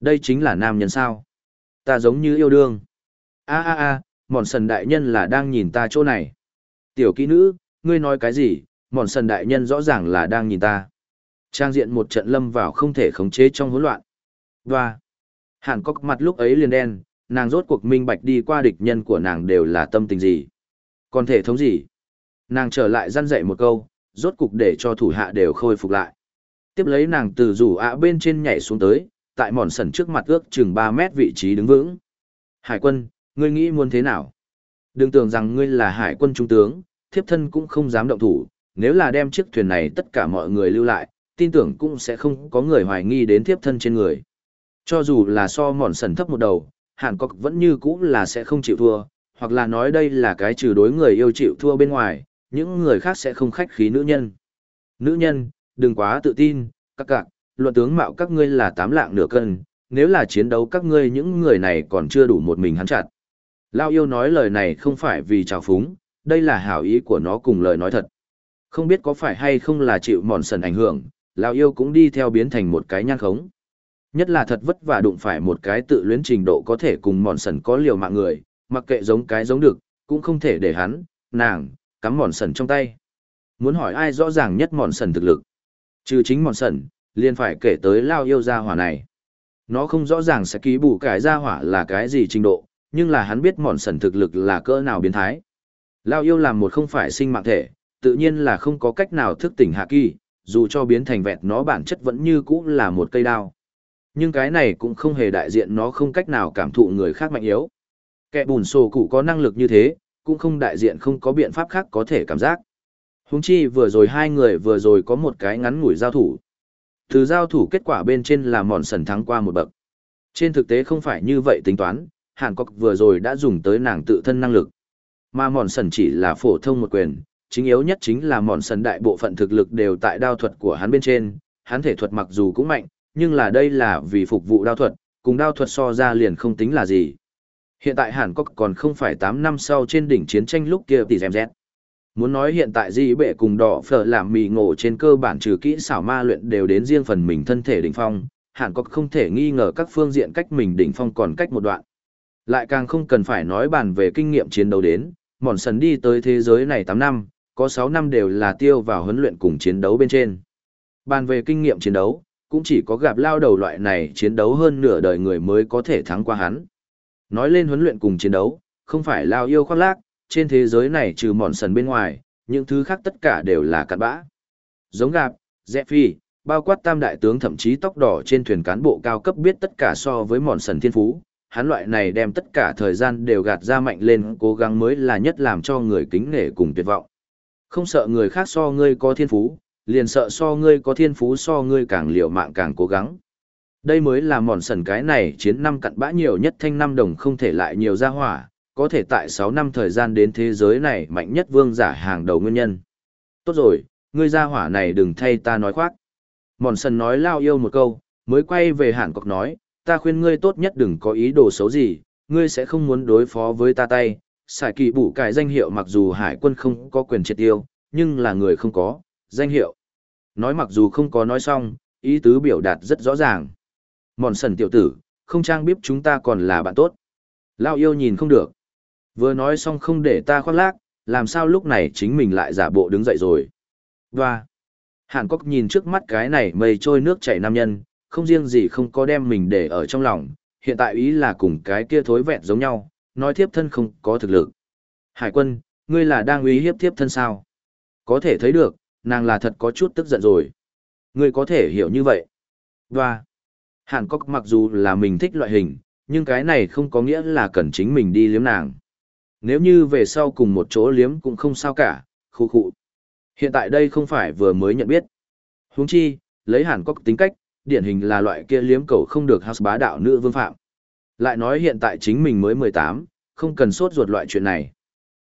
Đây chính là nam nhân sao. Ta giống như yêu đương. a a a mòn sần đại nhân là đang nhìn ta chỗ này. Tiểu kỹ nữ, ngươi nói cái gì, mòn sần đại nhân rõ ràng là đang nhìn ta. Trang diện một trận lâm vào không thể khống chế trong hỗn loạn. Và, hàn cốc mặt lúc ấy liền đen, nàng rốt cuộc minh bạch đi qua địch nhân của nàng đều là tâm tình gì. Còn thể thống gì? Nàng trở lại răn dạy một câu, rốt cục để cho thủ hạ đều khôi phục lại. Tiếp lấy nàng từ rủ ạ bên trên nhảy xuống tới, tại mòn sần trước mặt ước chừng ba mét vị trí đứng vững. Hải quân, ngươi nghĩ muốn thế nào? Đừng tưởng rằng ngươi là hải quân trung tướng, thiếp thân cũng không dám động thủ, nếu là đem chiếc thuyền này tất cả mọi người lưu lại, tin tưởng cũng sẽ không có người hoài nghi đến thiếp thân trên người. Cho dù là so mòn sần thấp một đầu, Hàn Cốc vẫn như cũ là sẽ không chịu thua, hoặc là nói đây là cái trừ đối người yêu chịu thua bên ngoài, những người khác sẽ không khách khí nữ nhân. Nữ nhân, đừng quá tự tin, các cạc, luận tướng mạo các ngươi là tám lạng nửa cân, nếu là chiến đấu các ngươi những người này còn chưa đủ một mình hắn chặt. Lao yêu nói lời này không phải vì trào phúng, đây là hảo ý của nó cùng lời nói thật. Không biết có phải hay không là chịu mòn sần ảnh hưởng, Lao yêu cũng đi theo biến thành một cái nhan khống. Nhất là thật vất vả đụng phải một cái tự luyến trình độ có thể cùng mòn sần có liều mạng người, mặc kệ giống cái giống được, cũng không thể để hắn, nàng, cắm mòn sần trong tay. Muốn hỏi ai rõ ràng nhất mòn sần thực lực. Trừ chính mòn sần, liền phải kể tới lao yêu gia hỏa này. Nó không rõ ràng sẽ ký bù cái gia hỏa là cái gì trình độ, nhưng là hắn biết mòn sần thực lực là cỡ nào biến thái. Lao yêu làm một không phải sinh mạng thể, tự nhiên là không có cách nào thức tỉnh hạ kỳ, dù cho biến thành vẹt nó bản chất vẫn như cũ là một cây đao. Nhưng cái này cũng không hề đại diện nó không cách nào cảm thụ người khác mạnh yếu. Kẻ bùn sổ cụ có năng lực như thế, cũng không đại diện không có biện pháp khác có thể cảm giác. Húng chi vừa rồi hai người vừa rồi có một cái ngắn ngủi giao thủ. Từ giao thủ kết quả bên trên là mòn sần thắng qua một bậc. Trên thực tế không phải như vậy tính toán, Hàn Cốc vừa rồi đã dùng tới nàng tự thân năng lực. Mà mòn sần chỉ là phổ thông một quyền, chính yếu nhất chính là mòn sần đại bộ phận thực lực đều tại đao thuật của hắn bên trên, hắn thể thuật mặc dù cũng mạnh, nhưng là đây là vì phục vụ đao thuật, cùng đao thuật so ra liền không tính là gì. Hiện tại Hàn Cốc còn không phải 8 năm sau trên đỉnh chiến tranh lúc kia tỷ dèm dẹt. Muốn nói hiện tại di bệ cùng đỏ phở làm mì ngộ trên cơ bản trừ kỹ xảo ma luyện đều đến riêng phần mình thân thể đỉnh phong, Hàn có không thể nghi ngờ các phương diện cách mình đỉnh phong còn cách một đoạn. Lại càng không cần phải nói bàn về kinh nghiệm chiến đấu đến, mòn sần đi tới thế giới này 8 năm, có 6 năm đều là tiêu vào huấn luyện cùng chiến đấu bên trên. Bàn về kinh nghiệm chiến đấu, cũng chỉ có gặp lao đầu loại này chiến đấu hơn nửa đời người mới có thể thắng qua hắn. Nói lên huấn luyện cùng chiến đấu, không phải lao yêu khoác lác, trên thế giới này trừ mòn sần bên ngoài, những thứ khác tất cả đều là cặn bã. Giống gạp, dẹ phi, bao quát tam đại tướng thậm chí tóc đỏ trên thuyền cán bộ cao cấp biết tất cả so với mòn sần thiên phú, hắn loại này đem tất cả thời gian đều gạt ra mạnh lên cố gắng mới là nhất làm cho người kính nể cùng tuyệt vọng. Không sợ người khác so ngươi có thiên phú, liền sợ so ngươi có thiên phú so ngươi càng liều mạng càng cố gắng. Đây mới là mòn sần cái này chiến năm cặn bã nhiều nhất thanh năm đồng không thể lại nhiều ra hỏa, có thể tại 6 năm thời gian đến thế giới này mạnh nhất vương giả hàng đầu nguyên nhân. Tốt rồi, ngươi ra hỏa này đừng thay ta nói khoác. Mòn sần nói lao yêu một câu, mới quay về hẳn cọc nói, ta khuyên ngươi tốt nhất đừng có ý đồ xấu gì, ngươi sẽ không muốn đối phó với ta tay. Sải kỳ bủ cải danh hiệu mặc dù hải quân không có quyền triệt tiêu, nhưng là người không có, danh hiệu. Nói mặc dù không có nói xong, ý tứ biểu đạt rất rõ ràng. Mòn sần tiểu tử, không trang biết chúng ta còn là bạn tốt. Lao yêu nhìn không được. Vừa nói xong không để ta khoác lác, làm sao lúc này chính mình lại giả bộ đứng dậy rồi. và Hàn Cốc nhìn trước mắt cái này mây trôi nước chảy nam nhân, không riêng gì không có đem mình để ở trong lòng, hiện tại ý là cùng cái kia thối vẹn giống nhau, nói thiếp thân không có thực lực. Hải quân, ngươi là đang uy hiếp thiếp thân sao? Có thể thấy được, nàng là thật có chút tức giận rồi. Ngươi có thể hiểu như vậy. Và, Hàn Cốc mặc dù là mình thích loại hình, nhưng cái này không có nghĩa là cần chính mình đi liếm nàng. Nếu như về sau cùng một chỗ liếm cũng không sao cả, khu khu. Hiện tại đây không phải vừa mới nhận biết. huống chi, lấy Hàn Cốc tính cách, điển hình là loại kia liếm cầu không được house bá đạo nữ vương phạm. Lại nói hiện tại chính mình mới 18, không cần sốt ruột loại chuyện này.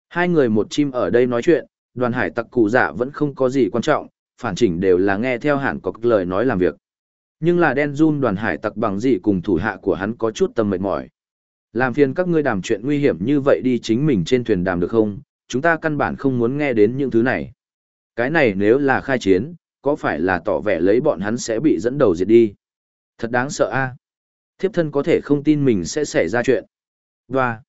Hai người một chim ở đây nói chuyện, đoàn hải tặc cụ dạ vẫn không có gì quan trọng, phản chỉnh đều là nghe theo hẳn có lời nói làm việc. Nhưng là đen run đoàn hải tặc bằng gì cùng thủ hạ của hắn có chút tâm mệt mỏi. Làm phiền các ngươi đàm chuyện nguy hiểm như vậy đi chính mình trên thuyền đàm được không? Chúng ta căn bản không muốn nghe đến những thứ này. Cái này nếu là khai chiến, có phải là tỏ vẻ lấy bọn hắn sẽ bị dẫn đầu diệt đi? Thật đáng sợ a. Thiếp thân có thể không tin mình sẽ xảy ra chuyện. Và,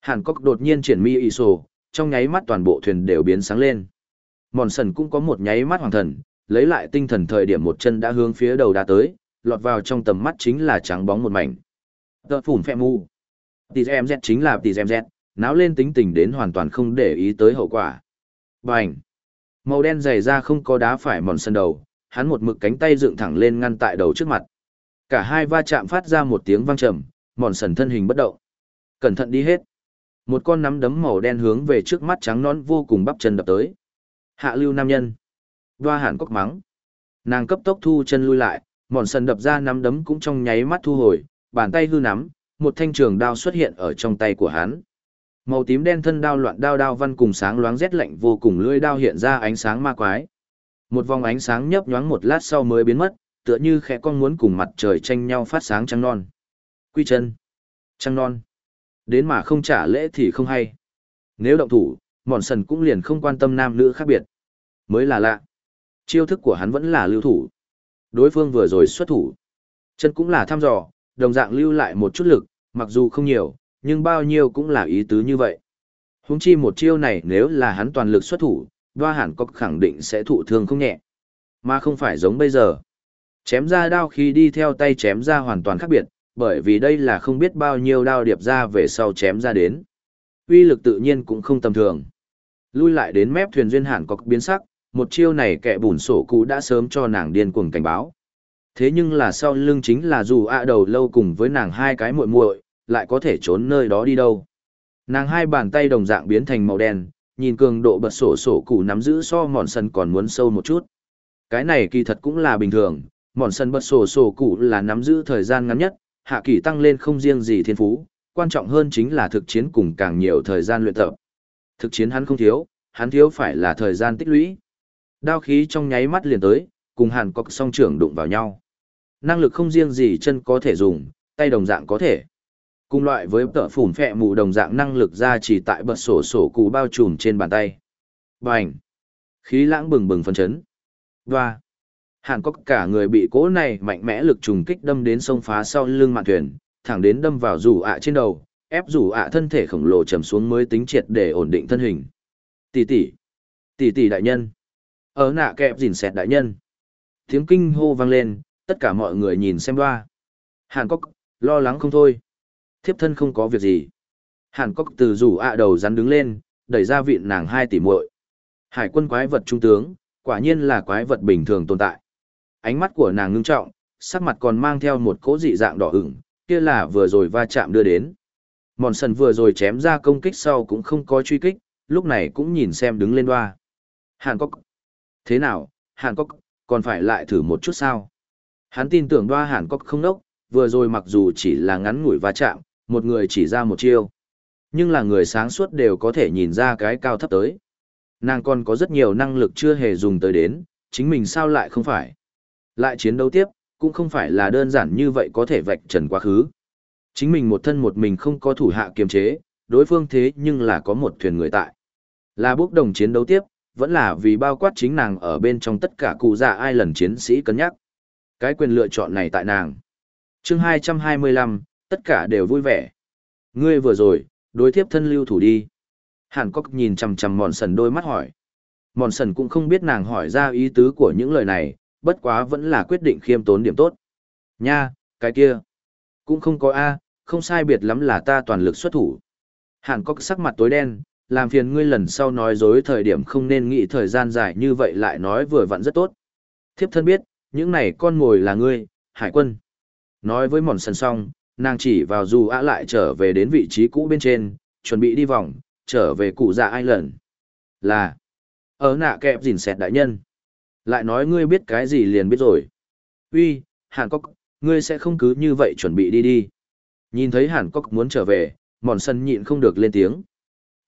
Hàn Cốc đột nhiên triển mi y sổ, trong nháy mắt toàn bộ thuyền đều biến sáng lên. Mòn sần cũng có một nháy mắt hoàng thần, lấy lại tinh thần thời điểm một chân đã hướng phía đầu đã tới, lọt vào trong tầm mắt chính là trắng bóng một mảnh. Tờ phủn phẹ mù. Tỷ em Z chính là tỷ em Z, náo lên tính tình đến hoàn toàn không để ý tới hậu quả. Bành. Màu đen dày ra không có đá phải mòn sân đầu, hắn một mực cánh tay dựng thẳng lên ngăn tại đầu trước mặt. Cả hai va chạm phát ra một tiếng vang trầm, mòn sần thân hình bất động. Cẩn thận đi hết. Một con nắm đấm màu đen hướng về trước mắt trắng nón vô cùng bắp chân đập tới. Hạ lưu nam nhân. Đoa hẳn cốc mắng. Nàng cấp tốc thu chân lui lại, mòn sần đập ra nắm đấm cũng trong nháy mắt thu hồi, bàn tay hư nắm, một thanh trường đao xuất hiện ở trong tay của hắn. Màu tím đen thân đao loạn đao đao văn cùng sáng loáng rét lạnh vô cùng lưỡi đao hiện ra ánh sáng ma quái. Một vòng ánh sáng nhấp nhoáng một lát sau mới biến mất, tựa như khẽ con muốn cùng mặt trời tranh nhau phát sáng trăng non. Quy chân. Trăng non. Đến mà không trả lễ thì không hay. Nếu động thủ, mòn sần cũng liền không quan tâm nam nữ khác biệt. Mới là lạ. Chiêu thức của hắn vẫn là lưu thủ. Đối phương vừa rồi xuất thủ. Chân cũng là thăm dò, đồng dạng lưu lại một chút lực, mặc dù không nhiều, nhưng bao nhiêu cũng là ý tứ như vậy. Húng chi một chiêu này nếu là hắn toàn lực xuất thủ, đoa hẳn có khẳng định sẽ thụ thương không nhẹ. Mà không phải giống bây giờ. Chém ra đao khi đi theo tay chém ra hoàn toàn khác biệt, bởi vì đây là không biết bao nhiêu đao điệp ra về sau chém ra đến. Uy lực tự nhiên cũng không tầm thường. Lui lại đến mép thuyền duyên hẳn có biến sắc, một chiêu này kẻ bùn sổ cũ đã sớm cho nàng điên cuồng cảnh báo. Thế nhưng là sau lưng chính là dù ạ đầu lâu cùng với nàng hai cái muội muội, lại có thể trốn nơi đó đi đâu. Nàng hai bàn tay đồng dạng biến thành màu đen, nhìn cường độ bật sổ sổ cụ nắm giữ so mòn sân còn muốn sâu một chút. Cái này kỳ thật cũng là bình thường, mòn sân bật sổ sổ cụ là nắm giữ thời gian ngắn nhất, hạ kỳ tăng lên không riêng gì thiên phú, quan trọng hơn chính là thực chiến cùng càng nhiều thời gian luyện tập. Thực chiến hắn không thiếu, hắn thiếu phải là thời gian tích lũy. Đao khí trong nháy mắt liền tới, cùng hàn cọc song trưởng đụng vào nhau. Năng lực không riêng gì chân có thể dùng, tay đồng dạng có thể. Cùng loại với tợ phủn phẹ mù đồng dạng năng lực ra chỉ tại bật sổ sổ cụ bao trùm trên bàn tay. Bành! Khí lãng bừng bừng phân chấn. Và! Hàn Cốc cả người bị cỗ này mạnh mẽ lực trùng kích đâm đến sông phá sau lưng mạn thuyền, thẳng đến đâm vào rủ ạ trên đầu, ép rủ ạ thân thể khổng lồ trầm xuống mới tính triệt để ổn định thân hình. Tỷ tỷ! Tỷ tỷ đại nhân! Ở nạ kẹp dìn xẹt đại nhân! Tiếng kinh hô vang lên, tất cả mọi người nhìn xem đoa. Hàn Cốc, lo lắng không thôi. Thiếp thân không có việc gì. Hàn Cốc từ rủ ạ đầu rắn đứng lên, đẩy ra vịn nàng hai tỷ muội. Hải quân quái vật trung tướng, quả nhiên là quái vật bình thường tồn tại. Ánh mắt của nàng ngưng trọng, sắc mặt còn mang theo một cỗ dị dạng đỏ ửng, kia là vừa rồi va chạm đưa đến. Mòn sần vừa rồi chém ra công kích sau cũng không có truy kích, lúc này cũng nhìn xem đứng lên đoa. Hàn Cốc. Thế nào, Hàn Cốc, còn phải lại thử một chút sao? Hắn tin tưởng đoa Hàn Cốc không nốc, vừa rồi mặc dù chỉ là ngắn ngủi va chạm, một người chỉ ra một chiêu. Nhưng là người sáng suốt đều có thể nhìn ra cái cao thấp tới. Nàng còn có rất nhiều năng lực chưa hề dùng tới đến, chính mình sao lại không phải. Lại chiến đấu tiếp, cũng không phải là đơn giản như vậy có thể vạch trần quá khứ. Chính mình một thân một mình không có thủ hạ kiềm chế, đối phương thế nhưng là có một thuyền người tại. Là bước đồng chiến đấu tiếp, vẫn là vì bao quát chính nàng ở bên trong tất cả cụ già ai lần chiến sĩ cân nhắc. Cái quyền lựa chọn này tại nàng. chương 225, tất cả đều vui vẻ. Ngươi vừa rồi, đối thiếp thân lưu thủ đi. Hàn Cốc nhìn chằm chằm mòn sần đôi mắt hỏi. Mòn sần cũng không biết nàng hỏi ra ý tứ của những lời này, bất quá vẫn là quyết định khiêm tốn điểm tốt. Nha, cái kia. Cũng không có A, không sai biệt lắm là ta toàn lực xuất thủ. Hàn Cốc sắc mặt tối đen, làm phiền ngươi lần sau nói dối thời điểm không nên nghĩ thời gian dài như vậy lại nói vừa vặn rất tốt. Thiếp thân biết, những này con ngồi là ngươi, hải quân. Nói với mòn sần xong, nàng chỉ vào dù ạ lại trở về đến vị trí cũ bên trên, chuẩn bị đi vòng, trở về cụ dạ ai lần. Là, ở nạ kẹp gìn xẹt đại nhân. Lại nói ngươi biết cái gì liền biết rồi. Uy, Hàn Cốc, ngươi sẽ không cứ như vậy chuẩn bị đi đi. Nhìn thấy Hàn Cốc muốn trở về, mòn sân nhịn không được lên tiếng.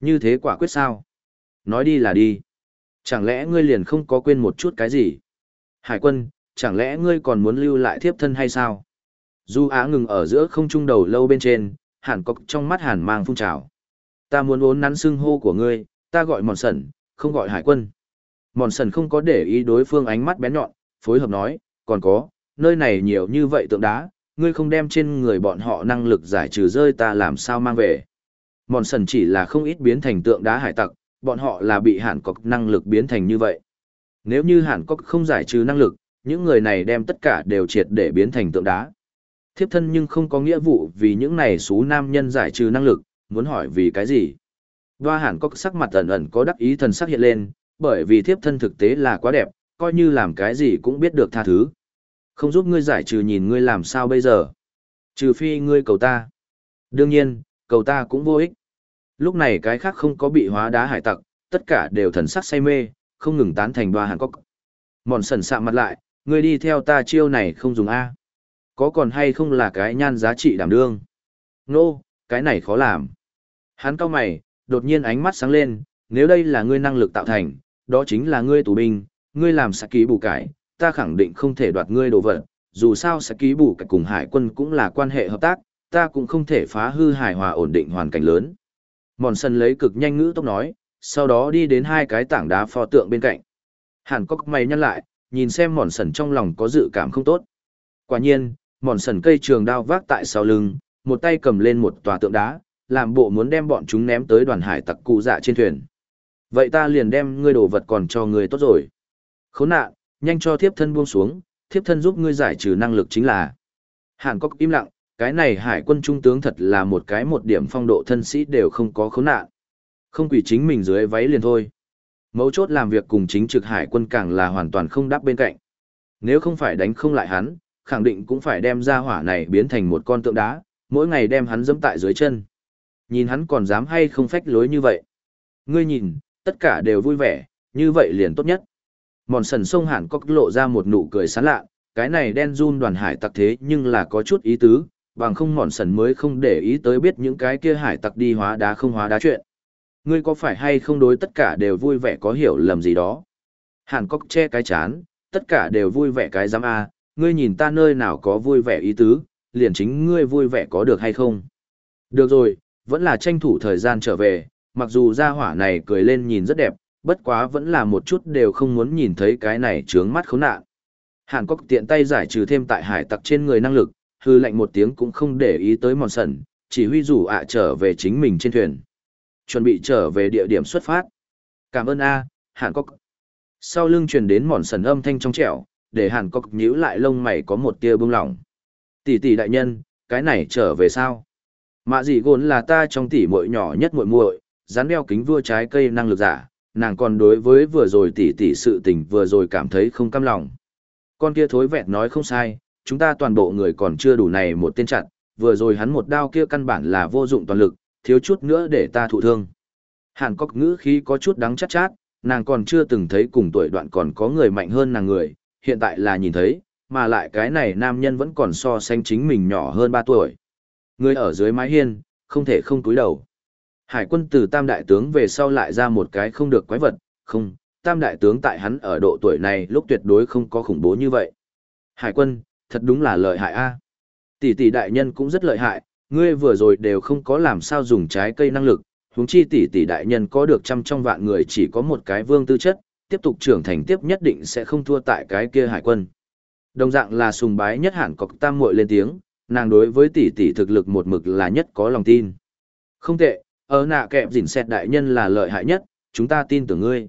Như thế quả quyết sao? Nói đi là đi. Chẳng lẽ ngươi liền không có quên một chút cái gì? Hải quân, chẳng lẽ ngươi còn muốn lưu lại thiếp thân hay sao? Du Á ngừng ở giữa không trung đầu lâu bên trên, hàn cốc trong mắt hàn mang phun trào. Ta muốn uốn nắn xưng hô của ngươi, ta gọi mòn sẩn, không gọi hải quân. Mòn sẩn không có để ý đối phương ánh mắt bén nhọn, phối hợp nói, còn có, nơi này nhiều như vậy tượng đá, ngươi không đem trên người bọn họ năng lực giải trừ rơi ta làm sao mang về. Mòn sần chỉ là không ít biến thành tượng đá hải tặc, bọn họ là bị hàn cọc năng lực biến thành như vậy. Nếu như hàn cọc không giải trừ năng lực, những người này đem tất cả đều triệt để biến thành tượng đá. Thiếp thân nhưng không có nghĩa vụ vì những này xú nam nhân giải trừ năng lực, muốn hỏi vì cái gì. Và hàn cọc sắc mặt ẩn ẩn có đắc ý thần sắc hiện lên, bởi vì thiếp thân thực tế là quá đẹp, coi như làm cái gì cũng biết được tha thứ. Không giúp ngươi giải trừ nhìn ngươi làm sao bây giờ. Trừ phi ngươi cầu ta. Đương nhiên, cầu ta cũng vô ích. Lúc này cái khác không có bị hóa đá hải tặc, tất cả đều thần sắc say mê, không ngừng tán thành đoa hàn cốc. Mòn sần sạm mặt lại, ngươi đi theo ta chiêu này không dùng A. Có còn hay không là cái nhan giá trị đảm đương? Nô, no, cái này khó làm. Hắn cao mày, đột nhiên ánh mắt sáng lên, nếu đây là ngươi năng lực tạo thành, đó chính là ngươi tù binh, ngươi làm sạc ký bù cải, ta khẳng định không thể đoạt ngươi đồ vật, dù sao sạc ký bù cải cùng hải quân cũng là quan hệ hợp tác, ta cũng không thể phá hư hài hòa ổn định hoàn cảnh lớn. Mòn sân lấy cực nhanh ngữ tốc nói, sau đó đi đến hai cái tảng đá pho tượng bên cạnh. Hàn Cốc mày nhăn lại, nhìn xem mòn sần trong lòng có dự cảm không tốt. Quả nhiên, mòn sần cây trường đao vác tại sau lưng, một tay cầm lên một tòa tượng đá, làm bộ muốn đem bọn chúng ném tới đoàn hải tặc cụ dạ trên thuyền. Vậy ta liền đem ngươi đồ vật còn cho ngươi tốt rồi. Khốn nạn, nhanh cho thiếp thân buông xuống, thiếp thân giúp ngươi giải trừ năng lực chính là. Hàn Cốc im lặng, cái này hải quân trung tướng thật là một cái một điểm phong độ thân sĩ đều không có khốn nạn. Không quỷ chính mình dưới váy liền thôi. Mấu chốt làm việc cùng chính trực hải quân càng là hoàn toàn không đáp bên cạnh. Nếu không phải đánh không lại hắn, khẳng định cũng phải đem ra hỏa này biến thành một con tượng đá, mỗi ngày đem hắn dẫm tại dưới chân. Nhìn hắn còn dám hay không phách lối như vậy. Ngươi nhìn, tất cả đều vui vẻ, như vậy liền tốt nhất. Mòn sần sông hẳn có lộ ra một nụ cười sán lạ, cái này đen run đoàn hải tặc thế nhưng là có chút ý tứ, bằng không mòn sần mới không để ý tới biết những cái kia hải tặc đi hóa đá không hóa đá chuyện. Ngươi có phải hay không đối tất cả đều vui vẻ có hiểu lầm gì đó? Hàn Cốc che cái chán, tất cả đều vui vẻ cái giám A, à, ngươi nhìn ta nơi nào có vui vẻ ý tứ, liền chính ngươi vui vẻ có được hay không? Được rồi, vẫn là tranh thủ thời gian trở về, mặc dù ra hỏa này cười lên nhìn rất đẹp, bất quá vẫn là một chút đều không muốn nhìn thấy cái này trướng mắt khốn nạn. Hàn Cốc tiện tay giải trừ thêm tại hải tặc trên người năng lực, hư lệnh một tiếng cũng không để ý tới mòn sần, chỉ huy rủ ạ trở về chính mình trên thuyền. Chuẩn bị trở về địa điểm xuất phát. Cảm ơn A, Hàn Cốc. Sau lưng truyền đến mòn sần âm thanh trong trẻo, để Hàn Cốc nhíu lại lông mày có một tia bưng lỏng. Tỷ tỷ đại nhân, cái này trở về sao? Mạ dị gồn là ta trong tỷ muội nhỏ nhất muội muội, dán đeo kính vua trái cây năng lực giả, nàng còn đối với vừa rồi tỷ tỷ sự tình vừa rồi cảm thấy không cam lòng. Con kia thối vẹt nói không sai, chúng ta toàn bộ người còn chưa đủ này một tên chặn, vừa rồi hắn một đao kia căn bản là vô dụng toàn lực, thiếu chút nữa để ta thụ thương. Hàn Cốc ngữ khí có chút đắng chát chát, nàng còn chưa từng thấy cùng tuổi đoạn còn có người mạnh hơn nàng người, hiện tại là nhìn thấy, mà lại cái này nam nhân vẫn còn so sánh chính mình nhỏ hơn 3 tuổi. Người ở dưới mái hiên, không thể không túi đầu. Hải quân từ tam đại tướng về sau lại ra một cái không được quái vật, không, tam đại tướng tại hắn ở độ tuổi này lúc tuyệt đối không có khủng bố như vậy. Hải quân, thật đúng là lợi hại a. À. Tỷ tỷ đại nhân cũng rất lợi hại, ngươi vừa rồi đều không có làm sao dùng trái cây năng lực, huống chi tỷ tỷ đại nhân có được trăm trong vạn người chỉ có một cái vương tư chất, tiếp tục trưởng thành tiếp nhất định sẽ không thua tại cái kia hải quân. Đồng dạng là sùng bái nhất hẳn cọc tam muội lên tiếng, nàng đối với tỷ tỷ thực lực một mực là nhất có lòng tin. Không tệ, ở nạ kẹp dỉn xẹt đại nhân là lợi hại nhất, chúng ta tin tưởng ngươi.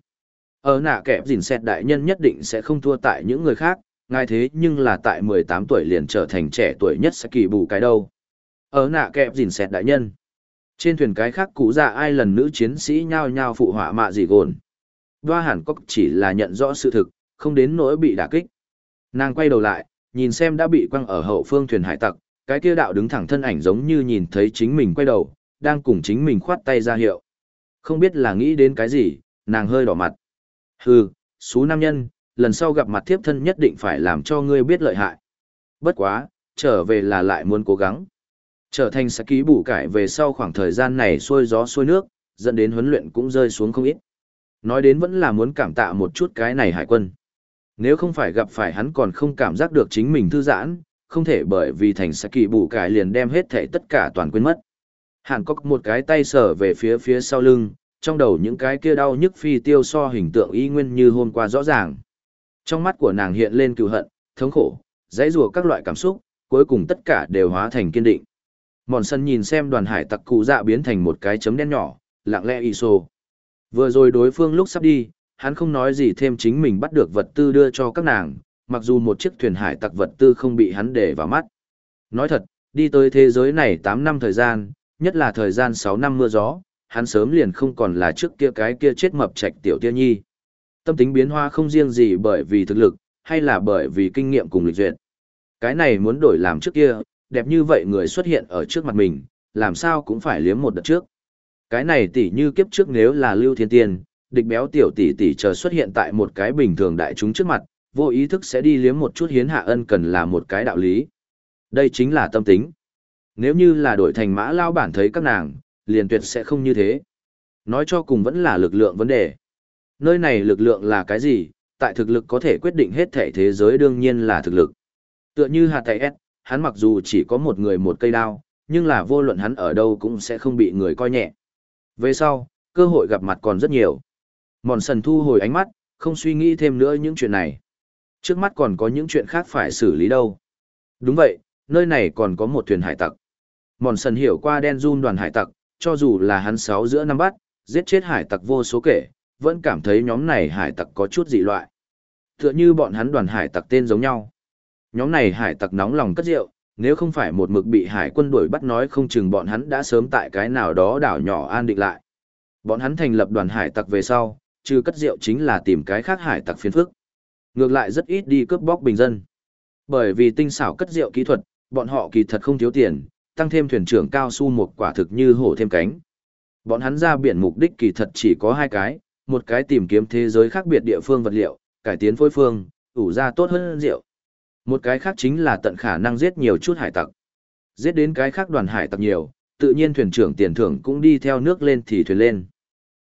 Ở nạ kẹp dỉn xẹt đại nhân nhất định sẽ không thua tại những người khác, ngài thế nhưng là tại 18 tuổi liền trở thành trẻ tuổi nhất sẽ kỳ bù cái đâu. Ở nạ kẹp dìn xẹt đại nhân. Trên thuyền cái khác cũ già dạ ai lần nữ chiến sĩ nhao nhao phụ họa mạ gì gồn. Đoa hẳn cốc chỉ là nhận rõ sự thực, không đến nỗi bị đả kích. Nàng quay đầu lại, nhìn xem đã bị quăng ở hậu phương thuyền hải tặc, cái kia đạo đứng thẳng thân ảnh giống như nhìn thấy chính mình quay đầu, đang cùng chính mình khoát tay ra hiệu. Không biết là nghĩ đến cái gì, nàng hơi đỏ mặt. Hừ, số nam nhân, lần sau gặp mặt thiếp thân nhất định phải làm cho ngươi biết lợi hại. Bất quá, trở về là lại muốn cố gắng. Trở thành sẽ ký bù cải về sau khoảng thời gian này xuôi gió xuôi nước, dẫn đến huấn luyện cũng rơi xuống không ít. Nói đến vẫn là muốn cảm tạ một chút cái này hải quân. Nếu không phải gặp phải hắn còn không cảm giác được chính mình thư giãn, không thể bởi vì thành sẽ kỳ bù cải liền đem hết thể tất cả toàn quên mất. Hàn Cốc một cái tay sờ về phía phía sau lưng, trong đầu những cái kia đau nhức phi tiêu so hình tượng y nguyên như hôm qua rõ ràng. Trong mắt của nàng hiện lên cựu hận, thống khổ, dãy rùa các loại cảm xúc, cuối cùng tất cả đều hóa thành kiên định. Mòn sân nhìn xem đoàn hải tặc cụ dạ biến thành một cái chấm đen nhỏ, lặng lẽ y xô. Vừa rồi đối phương lúc sắp đi, hắn không nói gì thêm chính mình bắt được vật tư đưa cho các nàng, mặc dù một chiếc thuyền hải tặc vật tư không bị hắn để vào mắt. Nói thật, đi tới thế giới này 8 năm thời gian, nhất là thời gian 6 năm mưa gió, hắn sớm liền không còn là trước kia cái kia chết mập trạch tiểu tiên nhi. Tâm tính biến hóa không riêng gì bởi vì thực lực, hay là bởi vì kinh nghiệm cùng lịch duyệt. Cái này muốn đổi làm trước kia, đẹp như vậy người xuất hiện ở trước mặt mình, làm sao cũng phải liếm một đợt trước. Cái này tỉ như kiếp trước nếu là Lưu Thiên Tiên, địch béo tiểu tỷ tỷ chờ xuất hiện tại một cái bình thường đại chúng trước mặt, vô ý thức sẽ đi liếm một chút hiến hạ ân cần là một cái đạo lý. Đây chính là tâm tính. Nếu như là đổi thành mã lao bản thấy các nàng, liền tuyệt sẽ không như thế. Nói cho cùng vẫn là lực lượng vấn đề. Nơi này lực lượng là cái gì, tại thực lực có thể quyết định hết thể thế giới đương nhiên là thực lực. Tựa như hạt tay S, hắn mặc dù chỉ có một người một cây đao, nhưng là vô luận hắn ở đâu cũng sẽ không bị người coi nhẹ. Về sau, cơ hội gặp mặt còn rất nhiều. Mòn sần thu hồi ánh mắt, không suy nghĩ thêm nữa những chuyện này. Trước mắt còn có những chuyện khác phải xử lý đâu. Đúng vậy, nơi này còn có một thuyền hải tặc. Mòn sần hiểu qua đen run đoàn hải tặc, cho dù là hắn sáu giữa năm bắt, giết chết hải tặc vô số kể, vẫn cảm thấy nhóm này hải tặc có chút dị loại. Tựa như bọn hắn đoàn hải tặc tên giống nhau. Nhóm này hải tặc nóng lòng cất rượu, nếu không phải một mực bị hải quân đuổi bắt nói không chừng bọn hắn đã sớm tại cái nào đó đảo nhỏ an định lại. Bọn hắn thành lập đoàn hải tặc về sau, trừ cất rượu chính là tìm cái khác hải tặc phiền phức. Ngược lại rất ít đi cướp bóc bình dân. Bởi vì tinh xảo cất rượu kỹ thuật, bọn họ kỳ thật không thiếu tiền, tăng thêm thuyền trưởng cao su một quả thực như hổ thêm cánh. Bọn hắn ra biển mục đích kỳ thật chỉ có hai cái, một cái tìm kiếm thế giới khác biệt địa phương vật liệu, cải tiến phối phương, ủ ra tốt hơn rượu. Một cái khác chính là tận khả năng giết nhiều chút hải tặc. Giết đến cái khác đoàn hải tặc nhiều, tự nhiên thuyền trưởng tiền thưởng cũng đi theo nước lên thì thuyền lên.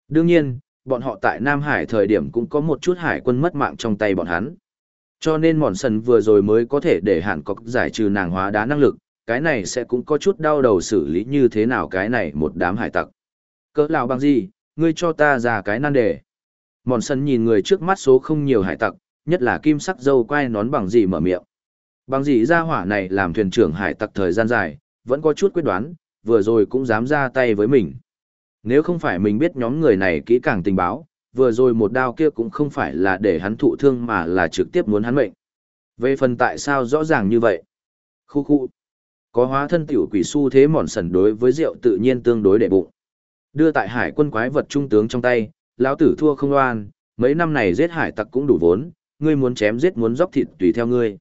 Đương nhiên, bọn họ tại Nam Hải thời điểm cũng có một chút hải quân mất mạng trong tay bọn hắn. Cho nên mòn sần vừa rồi mới có thể để hạn cọc giải trừ nàng hóa đá năng lực, cái này sẽ cũng có chút đau đầu xử lý như thế nào cái này một đám hải tặc. Cỡ lão bằng gì, ngươi cho ta ra cái nan đề. Mòn sân nhìn người trước mắt số không nhiều hải tặc, nhất là kim sắc dâu quai nón bằng gì mở miệng. Bằng gì ra hỏa này làm thuyền trưởng hải tặc thời gian dài, vẫn có chút quyết đoán, vừa rồi cũng dám ra tay với mình. Nếu không phải mình biết nhóm người này kỹ càng tình báo, vừa rồi một đao kia cũng không phải là để hắn thụ thương mà là trực tiếp muốn hắn mệnh. Về phần tại sao rõ ràng như vậy? Khu khu. Có hóa thân tiểu quỷ su thế mòn sần đối với rượu tự nhiên tương đối để bụng. Đưa tại hải quân quái vật trung tướng trong tay, lão tử thua không oan, mấy năm này giết hải tặc cũng đủ vốn, ngươi muốn chém giết muốn dốc thịt tùy theo ngươi.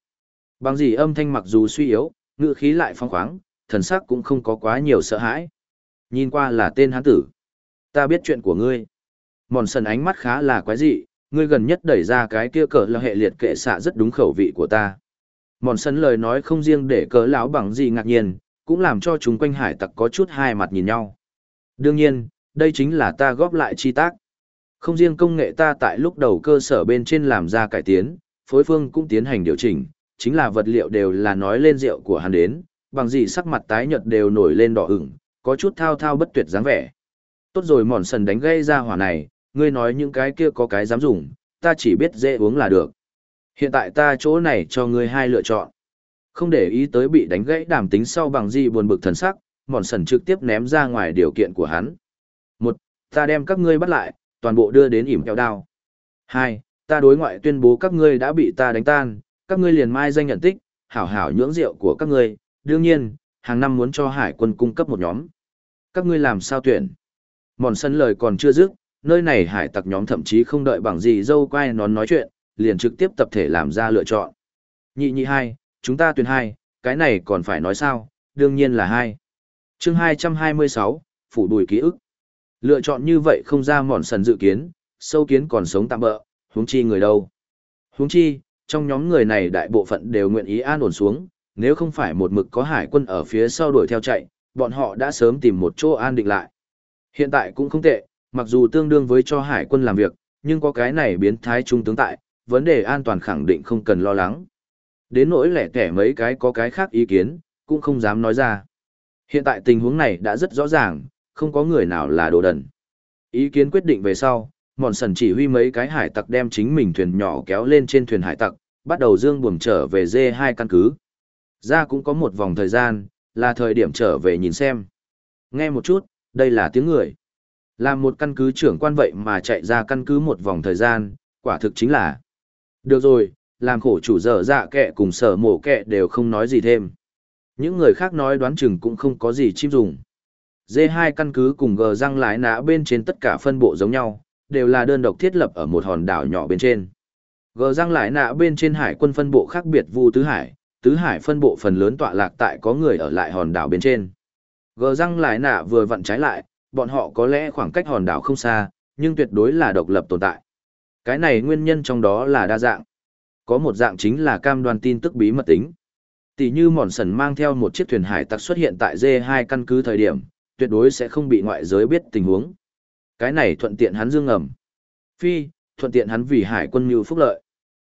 Bằng gì âm thanh mặc dù suy yếu, ngựa khí lại phong khoáng, thần sắc cũng không có quá nhiều sợ hãi. Nhìn qua là tên hán tử. Ta biết chuyện của ngươi. Mòn sần ánh mắt khá là quái dị, ngươi gần nhất đẩy ra cái kia cỡ là hệ liệt kệ xạ rất đúng khẩu vị của ta. Mòn sần lời nói không riêng để cỡ lão bằng gì ngạc nhiên, cũng làm cho chúng quanh hải tặc có chút hai mặt nhìn nhau. Đương nhiên, đây chính là ta góp lại chi tác. Không riêng công nghệ ta tại lúc đầu cơ sở bên trên làm ra cải tiến, phối phương cũng tiến hành điều chỉnh, chính là vật liệu đều là nói lên rượu của hắn đến, bằng gì sắc mặt tái nhợt đều nổi lên đỏ ửng, có chút thao thao bất tuyệt dáng vẻ. Tốt rồi mòn sần đánh gây ra hỏa này, ngươi nói những cái kia có cái dám dùng, ta chỉ biết dễ uống là được. Hiện tại ta chỗ này cho ngươi hai lựa chọn. Không để ý tới bị đánh gãy đàm tính sau bằng gì buồn bực thần sắc, mòn sần trực tiếp ném ra ngoài điều kiện của hắn. Một, ta đem các ngươi bắt lại, toàn bộ đưa đến ỉm keo đao. Hai, ta đối ngoại tuyên bố các ngươi đã bị ta đánh tan, các ngươi liền mai danh nhận tích, hảo hảo nhưỡng rượu của các ngươi, đương nhiên, hàng năm muốn cho hải quân cung cấp một nhóm. Các ngươi làm sao tuyển? Mòn sân lời còn chưa dứt, nơi này hải tặc nhóm thậm chí không đợi bằng gì dâu quay nón nói chuyện, liền trực tiếp tập thể làm ra lựa chọn. Nhị nhị hai, chúng ta tuyển hai, cái này còn phải nói sao, đương nhiên là hai chương 226, phủ đùi ký ức. Lựa chọn như vậy không ra mòn sần dự kiến, sâu kiến còn sống tạm bỡ, huống chi người đâu. Huống chi, trong nhóm người này đại bộ phận đều nguyện ý an ổn xuống, nếu không phải một mực có hải quân ở phía sau đuổi theo chạy, bọn họ đã sớm tìm một chỗ an định lại. Hiện tại cũng không tệ, mặc dù tương đương với cho hải quân làm việc, nhưng có cái này biến thái trung tướng tại, vấn đề an toàn khẳng định không cần lo lắng. Đến nỗi lẻ tẻ mấy cái có cái khác ý kiến, cũng không dám nói ra. Hiện tại tình huống này đã rất rõ ràng, không có người nào là đồ đần. Ý kiến quyết định về sau, mòn sần chỉ huy mấy cái hải tặc đem chính mình thuyền nhỏ kéo lên trên thuyền hải tặc, bắt đầu dương buồm trở về dê hai căn cứ. Ra cũng có một vòng thời gian, là thời điểm trở về nhìn xem. Nghe một chút, đây là tiếng người. Làm một căn cứ trưởng quan vậy mà chạy ra căn cứ một vòng thời gian, quả thực chính là. Được rồi, làm khổ chủ dở dạ kệ cùng sở mổ kệ đều không nói gì thêm. Những người khác nói đoán chừng cũng không có gì chim dùng. D2 căn cứ cùng G răng lái nã bên trên tất cả phân bộ giống nhau, đều là đơn độc thiết lập ở một hòn đảo nhỏ bên trên. G răng lái nã bên trên hải quân phân bộ khác biệt Vu Tứ Hải, Tứ Hải phân bộ phần lớn tọa lạc tại có người ở lại hòn đảo bên trên. G răng lái nã vừa vặn trái lại, bọn họ có lẽ khoảng cách hòn đảo không xa, nhưng tuyệt đối là độc lập tồn tại. Cái này nguyên nhân trong đó là đa dạng. Có một dạng chính là cam đoan tin tức bí mật tính. Tỷ như mòn sần mang theo một chiếc thuyền hải tặc xuất hiện tại d hai căn cứ thời điểm, tuyệt đối sẽ không bị ngoại giới biết tình huống. Cái này thuận tiện hắn dương ngầm. Phi, thuận tiện hắn vì hải quân mưu phúc lợi.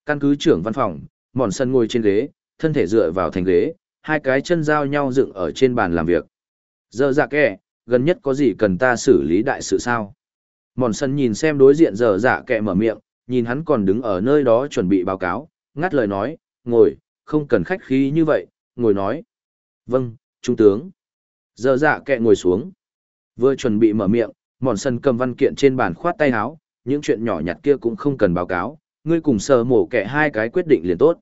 Căn cứ trưởng văn phòng, mòn sần ngồi trên ghế, thân thể dựa vào thành ghế, hai cái chân giao nhau dựng ở trên bàn làm việc. Giờ dạ kẻ, gần nhất có gì cần ta xử lý đại sự sao? Mòn sần nhìn xem đối diện giờ dạ kẻ mở miệng, nhìn hắn còn đứng ở nơi đó chuẩn bị báo cáo, ngắt lời nói, ngồi, không cần khách khí như vậy, ngồi nói. Vâng, trung tướng. Giờ dạ kẹ ngồi xuống. Vừa chuẩn bị mở miệng, mòn sân cầm văn kiện trên bàn khoát tay áo, những chuyện nhỏ nhặt kia cũng không cần báo cáo, ngươi cùng sờ mổ kẹ hai cái quyết định liền tốt.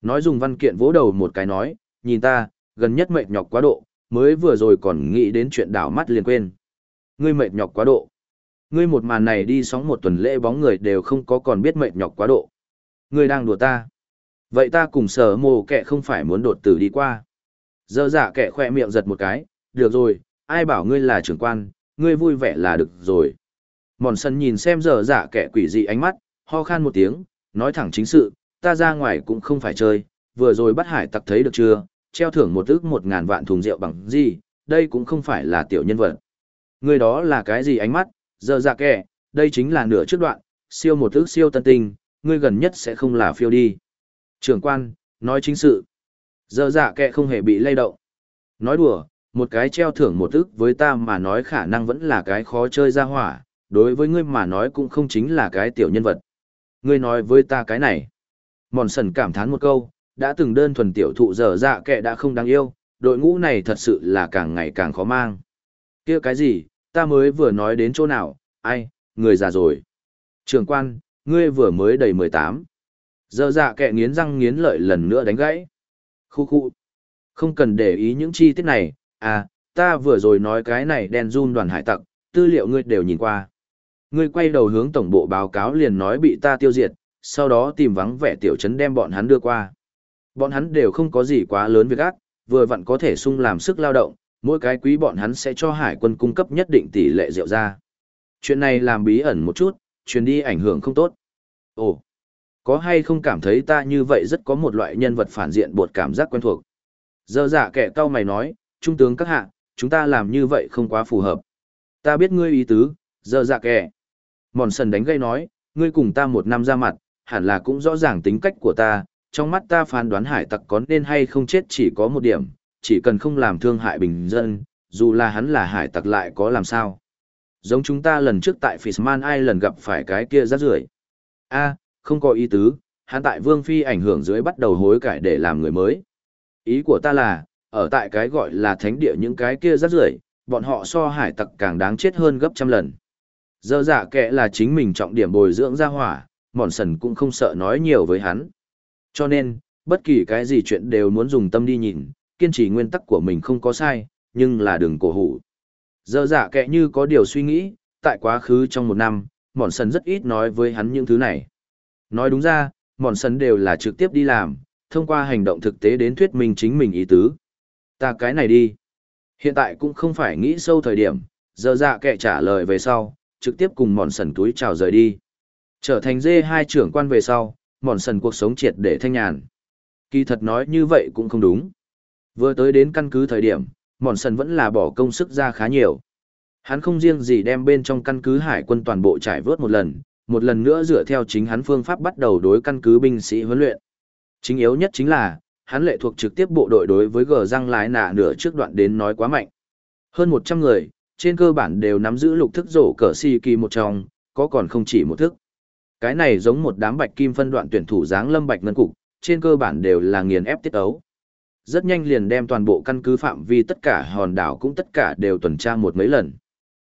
Nói dùng văn kiện vỗ đầu một cái nói, nhìn ta, gần nhất mệt nhọc quá độ, mới vừa rồi còn nghĩ đến chuyện đảo mắt liền quên. Ngươi mệt nhọc quá độ. Ngươi một màn này đi sóng một tuần lễ bóng người đều không có còn biết mệt nhọc quá độ. Ngươi đang đùa ta. Vậy ta cùng sở mồ kệ không phải muốn đột tử đi qua. Dơ dạ kệ khoe miệng giật một cái, được rồi, ai bảo ngươi là trưởng quan, ngươi vui vẻ là được rồi. Mòn sân nhìn xem dơ dạ kệ quỷ dị ánh mắt, ho khan một tiếng, nói thẳng chính sự, ta ra ngoài cũng không phải chơi, vừa rồi bắt hải tặc thấy được chưa, treo thưởng một ước một ngàn vạn thùng rượu bằng gì, đây cũng không phải là tiểu nhân vật. người đó là cái gì ánh mắt, dơ dạ kệ đây chính là nửa trước đoạn, siêu một ước siêu tân tinh, ngươi gần nhất sẽ không là phiêu đi. Trưởng quan, nói chính sự. Giờ dạ kệ không hề bị lay động. Nói đùa, một cái treo thưởng một ức với ta mà nói khả năng vẫn là cái khó chơi ra hỏa, đối với ngươi mà nói cũng không chính là cái tiểu nhân vật. Ngươi nói với ta cái này. Mòn sần cảm thán một câu, đã từng đơn thuần tiểu thụ dở dạ kệ đã không đáng yêu, đội ngũ này thật sự là càng ngày càng khó mang. kia cái gì, ta mới vừa nói đến chỗ nào, ai, người già rồi. Trường quan, ngươi vừa mới đầy mười tám Giờ dạ kẹ nghiến răng nghiến lợi lần nữa đánh gãy. Khu khu. Không cần để ý những chi tiết này, à, ta vừa rồi nói cái này đen run đoàn hải tặc, tư liệu ngươi đều nhìn qua. Ngươi quay đầu hướng tổng bộ báo cáo liền nói bị ta tiêu diệt, sau đó tìm vắng vẻ tiểu trấn đem bọn hắn đưa qua. Bọn hắn đều không có gì quá lớn việc ác, vừa vặn có thể sung làm sức lao động, mỗi cái quý bọn hắn sẽ cho hải quân cung cấp nhất định tỷ lệ rượu ra. Chuyện này làm bí ẩn một chút, chuyến đi ảnh hưởng không tốt. Ồ, có hay không cảm thấy ta như vậy rất có một loại nhân vật phản diện bột cảm giác quen thuộc. Dơ dạ kẻ cao mày nói, trung tướng các hạ, chúng ta làm như vậy không quá phù hợp. Ta biết ngươi ý tứ, dơ dạ kẻ. Mòn sần đánh gây nói, ngươi cùng ta một năm ra mặt, hẳn là cũng rõ ràng tính cách của ta, trong mắt ta phán đoán hải tặc có nên hay không chết chỉ có một điểm, chỉ cần không làm thương hại bình dân, dù là hắn là hải tặc lại có làm sao. Giống chúng ta lần trước tại Fishman Island gặp phải cái kia rác rưởi. A, không có ý tứ, hắn tại Vương Phi ảnh hưởng dưới bắt đầu hối cải để làm người mới. Ý của ta là, ở tại cái gọi là thánh địa những cái kia rất rưởi, bọn họ so hải tặc càng đáng chết hơn gấp trăm lần. Dơ dạ kệ là chính mình trọng điểm bồi dưỡng ra hỏa, mòn sần cũng không sợ nói nhiều với hắn. Cho nên, bất kỳ cái gì chuyện đều muốn dùng tâm đi nhìn, kiên trì nguyên tắc của mình không có sai, nhưng là đừng cổ hủ. Dơ dạ kệ như có điều suy nghĩ, tại quá khứ trong một năm, mòn sần rất ít nói với hắn những thứ này. Nói đúng ra, mòn sần đều là trực tiếp đi làm, thông qua hành động thực tế đến thuyết minh chính mình ý tứ. Ta cái này đi. Hiện tại cũng không phải nghĩ sâu thời điểm, giờ dạ kệ trả lời về sau, trực tiếp cùng mòn sần túi chào rời đi. Trở thành dê hai trưởng quan về sau, mòn sần cuộc sống triệt để thanh nhàn. Kỳ thật nói như vậy cũng không đúng. Vừa tới đến căn cứ thời điểm, mòn sần vẫn là bỏ công sức ra khá nhiều. Hắn không riêng gì đem bên trong căn cứ hải quân toàn bộ trải vớt một lần, một lần nữa dựa theo chính hắn phương pháp bắt đầu đối căn cứ binh sĩ huấn luyện. Chính yếu nhất chính là, hắn lệ thuộc trực tiếp bộ đội đối với gờ răng lái nạ nửa trước đoạn đến nói quá mạnh. Hơn 100 người, trên cơ bản đều nắm giữ lục thức rổ cờ si kỳ một trong, có còn không chỉ một thức. Cái này giống một đám bạch kim phân đoạn tuyển thủ dáng lâm bạch ngân cục, trên cơ bản đều là nghiền ép tiết ấu. Rất nhanh liền đem toàn bộ căn cứ phạm vi tất cả hòn đảo cũng tất cả đều tuần tra một mấy lần.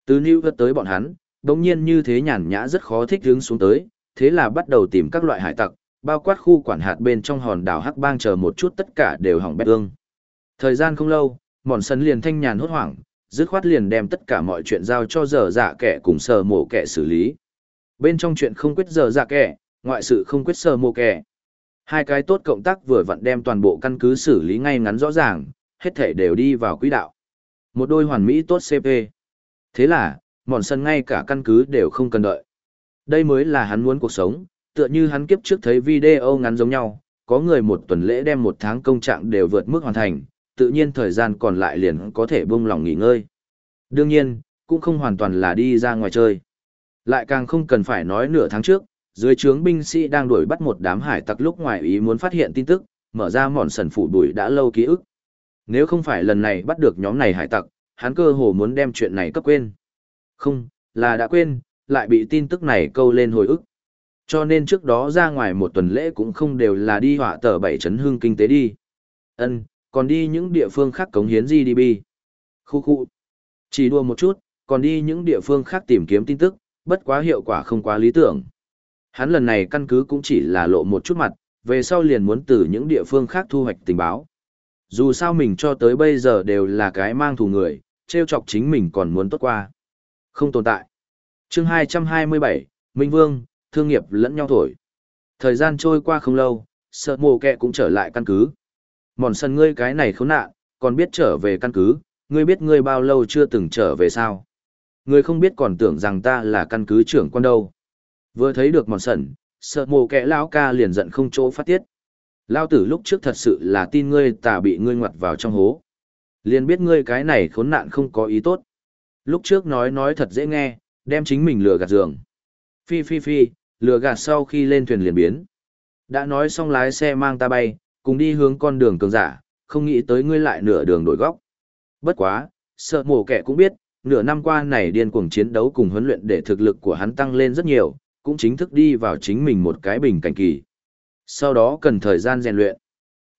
Từ New York tới bọn hắn, đồng nhiên như thế nhàn nhã rất khó thích hướng xuống tới, thế là bắt đầu tìm các loại hải tặc, bao quát khu quản hạt bên trong hòn đảo Hắc Bang chờ một chút tất cả đều hỏng bét ương. Thời gian không lâu, mòn sân liền thanh nhàn hốt hoảng, dứt khoát liền đem tất cả mọi chuyện giao cho giờ dạ kẻ cùng sờ mổ kẻ xử lý. Bên trong chuyện không quyết giờ dạ kẻ, ngoại sự không quyết sờ mổ kẻ. Hai cái tốt cộng tác vừa vặn đem toàn bộ căn cứ xử lý ngay ngắn rõ ràng, hết thể đều đi vào quỹ đạo. Một đôi hoàn mỹ tốt CP. Thế là, mòn sân ngay cả căn cứ đều không cần đợi. Đây mới là hắn muốn cuộc sống, tựa như hắn kiếp trước thấy video ngắn giống nhau, có người một tuần lễ đem một tháng công trạng đều vượt mức hoàn thành, tự nhiên thời gian còn lại liền có thể buông lòng nghỉ ngơi. Đương nhiên, cũng không hoàn toàn là đi ra ngoài chơi. Lại càng không cần phải nói nửa tháng trước, dưới trướng binh sĩ đang đuổi bắt một đám hải tặc lúc ngoài ý muốn phát hiện tin tức, mở ra mòn sần phủ đuổi đã lâu ký ức. Nếu không phải lần này bắt được nhóm này hải tặc, hắn cơ hồ muốn đem chuyện này cấp quên. Không, là đã quên, lại bị tin tức này câu lên hồi ức. Cho nên trước đó ra ngoài một tuần lễ cũng không đều là đi họa tờ bảy chấn hương kinh tế đi. Ân, còn đi những địa phương khác cống hiến GDP. Khu khu. Chỉ đua một chút, còn đi những địa phương khác tìm kiếm tin tức, bất quá hiệu quả không quá lý tưởng. Hắn lần này căn cứ cũng chỉ là lộ một chút mặt, về sau liền muốn từ những địa phương khác thu hoạch tình báo. Dù sao mình cho tới bây giờ đều là cái mang thù người, treo chọc chính mình còn muốn tốt qua. Không tồn tại. chương 227, Minh Vương, thương nghiệp lẫn nhau thổi. Thời gian trôi qua không lâu, sợ mồ kẹ cũng trở lại căn cứ. Mòn sân ngươi cái này khốn nạn, còn biết trở về căn cứ, ngươi biết ngươi bao lâu chưa từng trở về sao. Ngươi không biết còn tưởng rằng ta là căn cứ trưởng quan đâu. Vừa thấy được mòn sần, sợ mồ kẹ lão ca liền giận không chỗ phát tiết. Lao tử lúc trước thật sự là tin ngươi tà bị ngươi ngoặt vào trong hố. Liền biết ngươi cái này khốn nạn không có ý tốt. Lúc trước nói nói thật dễ nghe, đem chính mình lừa gạt giường. Phi phi phi, lừa gạt sau khi lên thuyền liền biến. Đã nói xong lái xe mang ta bay, cùng đi hướng con đường cường giả, không nghĩ tới ngươi lại nửa đường đổi góc. Bất quá, sợ mổ kẻ cũng biết, nửa năm qua này điên cuồng chiến đấu cùng huấn luyện để thực lực của hắn tăng lên rất nhiều, cũng chính thức đi vào chính mình một cái bình cảnh kỳ. Sau đó cần thời gian rèn luyện.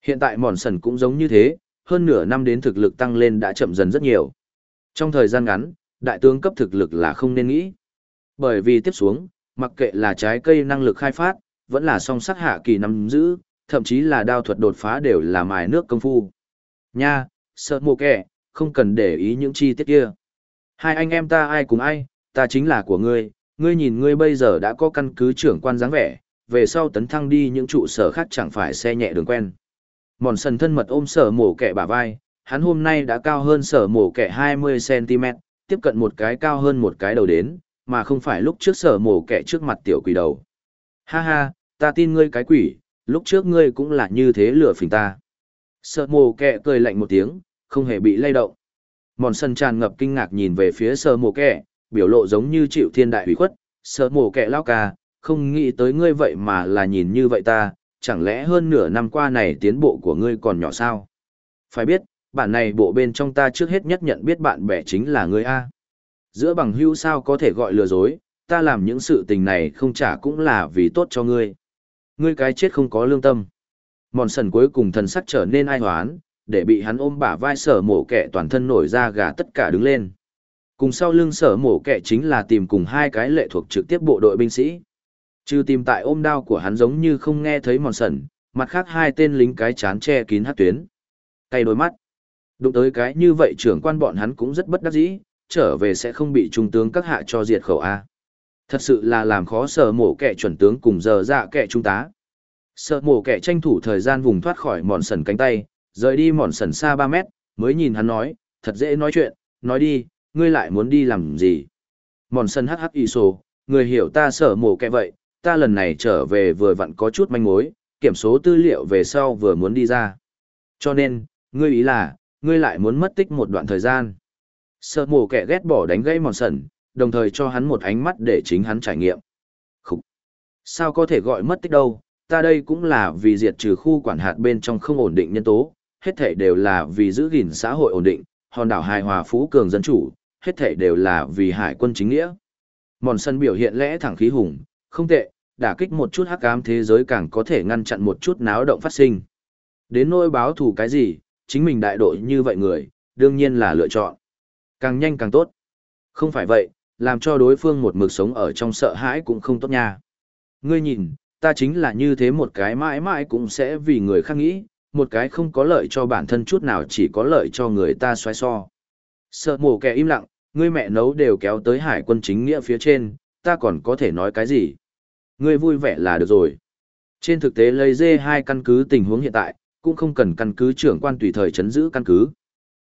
Hiện tại mòn sần cũng giống như thế, hơn nửa năm đến thực lực tăng lên đã chậm dần rất nhiều. Trong thời gian ngắn, đại tướng cấp thực lực là không nên nghĩ. Bởi vì tiếp xuống, mặc kệ là trái cây năng lực khai phát, vẫn là song sắc hạ kỳ nắm giữ, thậm chí là đao thuật đột phá đều là mài nước công phu. Nha, sợ mồ kẻ, không cần để ý những chi tiết kia. Hai anh em ta ai cùng ai, ta chính là của ngươi, ngươi nhìn ngươi bây giờ đã có căn cứ trưởng quan dáng vẻ, về sau tấn thăng đi những trụ sở khác chẳng phải xe nhẹ đường quen. Mòn sần thân mật ôm sở mổ kẻ bả vai, hắn hôm nay đã cao hơn sở mổ kẻ 20cm, tiếp cận một cái cao hơn một cái đầu đến, mà không phải lúc trước sở mổ kẻ trước mặt tiểu quỷ đầu. Ha ha, ta tin ngươi cái quỷ, lúc trước ngươi cũng là như thế lừa phình ta. Sở mổ kẻ cười lạnh một tiếng, không hề bị lay động. Mòn sân tràn ngập kinh ngạc nhìn về phía sở mổ kẻ, biểu lộ giống như chịu thiên đại hủy khuất, sở mổ kẻ lao ca, không nghĩ tới ngươi vậy mà là nhìn như vậy ta, chẳng lẽ hơn nửa năm qua này tiến bộ của ngươi còn nhỏ sao? Phải biết, bản này bộ bên trong ta trước hết nhất nhận biết bạn bè chính là ngươi A. Giữa bằng hữu sao có thể gọi lừa dối, ta làm những sự tình này không trả cũng là vì tốt cho ngươi. Ngươi cái chết không có lương tâm. Mòn sần cuối cùng thần sắc trở nên ai hoán, để bị hắn ôm bả vai sở mổ kẻ toàn thân nổi ra gà tất cả đứng lên. Cùng sau lưng sở mổ kẻ chính là tìm cùng hai cái lệ thuộc trực tiếp bộ đội binh sĩ. Trừ tìm tại ôm đao của hắn giống như không nghe thấy mòn sần, mặt khác hai tên lính cái chán che kín hát tuyến. Tay đôi mắt. Đụng tới cái như vậy trưởng quan bọn hắn cũng rất bất đắc dĩ, trở về sẽ không bị trung tướng các hạ cho diệt khẩu A. Thật sự là làm khó sở mổ kẻ chuẩn tướng cùng giờ dạ kẻ trung tá. Sợ mổ kẻ tranh thủ thời gian vùng thoát khỏi mòn sần cánh tay, rời đi mòn sần xa ba mét, mới nhìn hắn nói, thật dễ nói chuyện, nói đi, ngươi lại muốn đi làm gì. Mòn sần hắc hắc y sổ, người hiểu ta sở mổ kẻ vậy, ta lần này trở về vừa vặn có chút manh mối, kiểm số tư liệu về sau vừa muốn đi ra. Cho nên, ngươi ý là, ngươi lại muốn mất tích một đoạn thời gian. Sợ mổ kẻ ghét bỏ đánh gây mòn sần, đồng thời cho hắn một ánh mắt để chính hắn trải nghiệm. Khúc! Sao có thể gọi mất tích đâu, ta đây cũng là vì diệt trừ khu quản hạt bên trong không ổn định nhân tố, hết thể đều là vì giữ gìn xã hội ổn định, hòn đảo hài hòa phú cường dân chủ, hết thể đều là vì hải quân chính nghĩa. Mòn sân biểu hiện lẽ thẳng khí hùng, không tệ, đả kích một chút hắc ám thế giới càng có thể ngăn chặn một chút náo động phát sinh. Đến nỗi báo thù cái gì, chính mình đại đội như vậy người, đương nhiên là lựa chọn. Càng nhanh càng tốt. Không phải vậy, làm cho đối phương một mực sống ở trong sợ hãi cũng không tốt nha. Ngươi nhìn, ta chính là như thế một cái mãi mãi cũng sẽ vì người khác nghĩ, một cái không có lợi cho bản thân chút nào chỉ có lợi cho người ta xoay so. Sợ mổ kẻ im lặng, ngươi mẹ nấu đều kéo tới hải quân chính nghĩa phía trên, ta còn có thể nói cái gì? Ngươi vui vẻ là được rồi. Trên thực tế lấy dê hai căn cứ tình huống hiện tại, cũng không cần căn cứ trưởng quan tùy thời chấn giữ căn cứ.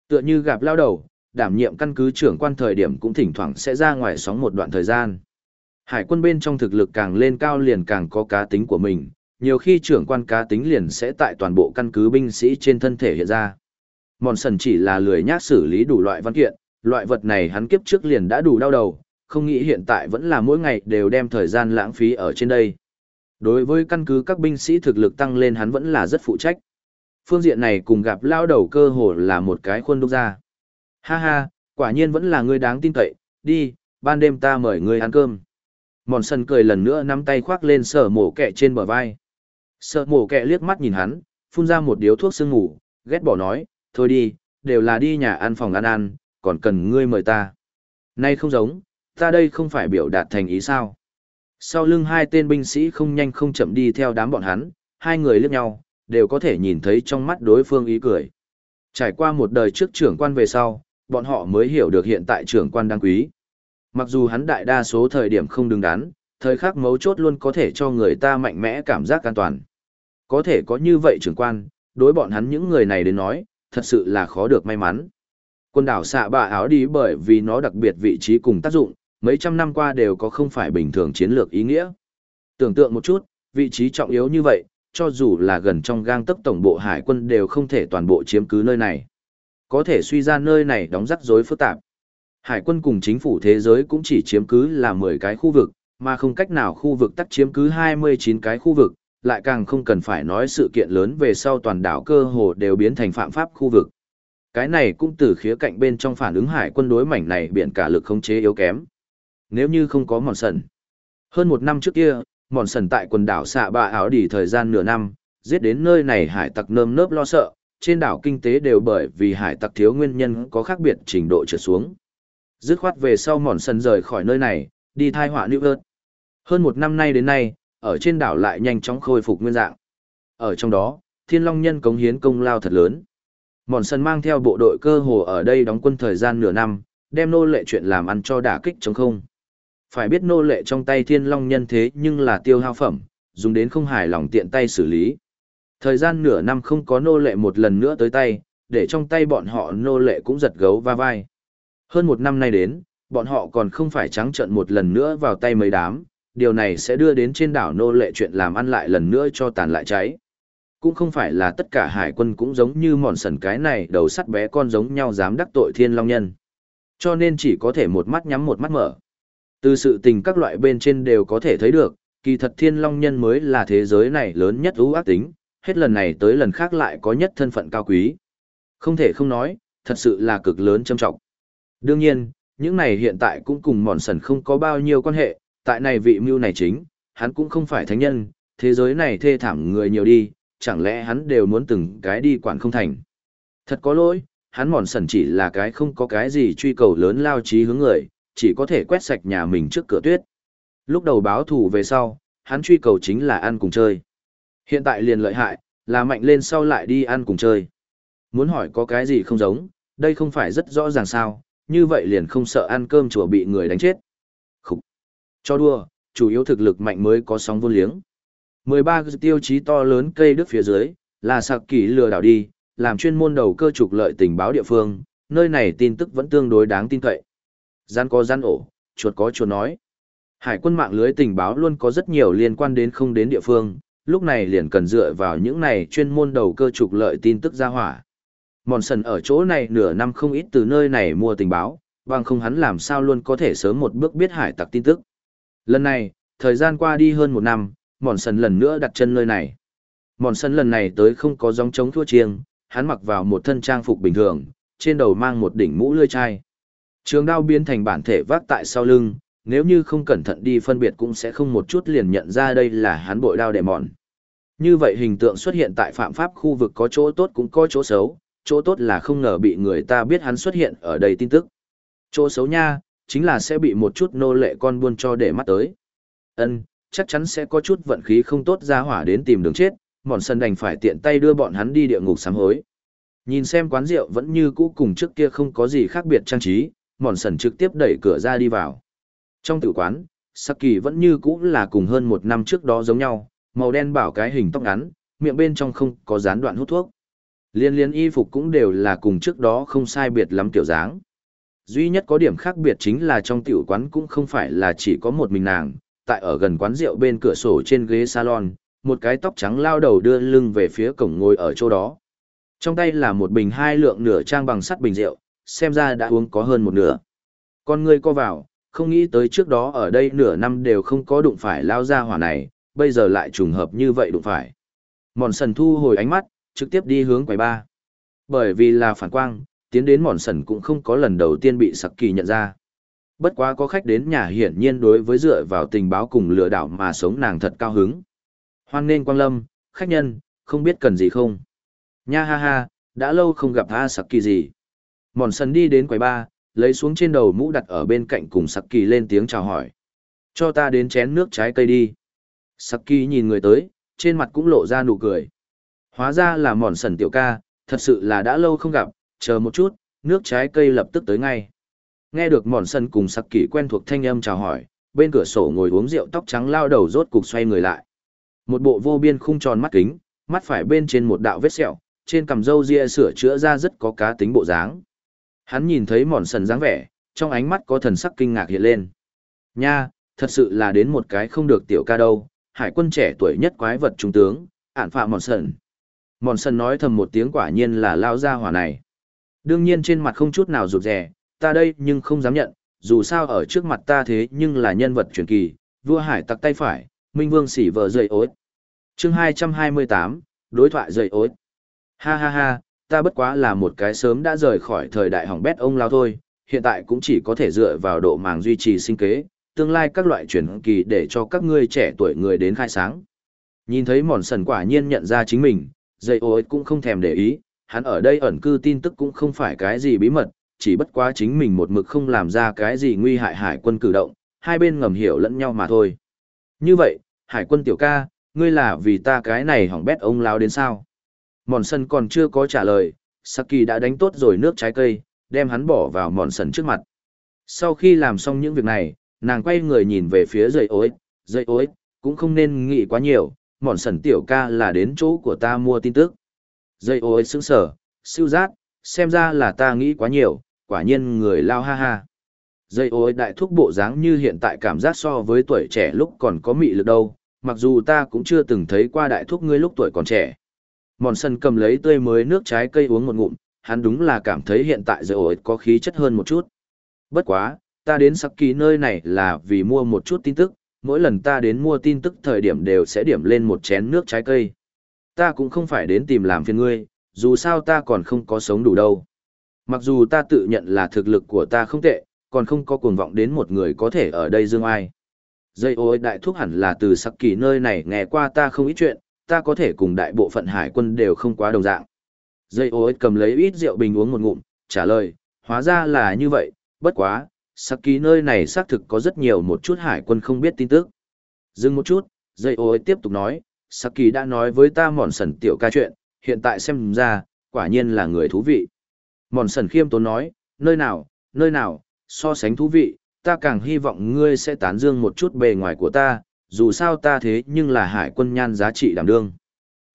Tựa như gặp lao đầu, đảm nhiệm căn cứ trưởng quan thời điểm cũng thỉnh thoảng sẽ ra ngoài sóng một đoạn thời gian. Hải quân bên trong thực lực càng lên cao liền càng có cá tính của mình, nhiều khi trưởng quan cá tính liền sẽ tại toàn bộ căn cứ binh sĩ trên thân thể hiện ra. Mòn sần chỉ là lười nhác xử lý đủ loại văn kiện, loại vật này hắn kiếp trước liền đã đủ đau đầu, không nghĩ hiện tại vẫn là mỗi ngày đều đem thời gian lãng phí ở trên đây. Đối với căn cứ các binh sĩ thực lực tăng lên hắn vẫn là rất phụ trách. Phương diện này cùng gặp lao đầu cơ hồ là một cái khuôn đúc ra. Ha ha, quả nhiên vẫn là người đáng tin cậy, đi, ban đêm ta mời ngươi ăn cơm. Mòn sân cười lần nữa nắm tay khoác lên sở mổ kẹ trên bờ vai. Sở mổ kẹ liếc mắt nhìn hắn, phun ra một điếu thuốc sương ngủ, ghét bỏ nói, thôi đi, đều là đi nhà ăn phòng ăn ăn, còn cần ngươi mời ta. Nay không giống, ta đây không phải biểu đạt thành ý sao. Sau lưng hai tên binh sĩ không nhanh không chậm đi theo đám bọn hắn, hai người liếc nhau, đều có thể nhìn thấy trong mắt đối phương ý cười. Trải qua một đời trước trưởng quan về sau, bọn họ mới hiểu được hiện tại trưởng quan đáng quý. Mặc dù hắn đại đa số thời điểm không đứng đắn, thời khắc mấu chốt luôn có thể cho người ta mạnh mẽ cảm giác an toàn. Có thể có như vậy trưởng quan, đối bọn hắn những người này đến nói, thật sự là khó được may mắn. Quần đảo xạ bạ áo đi bởi vì nó đặc biệt vị trí cùng tác dụng, mấy trăm năm qua đều có không phải bình thường chiến lược ý nghĩa. Tưởng tượng một chút, vị trí trọng yếu như vậy, cho dù là gần trong gang tấc tổng bộ hải quân đều không thể toàn bộ chiếm cứ nơi này. Có thể suy ra nơi này đóng rắc rối phức tạp. Hải quân cùng chính phủ thế giới cũng chỉ chiếm cứ là 10 cái khu vực, mà không cách nào khu vực tắt chiếm cứ 29 cái khu vực, lại càng không cần phải nói sự kiện lớn về sau toàn đảo cơ hồ đều biến thành phạm pháp khu vực. Cái này cũng từ khía cạnh bên trong phản ứng hải quân đối mảnh này biển cả lực không chế yếu kém. Nếu như không có mòn sần. Hơn một năm trước kia, mòn sần tại quần đảo xạ bạ áo đỉ thời gian nửa năm, giết đến nơi này hải tặc nơm nớp lo sợ, trên đảo kinh tế đều bởi vì hải tặc thiếu nguyên nhân có khác biệt trình độ trượt xuống. Dứt khoát về sau mòn sần rời khỏi nơi này, đi thai họa nữ ớt. Hơn một năm nay đến nay, ở trên đảo lại nhanh chóng khôi phục nguyên dạng. Ở trong đó, Thiên Long Nhân cống hiến công lao thật lớn. Mòn sần mang theo bộ đội cơ hồ ở đây đóng quân thời gian nửa năm, đem nô lệ chuyện làm ăn cho đả kích chống không. Phải biết nô lệ trong tay Thiên Long Nhân thế nhưng là tiêu hao phẩm, dùng đến không hài lòng tiện tay xử lý. Thời gian nửa năm không có nô lệ một lần nữa tới tay, để trong tay bọn họ nô lệ cũng giật gấu va vai. Hơn một năm nay đến, bọn họ còn không phải trắng trợn một lần nữa vào tay mấy đám, điều này sẽ đưa đến trên đảo nô lệ chuyện làm ăn lại lần nữa cho tàn lại cháy. Cũng không phải là tất cả hải quân cũng giống như mòn sần cái này đầu sắt bé con giống nhau dám đắc tội thiên long nhân. Cho nên chỉ có thể một mắt nhắm một mắt mở. Từ sự tình các loại bên trên đều có thể thấy được, kỳ thật thiên long nhân mới là thế giới này lớn nhất ưu ác tính, hết lần này tới lần khác lại có nhất thân phận cao quý. Không thể không nói, thật sự là cực lớn châm trọng. Đương nhiên, những này hiện tại cũng cùng mòn sần không có bao nhiêu quan hệ, tại này vị mưu này chính, hắn cũng không phải thánh nhân, thế giới này thê thảm người nhiều đi, chẳng lẽ hắn đều muốn từng cái đi quản không thành. Thật có lỗi, hắn mòn sần chỉ là cái không có cái gì truy cầu lớn lao trí hướng người, chỉ có thể quét sạch nhà mình trước cửa tuyết. Lúc đầu báo thù về sau, hắn truy cầu chính là ăn cùng chơi. Hiện tại liền lợi hại, là mạnh lên sau lại đi ăn cùng chơi. Muốn hỏi có cái gì không giống, đây không phải rất rõ ràng sao, như vậy liền không sợ ăn cơm chùa bị người đánh chết. Khúc! Cho đua, chủ yếu thực lực mạnh mới có sóng vô liếng. 13 tiêu chí to lớn cây đức phía dưới, là sạc kỷ lừa đảo đi, làm chuyên môn đầu cơ trục lợi tình báo địa phương, nơi này tin tức vẫn tương đối đáng tin cậy. Gian có gian ổ, chuột có chuột nói. Hải quân mạng lưới tình báo luôn có rất nhiều liên quan đến không đến địa phương, lúc này liền cần dựa vào những này chuyên môn đầu cơ trục lợi tin tức ra hỏa. Mòn sần ở chỗ này nửa năm không ít từ nơi này mua tình báo, bằng không hắn làm sao luôn có thể sớm một bước biết hải tặc tin tức. Lần này, thời gian qua đi hơn một năm, mòn sần lần nữa đặt chân nơi này. Mòn sần lần này tới không có gióng chống thua chiêng, hắn mặc vào một thân trang phục bình thường, trên đầu mang một đỉnh mũ lươi chai. Trường đao biến thành bản thể vác tại sau lưng, nếu như không cẩn thận đi phân biệt cũng sẽ không một chút liền nhận ra đây là hắn bội đao đệ mòn. Như vậy hình tượng xuất hiện tại phạm pháp khu vực có chỗ tốt cũng có chỗ xấu, chỗ tốt là không ngờ bị người ta biết hắn xuất hiện ở đây tin tức. Chỗ xấu nha, chính là sẽ bị một chút nô lệ con buôn cho để mắt tới. Ân, chắc chắn sẽ có chút vận khí không tốt ra hỏa đến tìm đường chết, mòn sân đành phải tiện tay đưa bọn hắn đi địa ngục sám hối. Nhìn xem quán rượu vẫn như cũ cùng trước kia không có gì khác biệt trang trí, mòn sần trực tiếp đẩy cửa ra đi vào. Trong tử quán, Saki vẫn như cũ là cùng hơn một năm trước đó giống nhau, màu đen bảo cái hình tóc ngắn, miệng bên trong không có gián đoạn hút thuốc. Liên liên y phục cũng đều là cùng trước đó không sai biệt lắm kiểu dáng. Duy nhất có điểm khác biệt chính là trong tiểu quán cũng không phải là chỉ có một mình nàng, tại ở gần quán rượu bên cửa sổ trên ghế salon, một cái tóc trắng lao đầu đưa lưng về phía cổng ngồi ở chỗ đó. Trong tay là một bình hai lượng nửa trang bằng sắt bình rượu, xem ra đã uống có hơn một nửa. Con người co vào, không nghĩ tới trước đó ở đây nửa năm đều không có đụng phải lao ra hỏa này, bây giờ lại trùng hợp như vậy đụng phải. Mòn sần thu hồi ánh mắt, trực tiếp đi hướng quầy ba. Bởi vì là phản quang, tiến đến mòn sần cũng không có lần đầu tiên bị sặc kỳ nhận ra. Bất quá có khách đến nhà hiển nhiên đối với dựa vào tình báo cùng lừa đảo mà sống nàng thật cao hứng. Hoan nên quang lâm, khách nhân, không biết cần gì không. Nha ha ha, đã lâu không gặp A sặc kỳ gì. Mòn sần đi đến quầy ba, lấy xuống trên đầu mũ đặt ở bên cạnh cùng sặc kỳ lên tiếng chào hỏi. Cho ta đến chén nước trái cây đi. Sặc kỳ nhìn người tới, trên mặt cũng lộ ra nụ cười. Hóa ra là mòn sần tiểu ca, thật sự là đã lâu không gặp, chờ một chút, nước trái cây lập tức tới ngay. Nghe được mòn sần cùng sặc kỳ quen thuộc thanh âm chào hỏi, bên cửa sổ ngồi uống rượu tóc trắng lao đầu rốt cục xoay người lại. Một bộ vô biên khung tròn mắt kính, mắt phải bên trên một đạo vết sẹo, trên cằm râu ria sửa chữa ra rất có cá tính bộ dáng. Hắn nhìn thấy mòn sần dáng vẻ, trong ánh mắt có thần sắc kinh ngạc hiện lên. Nha, thật sự là đến một cái không được tiểu ca đâu, hải quân trẻ tuổi nhất quái vật trung tướng, ản phạm mòn sần. Mòn sần nói thầm một tiếng quả nhiên là lao ra hỏa này. Đương nhiên trên mặt không chút nào rụt rè, ta đây nhưng không dám nhận, dù sao ở trước mặt ta thế nhưng là nhân vật truyền kỳ, vua hải tặc tay phải, minh vương xỉ vợ dậy ối. chương 228, đối thoại dậy ối. Ha ha ha, ta bất quá là một cái sớm đã rời khỏi thời đại hỏng bét ông lao thôi, hiện tại cũng chỉ có thể dựa vào độ màng duy trì sinh kế, tương lai các loại truyền kỳ để cho các ngươi trẻ tuổi người đến khai sáng. Nhìn thấy mòn sần quả nhiên nhận ra chính mình, dây ôi cũng không thèm để ý, hắn ở đây ẩn cư tin tức cũng không phải cái gì bí mật, chỉ bất quá chính mình một mực không làm ra cái gì nguy hại hải quân cử động, hai bên ngầm hiểu lẫn nhau mà thôi. Như vậy, hải quân tiểu ca, ngươi là vì ta cái này hỏng bét ông lao đến sao? Mòn sân còn chưa có trả lời, Saki đã đánh tốt rồi nước trái cây, đem hắn bỏ vào mòn sân trước mặt. Sau khi làm xong những việc này, nàng quay người nhìn về phía dây ối, dây ối, cũng không nên nghĩ quá nhiều, mòn sần tiểu ca là đến chỗ của ta mua tin tức. Dây ối sững sở, siêu giác, xem ra là ta nghĩ quá nhiều, quả nhiên người lao ha ha. Dây ối đại thúc bộ dáng như hiện tại cảm giác so với tuổi trẻ lúc còn có mị lực đâu, mặc dù ta cũng chưa từng thấy qua đại thúc ngươi lúc tuổi còn trẻ. Mòn sân cầm lấy tươi mới nước trái cây uống một ngụm, hắn đúng là cảm thấy hiện tại giờ ổi có khí chất hơn một chút. Bất quá, ta đến sắc kỳ nơi này là vì mua một chút tin tức, mỗi lần ta đến mua tin tức thời điểm đều sẽ điểm lên một chén nước trái cây. Ta cũng không phải đến tìm làm phiền ngươi, dù sao ta còn không có sống đủ đâu. Mặc dù ta tự nhận là thực lực của ta không tệ, còn không có cuồng vọng đến một người có thể ở đây dương ai. Dây ôi đại thúc hẳn là từ sắc kỳ nơi này nghe qua ta không ít chuyện, ta có thể cùng đại bộ phận hải quân đều không quá đồng dạng. Dây ôi cầm lấy ít rượu bình uống một ngụm, trả lời, hóa ra là như vậy, bất quá, sắc ký nơi này xác thực có rất nhiều một chút hải quân không biết tin tức. Dừng một chút, dây ôi tiếp tục nói, sắc ký đã nói với ta mòn sần tiểu ca chuyện, hiện tại xem ra, quả nhiên là người thú vị. Mòn sần khiêm tốn nói, nơi nào, nơi nào, so sánh thú vị, ta càng hy vọng ngươi sẽ tán dương một chút bề ngoài của ta, dù sao ta thế nhưng là hải quân nhan giá trị đảm đương.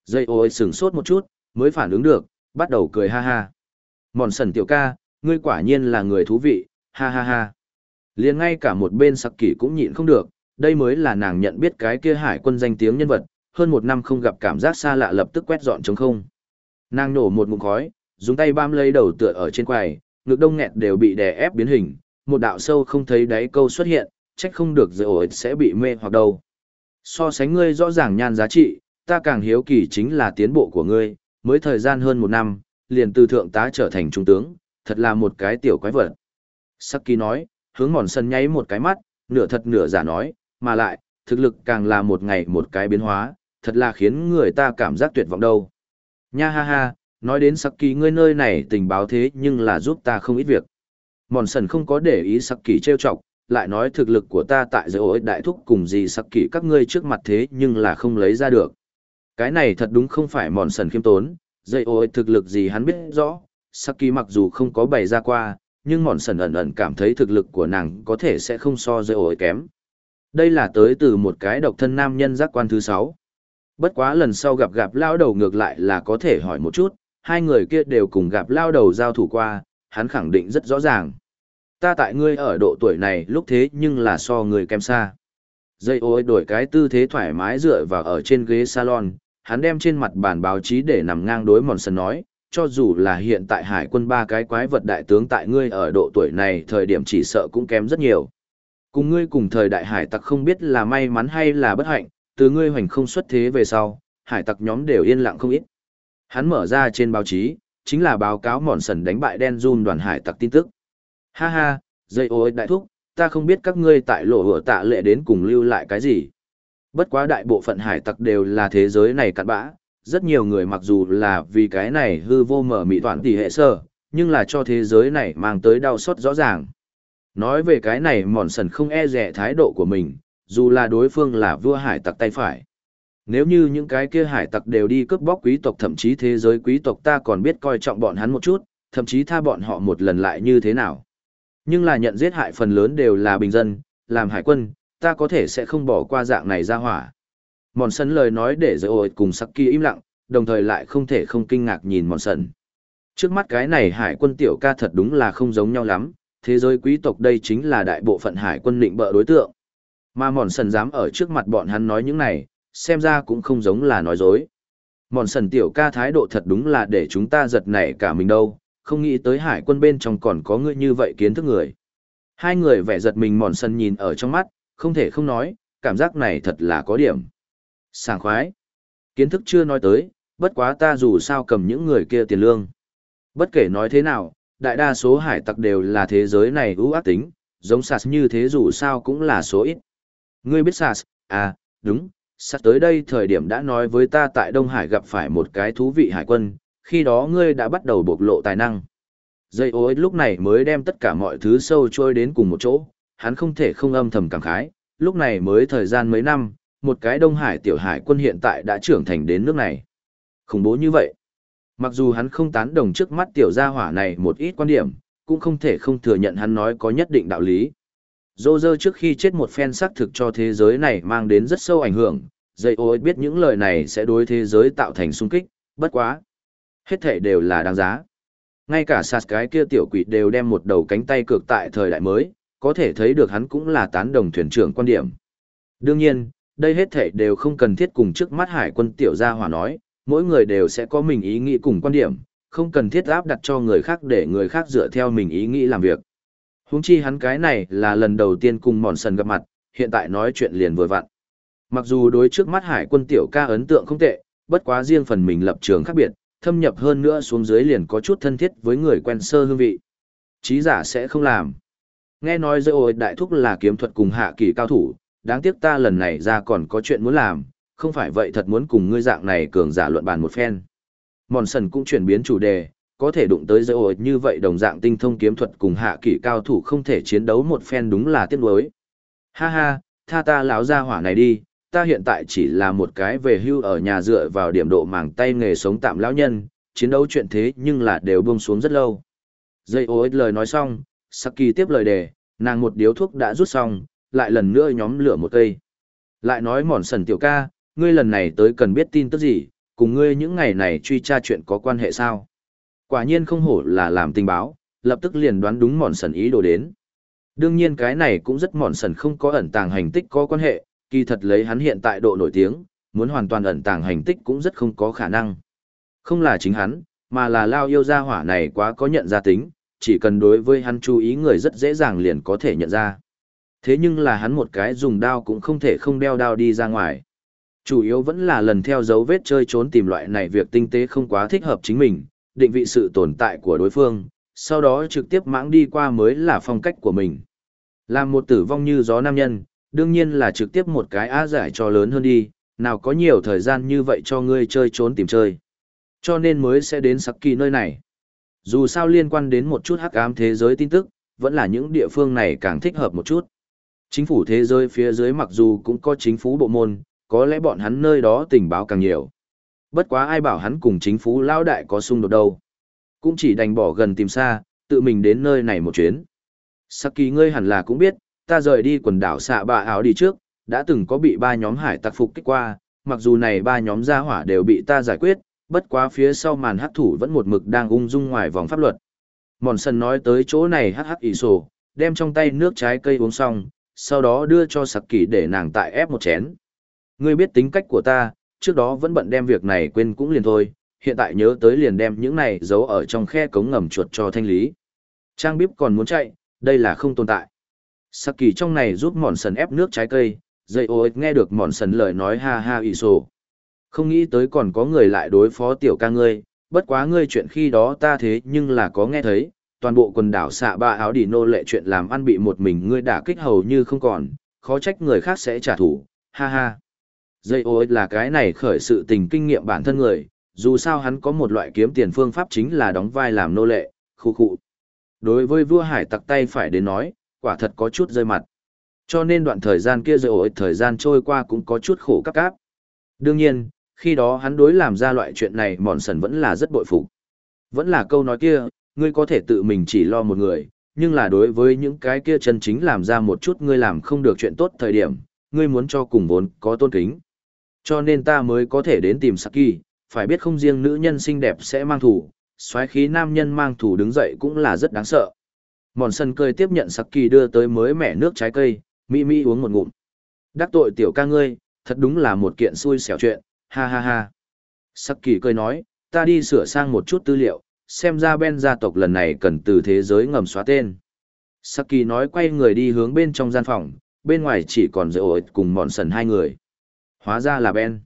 Dây ôi sửng sốt một chút, mới phản ứng được, bắt đầu cười ha ha. Mòn sần tiểu ca, ngươi quả nhiên là người thú vị, ha ha ha. liền ngay cả một bên sặc kỷ cũng nhịn không được, đây mới là nàng nhận biết cái kia hải quân danh tiếng nhân vật, hơn một năm không gặp cảm giác xa lạ lập tức quét dọn trống không. Nàng nổ một ngụm khói, dùng tay bám lấy đầu tựa ở trên quầy, ngực đông nghẹt đều bị đè ép biến hình, một đạo sâu không thấy đáy câu xuất hiện, trách không được rồi ổi sẽ bị mê hoặc đâu. So sánh ngươi rõ ràng nhan giá trị, ta càng hiếu kỳ chính là tiến bộ của ngươi, mới thời gian hơn một năm, liền từ thượng tá trở thành trung tướng, thật là một cái tiểu quái vật. Saki nói, hướng mòn sân nháy một cái mắt, nửa thật nửa giả nói, mà lại, thực lực càng là một ngày một cái biến hóa, thật là khiến người ta cảm giác tuyệt vọng đâu. Nha ha ha, nói đến Saki ngươi nơi này tình báo thế nhưng là giúp ta không ít việc. Mòn sần không có để ý Saki trêu chọc, lại nói thực lực của ta tại giới ối đại thúc cùng gì sắc kỷ các ngươi trước mặt thế nhưng là không lấy ra được. Cái này thật đúng không phải mòn sần khiêm tốn, dây ối thực lực gì hắn biết rõ, sắc kỷ mặc dù không có bày ra qua, nhưng mòn sần ẩn ẩn cảm thấy thực lực của nàng có thể sẽ không so giới ối kém. Đây là tới từ một cái độc thân nam nhân giác quan thứ sáu. Bất quá lần sau gặp gặp lao đầu ngược lại là có thể hỏi một chút, hai người kia đều cùng gặp lao đầu giao thủ qua, hắn khẳng định rất rõ ràng. Ta tại ngươi ở độ tuổi này lúc thế nhưng là so người kém xa. Dây ôi đổi cái tư thế thoải mái dựa vào ở trên ghế salon, hắn đem trên mặt bàn báo chí để nằm ngang đối mòn sân nói, cho dù là hiện tại hải quân ba cái quái vật đại tướng tại ngươi ở độ tuổi này thời điểm chỉ sợ cũng kém rất nhiều. Cùng ngươi cùng thời đại hải tặc không biết là may mắn hay là bất hạnh, từ ngươi hoành không xuất thế về sau, hải tặc nhóm đều yên lặng không ít. Hắn mở ra trên báo chí, chính là báo cáo mòn sần đánh bại đen run đoàn hải tặc tin tức. Ha ha, dây ôi đại thúc, ta không biết các ngươi tại lộ hửa tạ lệ đến cùng lưu lại cái gì. Bất quá đại bộ phận hải tặc đều là thế giới này cặn bã, rất nhiều người mặc dù là vì cái này hư vô mở mị toàn tỷ hệ sơ, nhưng là cho thế giới này mang tới đau xót rõ ràng. Nói về cái này mòn sần không e rẻ thái độ của mình, dù là đối phương là vua hải tặc tay phải. Nếu như những cái kia hải tặc đều đi cướp bóc quý tộc thậm chí thế giới quý tộc ta còn biết coi trọng bọn hắn một chút, thậm chí tha bọn họ một lần lại như thế nào. Nhưng là nhận giết hại phần lớn đều là bình dân, làm hải quân, ta có thể sẽ không bỏ qua dạng này ra hỏa. Mòn sân lời nói để giới ổi cùng sắc kia im lặng, đồng thời lại không thể không kinh ngạc nhìn mòn sân. Trước mắt cái này hải quân tiểu ca thật đúng là không giống nhau lắm, thế giới quý tộc đây chính là đại bộ phận hải quân định bợ đối tượng. Mà mòn sần dám ở trước mặt bọn hắn nói những này, xem ra cũng không giống là nói dối. Mòn sần tiểu ca thái độ thật đúng là để chúng ta giật nảy cả mình đâu, không nghĩ tới hải quân bên trong còn có người như vậy kiến thức người. Hai người vẻ giật mình mòn sân nhìn ở trong mắt, không thể không nói, cảm giác này thật là có điểm. Sảng khoái. Kiến thức chưa nói tới, bất quá ta dù sao cầm những người kia tiền lương. Bất kể nói thế nào, đại đa số hải tặc đều là thế giới này ưu ác tính, giống sạt như thế dù sao cũng là số ít. Ngươi biết sạt, à, đúng, sạt tới đây thời điểm đã nói với ta tại Đông Hải gặp phải một cái thú vị hải quân, khi đó ngươi đã bắt đầu bộc lộ tài năng. Dây ối lúc này mới đem tất cả mọi thứ sâu trôi đến cùng một chỗ, hắn không thể không âm thầm cảm khái, lúc này mới thời gian mấy năm, một cái Đông Hải tiểu hải quân hiện tại đã trưởng thành đến nước này. Khủng bố như vậy. Mặc dù hắn không tán đồng trước mắt tiểu gia hỏa này một ít quan điểm, cũng không thể không thừa nhận hắn nói có nhất định đạo lý. Dô dơ trước khi chết một phen xác thực cho thế giới này mang đến rất sâu ảnh hưởng, dây ôi biết những lời này sẽ đối thế giới tạo thành sung kích, bất quá. Hết thể đều là đáng giá. Ngay cả sạt cái kia tiểu quỷ đều đem một đầu cánh tay cược tại thời đại mới, có thể thấy được hắn cũng là tán đồng thuyền trưởng quan điểm. Đương nhiên, đây hết thể đều không cần thiết cùng trước mắt hải quân tiểu gia hỏa nói, mỗi người đều sẽ có mình ý nghĩ cùng quan điểm, không cần thiết áp đặt cho người khác để người khác dựa theo mình ý nghĩ làm việc. Huống chi hắn cái này là lần đầu tiên cùng mòn sần gặp mặt, hiện tại nói chuyện liền vừa vặn. Mặc dù đối trước mắt hải quân tiểu ca ấn tượng không tệ, bất quá riêng phần mình lập trường khác biệt, thâm nhập hơn nữa xuống dưới liền có chút thân thiết với người quen sơ hương vị. Chí giả sẽ không làm. Nghe nói dây ôi đại thúc là kiếm thuật cùng hạ kỳ cao thủ, đáng tiếc ta lần này ra còn có chuyện muốn làm, không phải vậy thật muốn cùng ngươi dạng này cường giả luận bàn một phen. Mòn sần cũng chuyển biến chủ đề, có thể đụng tới dây ôi như vậy đồng dạng tinh thông kiếm thuật cùng hạ kỳ cao thủ không thể chiến đấu một phen đúng là tiếc nuối. Ha ha, tha ta lão ra hỏa này đi, ta hiện tại chỉ là một cái về hưu ở nhà dựa vào điểm độ màng tay nghề sống tạm lão nhân, chiến đấu chuyện thế nhưng là đều buông xuống rất lâu. Dây ô lời nói xong, Saki tiếp lời đề, nàng một điếu thuốc đã rút xong, lại lần nữa nhóm lửa một cây. Lại nói mòn sần tiểu ca, ngươi lần này tới cần biết tin tức gì, cùng ngươi những ngày này truy tra chuyện có quan hệ sao? Quả nhiên không hổ là làm tình báo, lập tức liền đoán đúng mòn sần ý đồ đến. Đương nhiên cái này cũng rất mòn sần không có ẩn tàng hành tích có quan hệ, kỳ thật lấy hắn hiện tại độ nổi tiếng, muốn hoàn toàn ẩn tàng hành tích cũng rất không có khả năng. Không là chính hắn, mà là lao yêu gia hỏa này quá có nhận ra tính, chỉ cần đối với hắn chú ý người rất dễ dàng liền có thể nhận ra. Thế nhưng là hắn một cái dùng đao cũng không thể không đeo đao đi ra ngoài. Chủ yếu vẫn là lần theo dấu vết chơi trốn tìm loại này việc tinh tế không quá thích hợp chính mình, định vị sự tồn tại của đối phương, sau đó trực tiếp mãng đi qua mới là phong cách của mình. Làm một tử vong như gió nam nhân, đương nhiên là trực tiếp một cái á giải cho lớn hơn đi, nào có nhiều thời gian như vậy cho ngươi chơi trốn tìm chơi. Cho nên mới sẽ đến Saki nơi này. Dù sao liên quan đến một chút hắc ám thế giới tin tức, vẫn là những địa phương này càng thích hợp một chút. Chính phủ thế giới phía dưới mặc dù cũng có chính phủ bộ môn, có lẽ bọn hắn nơi đó tình báo càng nhiều. Bất quá ai bảo hắn cùng chính phủ lao đại có xung đột đâu. Cũng chỉ đành bỏ gần tìm xa, tự mình đến nơi này một chuyến. Saki ngươi hẳn là cũng biết, ta rời đi quần đảo xạ bạ áo đi trước, đã từng có bị ba nhóm hải tặc phục kích qua, mặc dù này ba nhóm gia hỏa đều bị ta giải quyết, bất quá phía sau màn hắc thủ vẫn một mực đang ung dung ngoài vòng pháp luật. Mòn sần nói tới chỗ này hắc hắc ỉ sổ, đem trong tay nước trái cây uống xong, sau đó đưa cho sặc kỳ để nàng tại ép một chén. Ngươi biết tính cách của ta, trước đó vẫn bận đem việc này quên cũng liền thôi, hiện tại nhớ tới liền đem những này giấu ở trong khe cống ngầm chuột cho thanh lý. Trang bíp còn muốn chạy, đây là không tồn tại. Sắc kỳ trong này giúp mòn sần ép nước trái cây, dây ô nghe được mòn sần lời nói ha ha ỉ sổ. Không nghĩ tới còn có người lại đối phó tiểu ca ngươi, bất quá ngươi chuyện khi đó ta thế nhưng là có nghe thấy, toàn bộ quần đảo xạ ba áo đi nô lệ chuyện làm ăn bị một mình ngươi đả kích hầu như không còn, khó trách người khác sẽ trả thù, ha ha. Dây ô là cái này khởi sự tình kinh nghiệm bản thân người, dù sao hắn có một loại kiếm tiền phương pháp chính là đóng vai làm nô lệ, khu khu. Đối với vua hải tặc tay phải đến nói, quả thật có chút rơi mặt. Cho nên đoạn thời gian kia rồi ổi thời gian trôi qua cũng có chút khổ cắp cáp. Đương nhiên, khi đó hắn đối làm ra loại chuyện này mòn sần vẫn là rất bội phục. Vẫn là câu nói kia, ngươi có thể tự mình chỉ lo một người, nhưng là đối với những cái kia chân chính làm ra một chút ngươi làm không được chuyện tốt thời điểm, ngươi muốn cho cùng vốn có tôn kính. Cho nên ta mới có thể đến tìm Saki, phải biết không riêng nữ nhân xinh đẹp sẽ mang thủ, xoáy khí nam nhân mang thủ đứng dậy cũng là rất đáng sợ. Mòn sân cười tiếp nhận Saki đưa tới mới mẻ nước trái cây, mỹ mỹ uống một ngụm. Đắc tội tiểu ca ngươi, thật đúng là một kiện xui xẻo chuyện, ha ha ha. Saki cười nói, ta đi sửa sang một chút tư liệu, xem ra Ben gia tộc lần này cần từ thế giới ngầm xóa tên. Saki nói quay người đi hướng bên trong gian phòng, bên ngoài chỉ còn dễ ổi cùng mòn sần hai người. Hóa ra là Ben.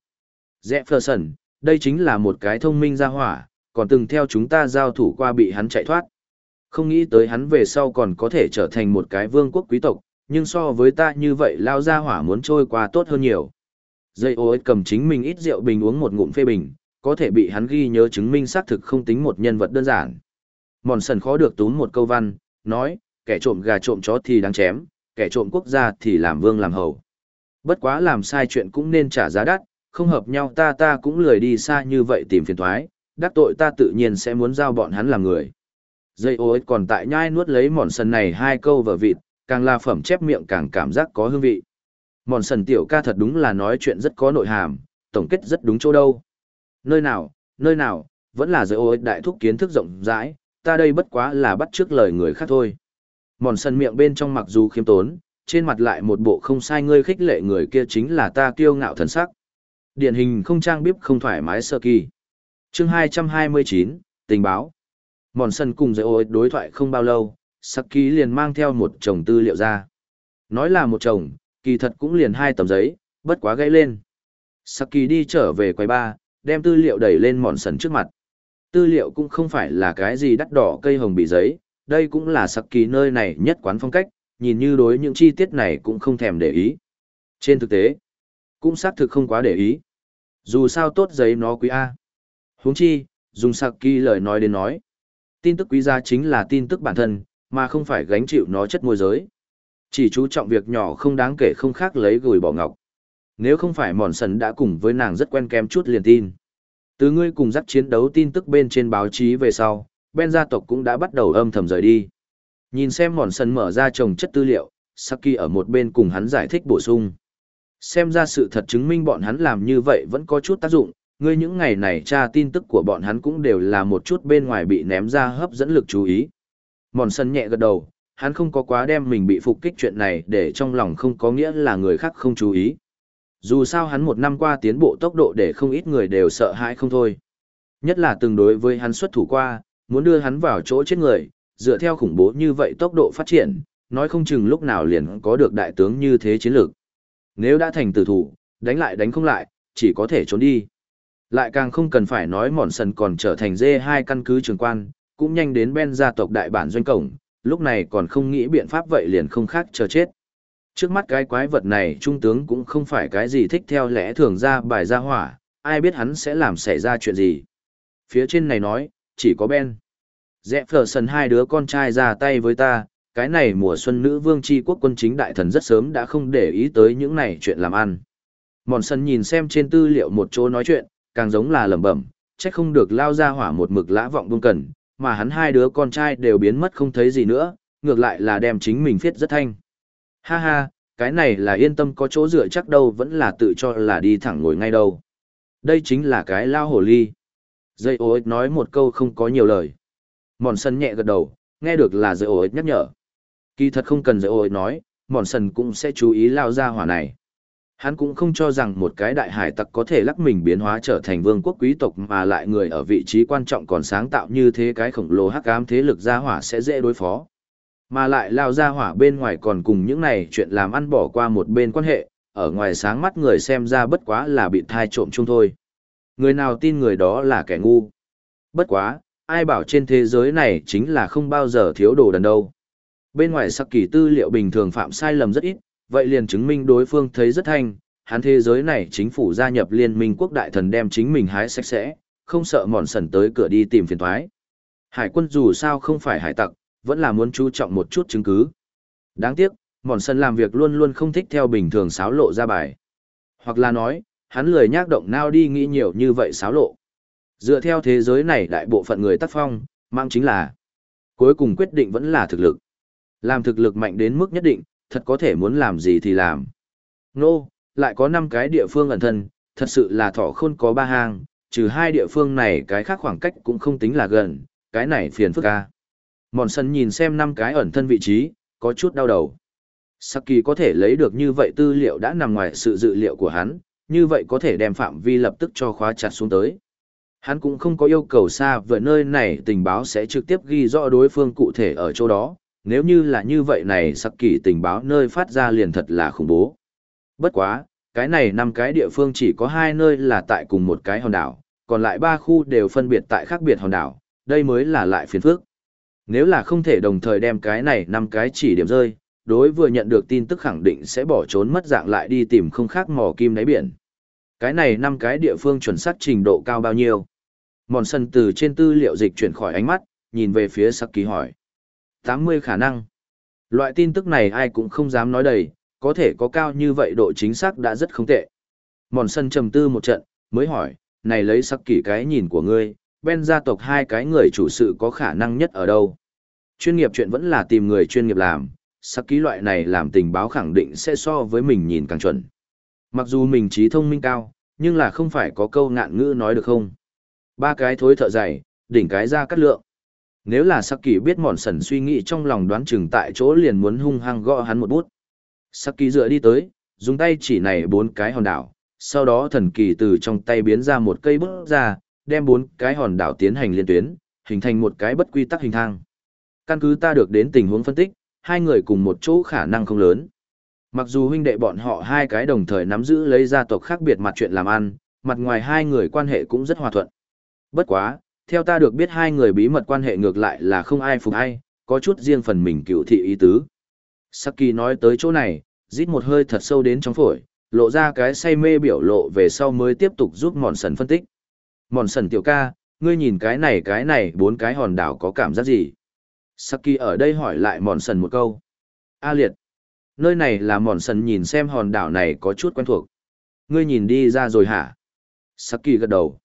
Jefferson, đây chính là một cái thông minh gia hỏa, còn từng theo chúng ta giao thủ qua bị hắn chạy thoát. Không nghĩ tới hắn về sau còn có thể trở thành một cái vương quốc quý tộc, nhưng so với ta như vậy lao ra hỏa muốn trôi qua tốt hơn nhiều. Dây ô cầm chính mình ít rượu bình uống một ngụm phê bình, có thể bị hắn ghi nhớ chứng minh xác thực không tính một nhân vật đơn giản. Mòn sần khó được túm một câu văn, nói, kẻ trộm gà trộm chó thì đáng chém, kẻ trộm quốc gia thì làm vương làm hầu. Bất quá làm sai chuyện cũng nên trả giá đắt, không hợp nhau ta ta cũng lười đi xa như vậy tìm phiền thoái, đắc tội ta tự nhiên sẽ muốn giao bọn hắn làm người. Dây ô còn tại nhai nuốt lấy mòn sần này hai câu vở vịt, càng là phẩm chép miệng càng cảm giác có hương vị. Mòn sần tiểu ca thật đúng là nói chuyện rất có nội hàm, tổng kết rất đúng chỗ đâu. Nơi nào, nơi nào, vẫn là dây ô đại thúc kiến thức rộng rãi, ta đây bất quá là bắt trước lời người khác thôi. Mòn sần miệng bên trong mặc dù khiêm tốn, trên mặt lại một bộ không sai ngươi khích lệ người kia chính là ta kiêu ngạo thần sắc. Điển hình không trang bíp không thoải mái sơ kỳ. chương 229, tình báo. Mòn sân cùng dây ôi đối thoại không bao lâu, Saki liền mang theo một chồng tư liệu ra. Nói là một chồng, kỳ thật cũng liền hai tấm giấy, bất quá gãy lên. Saki đi trở về quầy ba, đem tư liệu đẩy lên mòn sần trước mặt. Tư liệu cũng không phải là cái gì đắt đỏ cây hồng bị giấy, đây cũng là Saki nơi này nhất quán phong cách, nhìn như đối những chi tiết này cũng không thèm để ý. Trên thực tế, cũng xác thực không quá để ý. Dù sao tốt giấy nó quý A. huống chi, dùng Saki lời nói đến nói. Tin tức quý giá chính là tin tức bản thân, mà không phải gánh chịu nó chất môi giới. Chỉ chú trọng việc nhỏ không đáng kể không khác lấy gửi bỏ ngọc. Nếu không phải mòn sần đã cùng với nàng rất quen kém chút liền tin. Từ ngươi cùng dắt chiến đấu tin tức bên trên báo chí về sau, Ben gia tộc cũng đã bắt đầu âm thầm rời đi. Nhìn xem mòn sần mở ra trồng chất tư liệu, Saki ở một bên cùng hắn giải thích bổ sung. Xem ra sự thật chứng minh bọn hắn làm như vậy vẫn có chút tác dụng, ngươi những ngày này tra tin tức của bọn hắn cũng đều là một chút bên ngoài bị ném ra hấp dẫn lực chú ý. Mòn sân nhẹ gật đầu, hắn không có quá đem mình bị phục kích chuyện này để trong lòng không có nghĩa là người khác không chú ý. Dù sao hắn một năm qua tiến bộ tốc độ để không ít người đều sợ hãi không thôi. Nhất là từng đối với hắn xuất thủ qua, muốn đưa hắn vào chỗ chết người, dựa theo khủng bố như vậy tốc độ phát triển, nói không chừng lúc nào liền có được đại tướng như thế chiến lược. Nếu đã thành tử thủ, đánh lại đánh không lại, chỉ có thể trốn đi. Lại càng không cần phải nói mòn sần còn trở thành dê hai căn cứ trường quan, cũng nhanh đến Ben gia tộc đại bản doanh cổng, lúc này còn không nghĩ biện pháp vậy liền không khác chờ chết. Trước mắt cái quái vật này trung tướng cũng không phải cái gì thích theo lẽ thường ra bài ra hỏa, ai biết hắn sẽ làm xảy ra chuyện gì. Phía trên này nói, chỉ có Ben. Dẹ phở sần hai đứa con trai ra tay với ta, cái này mùa xuân nữ vương tri quốc quân chính đại thần rất sớm đã không để ý tới những này chuyện làm ăn. Mòn sân nhìn xem trên tư liệu một chỗ nói chuyện, càng giống là lẩm bẩm, trách không được lao ra hỏa một mực lã vọng buông cần, mà hắn hai đứa con trai đều biến mất không thấy gì nữa, ngược lại là đem chính mình phiết rất thanh. Ha ha, cái này là yên tâm có chỗ dựa chắc đâu vẫn là tự cho là đi thẳng ngồi ngay đâu. Đây chính là cái lao hồ ly. Dây ô ích nói một câu không có nhiều lời. Mòn sân nhẹ gật đầu, nghe được là dây ô ích nhắc nhở. Kỳ thật không cần dây ô ích nói, mòn sân cũng sẽ chú ý lao ra hỏa này. Hắn cũng không cho rằng một cái đại hải tặc có thể lắc mình biến hóa trở thành vương quốc quý tộc mà lại người ở vị trí quan trọng còn sáng tạo như thế cái khổng lồ hắc ám thế lực gia hỏa sẽ dễ đối phó. Mà lại lao ra hỏa bên ngoài còn cùng những này chuyện làm ăn bỏ qua một bên quan hệ, ở ngoài sáng mắt người xem ra bất quá là bị thai trộm chung thôi. Người nào tin người đó là kẻ ngu. Bất quá, ai bảo trên thế giới này chính là không bao giờ thiếu đồ đần đâu. Bên ngoài sắc kỳ tư liệu bình thường phạm sai lầm rất ít, vậy liền chứng minh đối phương thấy rất thanh, hắn thế giới này chính phủ gia nhập liên minh quốc đại thần đem chính mình hái sạch sẽ, không sợ mòn sần tới cửa đi tìm phiền thoái. Hải quân dù sao không phải hải tặc, vẫn là muốn chú trọng một chút chứng cứ. Đáng tiếc, mòn sần làm việc luôn luôn không thích theo bình thường xáo lộ ra bài. Hoặc là nói, hắn lười nhác động nào đi nghĩ nhiều như vậy xáo lộ. Dựa theo thế giới này đại bộ phận người tác phong, mang chính là cuối cùng quyết định vẫn là thực lực. Làm thực lực mạnh đến mức nhất định, thật có thể muốn làm gì thì làm. Nô, lại có 5 cái địa phương ẩn thân, thật sự là thỏ khôn có ba hang, trừ hai địa phương này cái khác khoảng cách cũng không tính là gần, cái này phiền phức ca. Mòn sân nhìn xem năm cái ẩn thân vị trí, có chút đau đầu. Saki có thể lấy được như vậy tư liệu đã nằm ngoài sự dự liệu của hắn, như vậy có thể đem phạm vi lập tức cho khóa chặt xuống tới. Hắn cũng không có yêu cầu xa vừa nơi này tình báo sẽ trực tiếp ghi rõ đối phương cụ thể ở chỗ đó, nếu như là như vậy này sắc kỳ tình báo nơi phát ra liền thật là khủng bố. Bất quá, cái này năm cái địa phương chỉ có hai nơi là tại cùng một cái hòn đảo, còn lại ba khu đều phân biệt tại khác biệt hòn đảo, đây mới là lại phiền phức. Nếu là không thể đồng thời đem cái này năm cái chỉ điểm rơi, đối vừa nhận được tin tức khẳng định sẽ bỏ trốn mất dạng lại đi tìm không khác mò kim đáy biển. Cái này năm cái địa phương chuẩn xác trình độ cao bao nhiêu? Mòn sân từ trên tư liệu dịch chuyển khỏi ánh mắt, nhìn về phía Saki hỏi. 80 khả năng. Loại tin tức này ai cũng không dám nói đầy, có thể có cao như vậy độ chính xác đã rất không tệ. Mòn sân trầm tư một trận, mới hỏi, này lấy sắc kỷ cái nhìn của ngươi, bên gia tộc hai cái người chủ sự có khả năng nhất ở đâu? Chuyên nghiệp chuyện vẫn là tìm người chuyên nghiệp làm, sắc ký loại này làm tình báo khẳng định sẽ so với mình nhìn càng chuẩn. Mặc dù mình trí thông minh cao, nhưng là không phải có câu ngạn ngữ nói được không? Ba cái thối thợ dày, đỉnh cái ra cắt lượng. Nếu là Saki biết mòn sần suy nghĩ trong lòng đoán chừng tại chỗ liền muốn hung hăng gõ hắn một bút. Saki dựa đi tới, dùng tay chỉ này bốn cái hòn đảo, sau đó thần kỳ từ trong tay biến ra một cây bút ra, đem bốn cái hòn đảo tiến hành liên tuyến, hình thành một cái bất quy tắc hình thang. Căn cứ ta được đến tình huống phân tích, hai người cùng một chỗ khả năng không lớn. Mặc dù huynh đệ bọn họ hai cái đồng thời nắm giữ lấy gia tộc khác biệt mặt chuyện làm ăn, mặt ngoài hai người quan hệ cũng rất hòa thuận. Bất quá, theo ta được biết hai người bí mật quan hệ ngược lại là không ai phục ai, có chút riêng phần mình cựu thị ý tứ. Saki nói tới chỗ này, rít một hơi thật sâu đến trong phổi, lộ ra cái say mê biểu lộ về sau mới tiếp tục giúp mòn sần phân tích. Mòn sần tiểu ca, ngươi nhìn cái này cái này bốn cái hòn đảo có cảm giác gì? Saki ở đây hỏi lại mòn sần một câu. A liệt. Nơi này là mòn sần nhìn xem hòn đảo này có chút quen thuộc. Ngươi nhìn đi ra rồi hả? Saki gật đầu.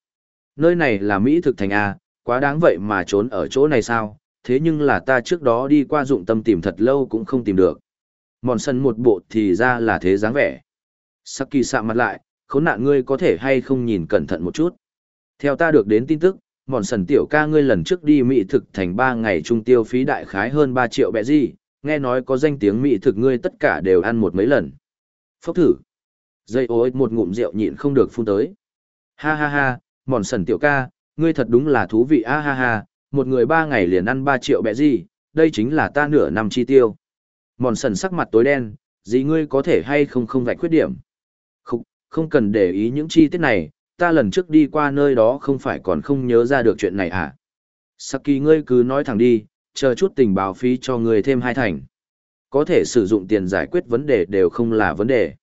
Nơi này là Mỹ thực thành A, quá đáng vậy mà trốn ở chỗ này sao, thế nhưng là ta trước đó đi qua dụng tâm tìm thật lâu cũng không tìm được. Mòn sân một bộ thì ra là thế dáng vẻ. Saki sạm mặt lại, khốn nạn ngươi có thể hay không nhìn cẩn thận một chút. Theo ta được đến tin tức, mòn sần tiểu ca ngươi lần trước đi Mỹ thực thành 3 ngày trung tiêu phí đại khái hơn 3 triệu bẹ gì, nghe nói có danh tiếng Mỹ thực ngươi tất cả đều ăn một mấy lần. Phốc thử. Dây ối một ngụm rượu nhịn không được phun tới. Ha ha ha, mòn sần tiểu ca, ngươi thật đúng là thú vị a ha ha, một người ba ngày liền ăn ba triệu bẹ gì, đây chính là ta nửa năm chi tiêu. Mòn sần sắc mặt tối đen, gì ngươi có thể hay không không vạch khuyết điểm. Không, không cần để ý những chi tiết này, ta lần trước đi qua nơi đó không phải còn không nhớ ra được chuyện này à. Saki ngươi cứ nói thẳng đi, chờ chút tình báo phí cho ngươi thêm hai thành. có thể sử dụng tiền giải quyết vấn đề đều không là vấn đề.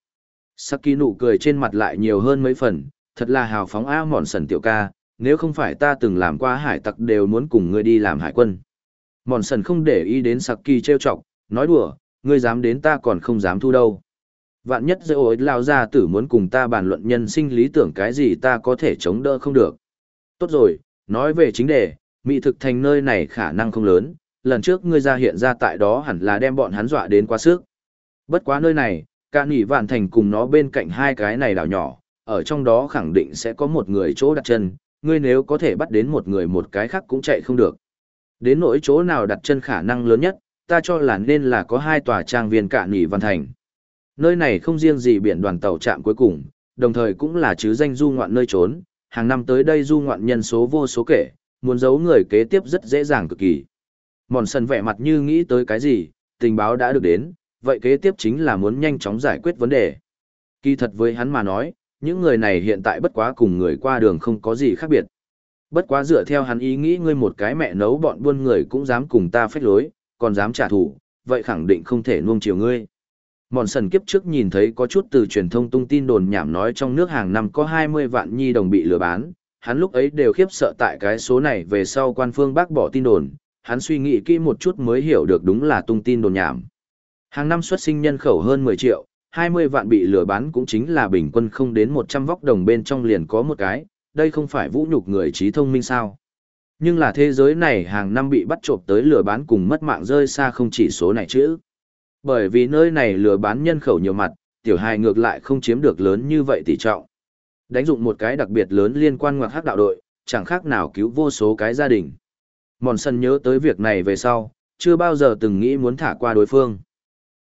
Saki nụ cười trên mặt lại nhiều hơn mấy phần, thật là hào phóng a mòn sần tiểu ca, nếu không phải ta từng làm qua hải tặc đều muốn cùng ngươi đi làm hải quân. Mòn sần không để ý đến Saki trêu chọc, nói đùa, ngươi dám đến ta còn không dám thu đâu. Vạn nhất dễ ối lao ra tử muốn cùng ta bàn luận nhân sinh lý tưởng cái gì ta có thể chống đỡ không được. Tốt rồi, nói về chính đề, mỹ thực thành nơi này khả năng không lớn, lần trước ngươi ra hiện ra tại đó hẳn là đem bọn hắn dọa đến quá sức. Bất quá nơi này, cả nỉ vạn thành cùng nó bên cạnh hai cái này đảo nhỏ, ở trong đó khẳng định sẽ có một người chỗ đặt chân, ngươi nếu có thể bắt đến một người một cái khác cũng chạy không được. Đến nỗi chỗ nào đặt chân khả năng lớn nhất, ta cho là nên là có hai tòa trang viên cả nỉ văn thành. Nơi này không riêng gì biển đoàn tàu trạm cuối cùng, đồng thời cũng là chứ danh du ngoạn nơi trốn, hàng năm tới đây du ngoạn nhân số vô số kể, muốn giấu người kế tiếp rất dễ dàng cực kỳ. Mòn sần vẻ mặt như nghĩ tới cái gì, tình báo đã được đến, vậy kế tiếp chính là muốn nhanh chóng giải quyết vấn đề. Kỳ thật với hắn mà nói, những người này hiện tại bất quá cùng người qua đường không có gì khác biệt. Bất quá dựa theo hắn ý nghĩ ngươi một cái mẹ nấu bọn buôn người cũng dám cùng ta phách lối, còn dám trả thù, vậy khẳng định không thể nuông chiều ngươi. Mòn sần kiếp trước nhìn thấy có chút từ truyền thông tung tin đồn nhảm nói trong nước hàng năm có 20 vạn nhi đồng bị lừa bán, hắn lúc ấy đều khiếp sợ tại cái số này về sau quan phương bác bỏ tin đồn, hắn suy nghĩ kỹ một chút mới hiểu được đúng là tung tin đồn nhảm. Hàng năm xuất sinh nhân khẩu hơn 10 triệu, 20 vạn bị lừa bán cũng chính là bình quân không đến 100 vóc đồng bên trong liền có một cái, đây không phải vũ nhục người trí thông minh sao. Nhưng là thế giới này hàng năm bị bắt trộm tới lừa bán cùng mất mạng rơi xa không chỉ số này chứ. Bởi vì nơi này lừa bán nhân khẩu nhiều mặt, tiểu hài ngược lại không chiếm được lớn như vậy tỷ trọng. Đánh dụng một cái đặc biệt lớn liên quan ngoặc hắc đạo đội, chẳng khác nào cứu vô số cái gia đình. Mòn sân nhớ tới việc này về sau, chưa bao giờ từng nghĩ muốn thả qua đối phương.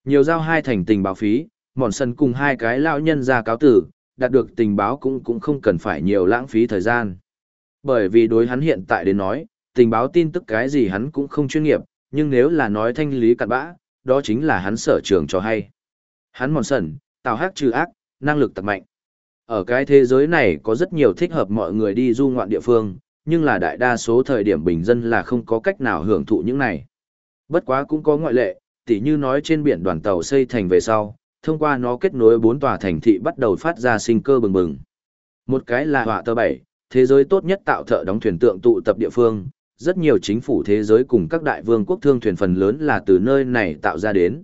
Nhiều giao hai thành tình báo phí, mòn sân cùng hai cái lão nhân ra cáo tử, đạt được tình báo cũng cũng không cần phải nhiều lãng phí thời gian. Bởi vì đối hắn hiện tại đến nói, tình báo tin tức cái gì hắn cũng không chuyên nghiệp, nhưng nếu là nói thanh lý cặn bã, đó chính là hắn sở trường cho hay. Hắn mòn sần, tào hát trừ ác, năng lực tập mạnh. Ở cái thế giới này có rất nhiều thích hợp mọi người đi du ngoạn địa phương, nhưng là đại đa số thời điểm bình dân là không có cách nào hưởng thụ những này. Bất quá cũng có ngoại lệ, tỉ như nói trên biển đoàn tàu xây thành về sau, thông qua nó kết nối bốn tòa thành thị bắt đầu phát ra sinh cơ bừng bừng. Một cái là họa tơ bảy, thế giới tốt nhất tạo thợ đóng thuyền tượng tụ tập địa phương, rất nhiều chính phủ thế giới cùng các đại vương quốc thương thuyền phần lớn là từ nơi này tạo ra đến.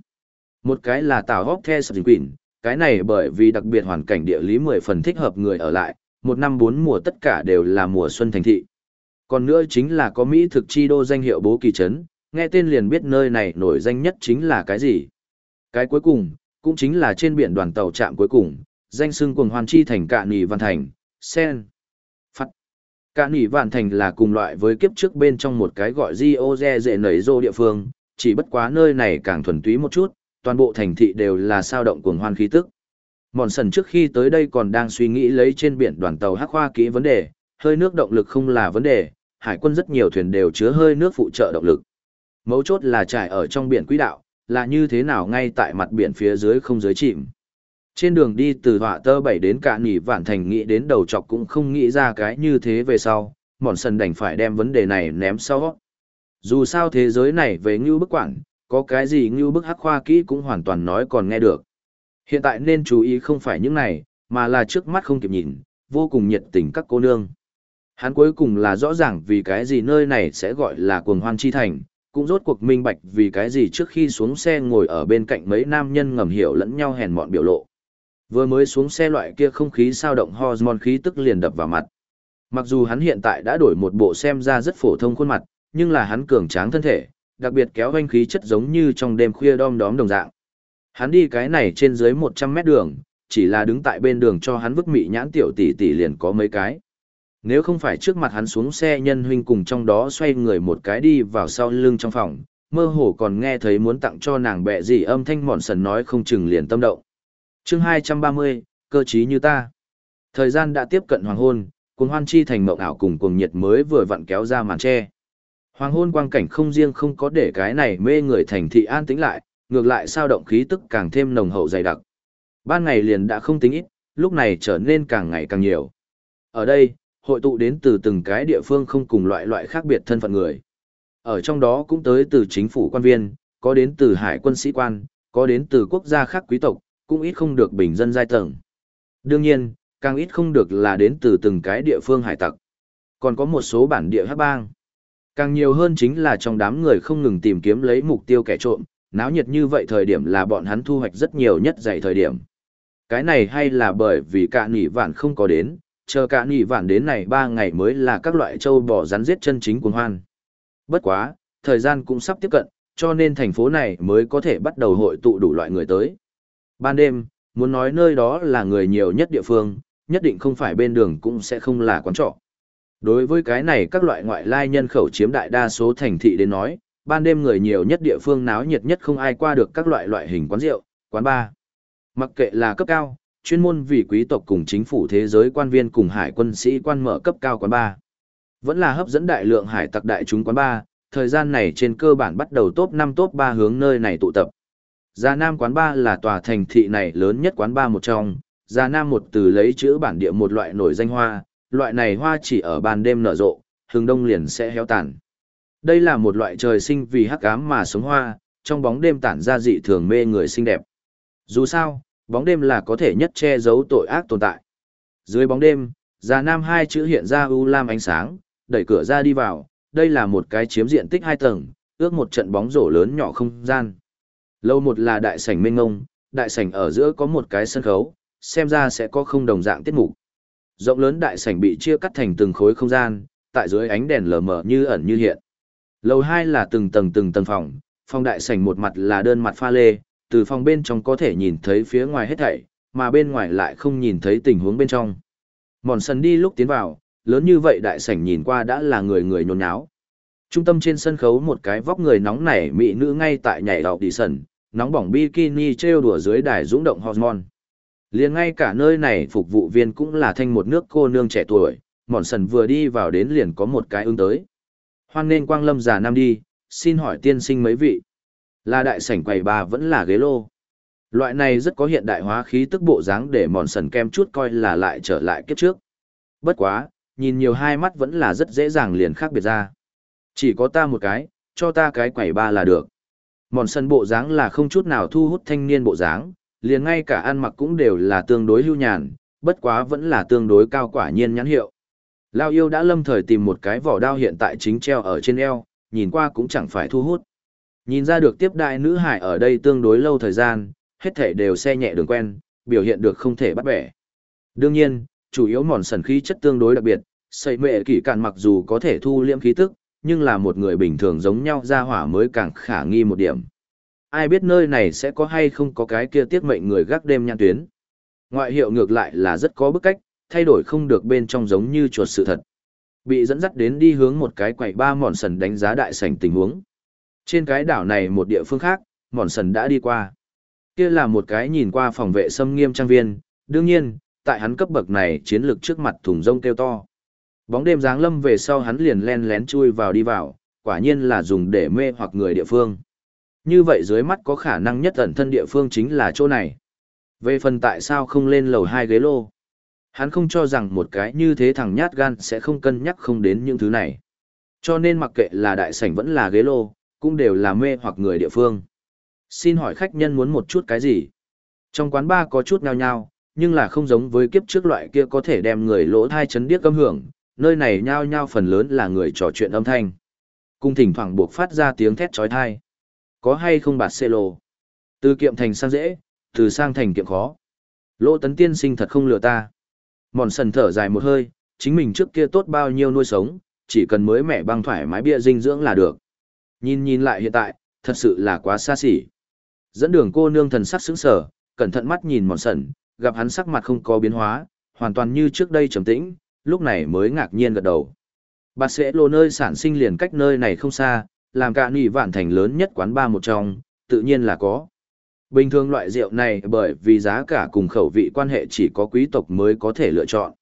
Một cái là tạo hóc the sập quỷ, cái này bởi vì đặc biệt hoàn cảnh địa lý mười phần thích hợp người ở lại, một năm bốn mùa tất cả đều là mùa xuân thành thị. Còn nữa chính là có Mỹ thực chi đô danh hiệu bố kỳ trấn, nghe tên liền biết nơi này nổi danh nhất chính là cái gì. Cái cuối cùng, cũng chính là trên biển đoàn tàu trạm cuối cùng, danh xưng cuồng hoàn chi thành cạn nỉ văn thành, sen. phật Cạn nỉ văn thành là cùng loại với kiếp trước bên trong một cái gọi Rio Re dễ nảy rô địa phương, chỉ bất quá nơi này càng thuần túy một chút, toàn bộ thành thị đều là sao động cuồng hoan khí tức. Mòn sần trước khi tới đây còn đang suy nghĩ lấy trên biển đoàn tàu hắc hoa kỹ vấn đề, hơi nước động lực không là vấn đề, hải quân rất nhiều thuyền đều chứa hơi nước phụ trợ động lực. Mấu chốt là trải ở trong biển quỹ đạo, là như thế nào ngay tại mặt biển phía dưới không dưới chìm. Trên đường đi từ họa tơ bảy đến cả nỉ vạn thành nghĩ đến đầu chọc cũng không nghĩ ra cái như thế về sau, mòn sần đành phải đem vấn đề này ném sau. Dù sao thế giới này về ngưu bức quản, có cái gì ngưu bức hắc khoa kỹ cũng hoàn toàn nói còn nghe được. Hiện tại nên chú ý không phải những này, mà là trước mắt không kịp nhìn, vô cùng nhiệt tình các cô nương. Hắn cuối cùng là rõ ràng vì cái gì nơi này sẽ gọi là cuồng hoan chi thành, cũng rốt cuộc minh bạch vì cái gì trước khi xuống xe ngồi ở bên cạnh mấy nam nhân ngầm hiểu lẫn nhau hèn mọn biểu lộ. Vừa mới xuống xe loại kia không khí sao động hormone khí tức liền đập vào mặt. Mặc dù hắn hiện tại đã đổi một bộ xem ra rất phổ thông khuôn mặt, nhưng là hắn cường tráng thân thể, đặc biệt kéo hoanh khí chất giống như trong đêm khuya đom đóm đồng dạng. Hắn đi cái này trên dưới 100 mét đường, chỉ là đứng tại bên đường cho hắn vứt mị nhãn tiểu tỷ tỷ liền có mấy cái. Nếu không phải trước mặt hắn xuống xe nhân huynh cùng trong đó xoay người một cái đi vào sau lưng trong phòng, mơ hồ còn nghe thấy muốn tặng cho nàng bẹ gì âm thanh mòn sần nói không chừng liền tâm động. chương 230, cơ trí như ta. Thời gian đã tiếp cận hoàng hôn, cuồng hoan chi thành mộng ảo cùng cuồng nhiệt mới vừa vặn kéo ra màn tre. Hoàng hôn quang cảnh không riêng không có để cái này mê người thành thị an tĩnh lại, ngược lại sao động khí tức càng thêm nồng hậu dày đặc. Ban ngày liền đã không tính ít, lúc này trở nên càng ngày càng nhiều. Ở đây, hội tụ đến từ từng cái địa phương không cùng loại loại khác biệt thân phận người. Ở trong đó cũng tới từ chính phủ quan viên, có đến từ hải quân sĩ quan, có đến từ quốc gia khác quý tộc, cũng ít không được bình dân giai tầng. Đương nhiên, càng ít không được là đến từ từng cái địa phương hải tặc. Còn có một số bản địa hắc bang. Càng nhiều hơn chính là trong đám người không ngừng tìm kiếm lấy mục tiêu kẻ trộm, náo nhiệt như vậy thời điểm là bọn hắn thu hoạch rất nhiều nhất dạy thời điểm. Cái này hay là bởi vì cả nỉ vạn không có đến, chờ cả nỉ vạn đến này ba ngày mới là các loại châu bò rắn giết chân chính cuồng hoan. Bất quá, thời gian cũng sắp tiếp cận, cho nên thành phố này mới có thể bắt đầu hội tụ đủ loại người tới. Ban đêm, muốn nói nơi đó là người nhiều nhất địa phương, nhất định không phải bên đường cũng sẽ không là quán trọ. Đối với cái này các loại ngoại lai nhân khẩu chiếm đại đa số thành thị đến nói, ban đêm người nhiều nhất địa phương náo nhiệt nhất không ai qua được các loại loại hình quán rượu, quán bar. Mặc kệ là cấp cao, chuyên môn vì quý tộc cùng chính phủ thế giới quan viên cùng hải quân sĩ quan mở cấp cao quán bar. Vẫn là hấp dẫn đại lượng hải tặc đại chúng quán bar, thời gian này trên cơ bản bắt đầu top 5 top 3 hướng nơi này tụ tập. Già Nam quán bar là tòa thành thị này lớn nhất quán bar một trong, Già Nam một từ lấy chữ bản địa một loại nổi danh hoa, loại này hoa chỉ ở ban đêm nở rộ, hướng đông liền sẽ héo tàn. Đây là một loại trời sinh vì hắc ám mà sống hoa, trong bóng đêm tản ra dị thường mê người xinh đẹp. Dù sao, bóng đêm là có thể nhất che giấu tội ác tồn tại. Dưới bóng đêm, già nam hai chữ hiện ra u lam ánh sáng, đẩy cửa ra đi vào, đây là một cái chiếm diện tích hai tầng, ước một trận bóng rổ lớn nhỏ không gian. Lâu một là đại sảnh mênh ngông, đại sảnh ở giữa có một cái sân khấu, xem ra sẽ có không đồng dạng tiết mục. Rộng lớn đại sảnh bị chia cắt thành từng khối không gian, tại dưới ánh đèn lờ mờ như ẩn như hiện. Lầu hai là từng tầng từng tầng phòng, phòng đại sảnh một mặt là đơn mặt pha lê, từ phòng bên trong có thể nhìn thấy phía ngoài hết thảy, mà bên ngoài lại không nhìn thấy tình huống bên trong. Mòn sân đi lúc tiến vào, lớn như vậy đại sảnh nhìn qua đã là người người nhốn nháo. Trung tâm trên sân khấu một cái vóc người nóng nảy mỹ nữ ngay tại nhảy đọc đi sân, nóng bỏng bikini treo đùa dưới đài dũng động hormone. Liền ngay cả nơi này phục vụ viên cũng là thanh một nước cô nương trẻ tuổi, mòn sần vừa đi vào đến liền có một cái ứng tới. Hoan nên quang lâm già nam đi, xin hỏi tiên sinh mấy vị. Là đại sảnh quầy bà vẫn là ghế lô. Loại này rất có hiện đại hóa khí tức bộ dáng để mòn sần kem chút coi là lại trở lại kiếp trước. Bất quá, nhìn nhiều hai mắt vẫn là rất dễ dàng liền khác biệt ra. Chỉ có ta một cái, cho ta cái quầy ba là được. Mòn sân bộ dáng là không chút nào thu hút thanh niên bộ dáng, liền ngay cả ăn mặc cũng đều là tương đối hưu nhàn, bất quá vẫn là tương đối cao quả nhiên nhãn hiệu. Lao yêu đã lâm thời tìm một cái vỏ đao hiện tại chính treo ở trên eo, nhìn qua cũng chẳng phải thu hút. Nhìn ra được tiếp đại nữ hải ở đây tương đối lâu thời gian, hết thể đều xe nhẹ đường quen, biểu hiện được không thể bắt bẻ. Đương nhiên, chủ yếu mòn sần khí chất tương đối đặc biệt, xây mệ kỷ cạn mặc dù có thể thu liễm khí tức, nhưng là một người bình thường giống nhau ra hỏa mới càng khả nghi một điểm. Ai biết nơi này sẽ có hay không có cái kia tiết mệnh người gác đêm nhãn tuyến. Ngoại hiệu ngược lại là rất có bức cách, thay đổi không được bên trong giống như chuột sự thật. Bị dẫn dắt đến đi hướng một cái quầy ba mòn sần đánh giá đại sảnh tình huống. Trên cái đảo này một địa phương khác, mòn sần đã đi qua. Kia là một cái nhìn qua phòng vệ xâm nghiêm trang viên, đương nhiên, tại hắn cấp bậc này chiến lược trước mặt thùng rông kêu to. Bóng đêm giáng lâm về sau hắn liền len lén chui vào đi vào, quả nhiên là dùng để mê hoặc người địa phương. Như vậy dưới mắt có khả năng nhất ẩn thân địa phương chính là chỗ này. Về phần tại sao không lên lầu hai ghế lô. Hắn không cho rằng một cái như thế thằng nhát gan sẽ không cân nhắc không đến những thứ này. Cho nên mặc kệ là đại sảnh vẫn là ghế lô, cũng đều là mê hoặc người địa phương. Xin hỏi khách nhân muốn một chút cái gì? Trong quán ba có chút nhao nhao, nhưng là không giống với kiếp trước loại kia có thể đem người lỗ thai chấn điếc âm hưởng, nơi này nhao nhao phần lớn là người trò chuyện âm thanh. Cung thỉnh thoảng buộc phát ra tiếng thét trói thai. Có hay không bạt xê lồ? Từ kiệm thành sang dễ, từ sang thành kiệm khó. Lỗ tấn tiên sinh thật không lừa ta. Mòn sần thở dài một hơi, chính mình trước kia tốt bao nhiêu nuôi sống, chỉ cần mới mẻ băng thoải mái bia dinh dưỡng là được. Nhìn nhìn lại hiện tại, thật sự là quá xa xỉ. Dẫn đường cô nương thần sắc sững sờ, cẩn thận mắt nhìn mòn sẩn, gặp hắn sắc mặt không có biến hóa, hoàn toàn như trước đây trầm tĩnh, lúc này mới ngạc nhiên gật đầu. Bà sẽ lô nơi sản sinh liền cách nơi này không xa, làm cả nỉ vạn thành lớn nhất quán ba một trong, tự nhiên là có. Bình thường loại rượu này bởi vì giá cả cùng khẩu vị quan hệ chỉ có quý tộc mới có thể lựa chọn.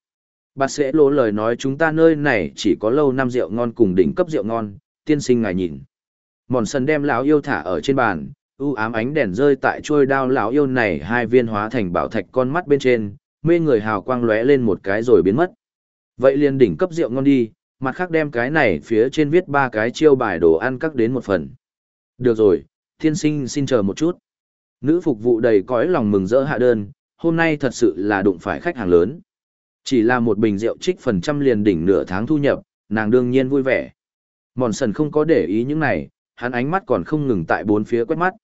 Bà sẽ lỗ lời nói chúng ta nơi này chỉ có lâu năm rượu ngon cùng đỉnh cấp rượu ngon, tiên sinh ngài nhìn. Mòn sần đem lão yêu thả ở trên bàn, u ám ánh đèn rơi tại trôi đao lão yêu này hai viên hóa thành bảo thạch con mắt bên trên, mê người hào quang lóe lên một cái rồi biến mất. Vậy liền đỉnh cấp rượu ngon đi, mặt khác đem cái này phía trên viết ba cái chiêu bài đồ ăn cắt đến một phần. Được rồi, thiên sinh xin chờ một chút. Nữ phục vụ đầy cõi lòng mừng rỡ hạ đơn, hôm nay thật sự là đụng phải khách hàng lớn. Chỉ là một bình rượu trích phần trăm liền đỉnh nửa tháng thu nhập, nàng đương nhiên vui vẻ. Mòn sần không có để ý những này, hắn ánh mắt còn không ngừng tại bốn phía quét mắt.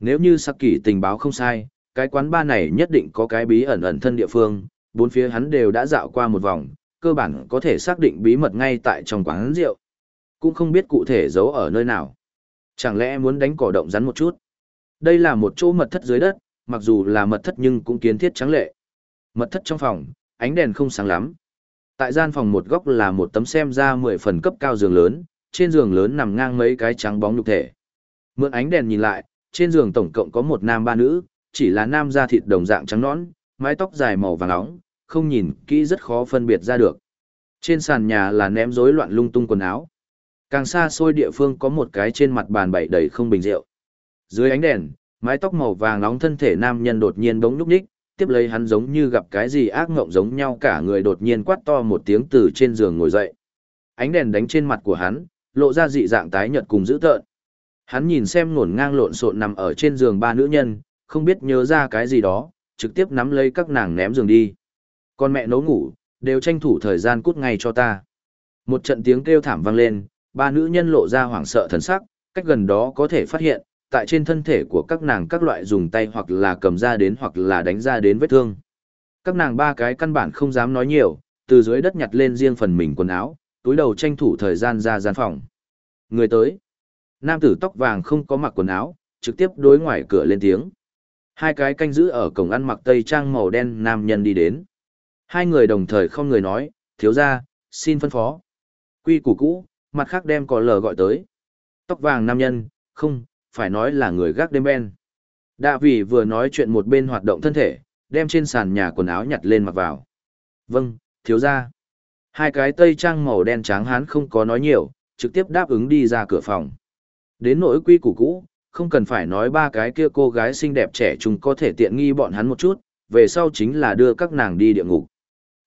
Nếu như Saki tình báo không sai, cái quán ba này nhất định có cái bí ẩn ẩn thân địa phương, bốn phía hắn đều đã dạo qua một vòng, cơ bản có thể xác định bí mật ngay tại trong quán rượu. Cũng không biết cụ thể giấu ở nơi nào. Chẳng lẽ muốn đánh cỏ động rắn một chút? Đây là một chỗ mật thất dưới đất, mặc dù là mật thất nhưng cũng kiến thiết trắng lệ. Mật thất trong phòng, ánh đèn không sáng lắm. Tại gian phòng một góc là một tấm xem ra 10 phần cấp cao giường lớn, trên giường lớn nằm ngang mấy cái trắng bóng nhục thể. Mượn ánh đèn nhìn lại, trên giường tổng cộng có một nam ba nữ, chỉ là nam da thịt đồng dạng trắng nõn, mái tóc dài màu vàng óng, không nhìn kỹ rất khó phân biệt ra được. Trên sàn nhà là ném rối loạn lung tung quần áo. Càng xa xôi địa phương có một cái trên mặt bàn bày đầy không bình rượu. Dưới ánh đèn, mái tóc màu vàng nóng thân thể nam nhân đột nhiên bỗng nhúc nhích, tiếp lấy hắn giống như gặp cái gì ác ngộng giống nhau cả người đột nhiên quát to một tiếng từ trên giường ngồi dậy. Ánh đèn đánh trên mặt của hắn, lộ ra dị dạng tái nhợt cùng dữ tợn. Hắn nhìn xem ngổn ngang lộn xộn nằm ở trên giường ba nữ nhân, không biết nhớ ra cái gì đó, trực tiếp nắm lấy các nàng ném giường đi. Con mẹ nấu ngủ, đều tranh thủ thời gian cút ngay cho ta. Một trận tiếng kêu thảm vang lên, ba nữ nhân lộ ra hoảng sợ thần sắc, cách gần đó có thể phát hiện, tại trên thân thể của các nàng các loại dùng tay hoặc là cầm ra đến hoặc là đánh ra đến vết thương. Các nàng ba cái căn bản không dám nói nhiều, từ dưới đất nhặt lên riêng phần mình quần áo, túi đầu tranh thủ thời gian ra gian phòng. Người tới. Nam tử tóc vàng không có mặc quần áo, trực tiếp đối ngoài cửa lên tiếng. Hai cái canh giữ ở cổng ăn mặc tây trang màu đen nam nhân đi đến. Hai người đồng thời không người nói, thiếu ra, xin phân phó. Quy củ cũ, mặt khác đem có lờ gọi tới. Tóc vàng nam nhân, không, phải nói là người gác đêm ben. Đạ vị vừa nói chuyện một bên hoạt động thân thể, đem trên sàn nhà quần áo nhặt lên mặc vào. Vâng, thiếu ra. Hai cái tây trang màu đen trắng hán không có nói nhiều, trực tiếp đáp ứng đi ra cửa phòng. Đến nỗi quy củ cũ, không cần phải nói ba cái kia cô gái xinh đẹp trẻ chúng có thể tiện nghi bọn hắn một chút, về sau chính là đưa các nàng đi địa ngục.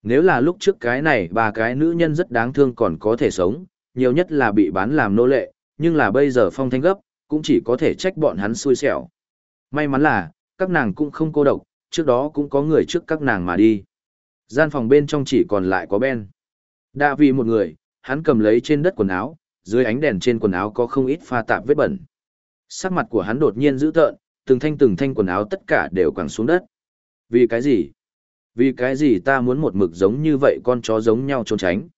Nếu là lúc trước cái này ba cái nữ nhân rất đáng thương còn có thể sống, nhiều nhất là bị bán làm nô lệ, nhưng là bây giờ phong thanh gấp, cũng chỉ có thể trách bọn hắn xui xẻo. May mắn là, các nàng cũng không cô độc, trước đó cũng có người trước các nàng mà đi. Gian phòng bên trong chỉ còn lại có Ben. Đã vì một người, hắn cầm lấy trên đất quần áo, dưới ánh đèn trên quần áo có không ít pha tạp vết bẩn. Sắc mặt của hắn đột nhiên dữ tợn, từng thanh từng thanh quần áo tất cả đều quẳng xuống đất. Vì cái gì? Vì cái gì ta muốn một mực giống như vậy con chó giống nhau trốn tránh?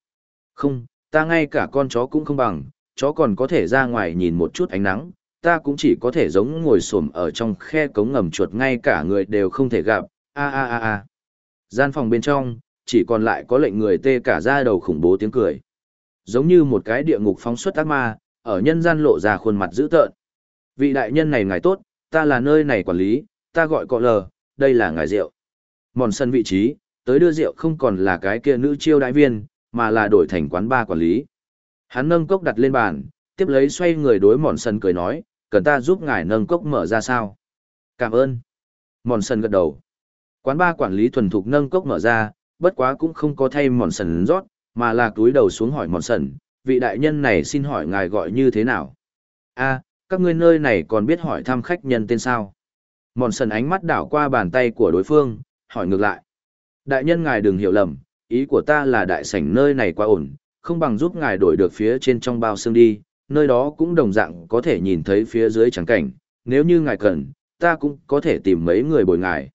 Không, ta ngay cả con chó cũng không bằng, chó còn có thể ra ngoài nhìn một chút ánh nắng, ta cũng chỉ có thể giống ngồi xổm ở trong khe cống ngầm chuột ngay cả người đều không thể gặp, a a a a. Gian phòng bên trong, chỉ còn lại có lệnh người tê cả da đầu khủng bố tiếng cười. Giống như một cái địa ngục phóng xuất ác ma, ở nhân gian lộ ra khuôn mặt dữ tợn. Vị đại nhân này ngài tốt, ta là nơi này quản lý, ta gọi cọ lờ, đây là ngài rượu. Mòn sân vị trí, tới đưa rượu không còn là cái kia nữ chiêu đại viên, mà là đổi thành quán ba quản lý. Hắn nâng cốc đặt lên bàn, tiếp lấy xoay người đối mòn sân cười nói, cần ta giúp ngài nâng cốc mở ra sao? Cảm ơn. Mòn sân gật đầu. Quán ba quản lý thuần thục nâng cốc mở ra, bất quá cũng không có thay mòn sần rót, mà là túi đầu xuống hỏi mòn sần, vị đại nhân này xin hỏi ngài gọi như thế nào? a các ngươi nơi này còn biết hỏi thăm khách nhân tên sao? Mòn sần ánh mắt đảo qua bàn tay của đối phương, hỏi ngược lại. Đại nhân ngài đừng hiểu lầm, ý của ta là đại sảnh nơi này quá ổn, không bằng giúp ngài đổi được phía trên trong bao xương đi, nơi đó cũng đồng dạng có thể nhìn thấy phía dưới trắng cảnh, nếu như ngài cần, ta cũng có thể tìm mấy người bồi ngài.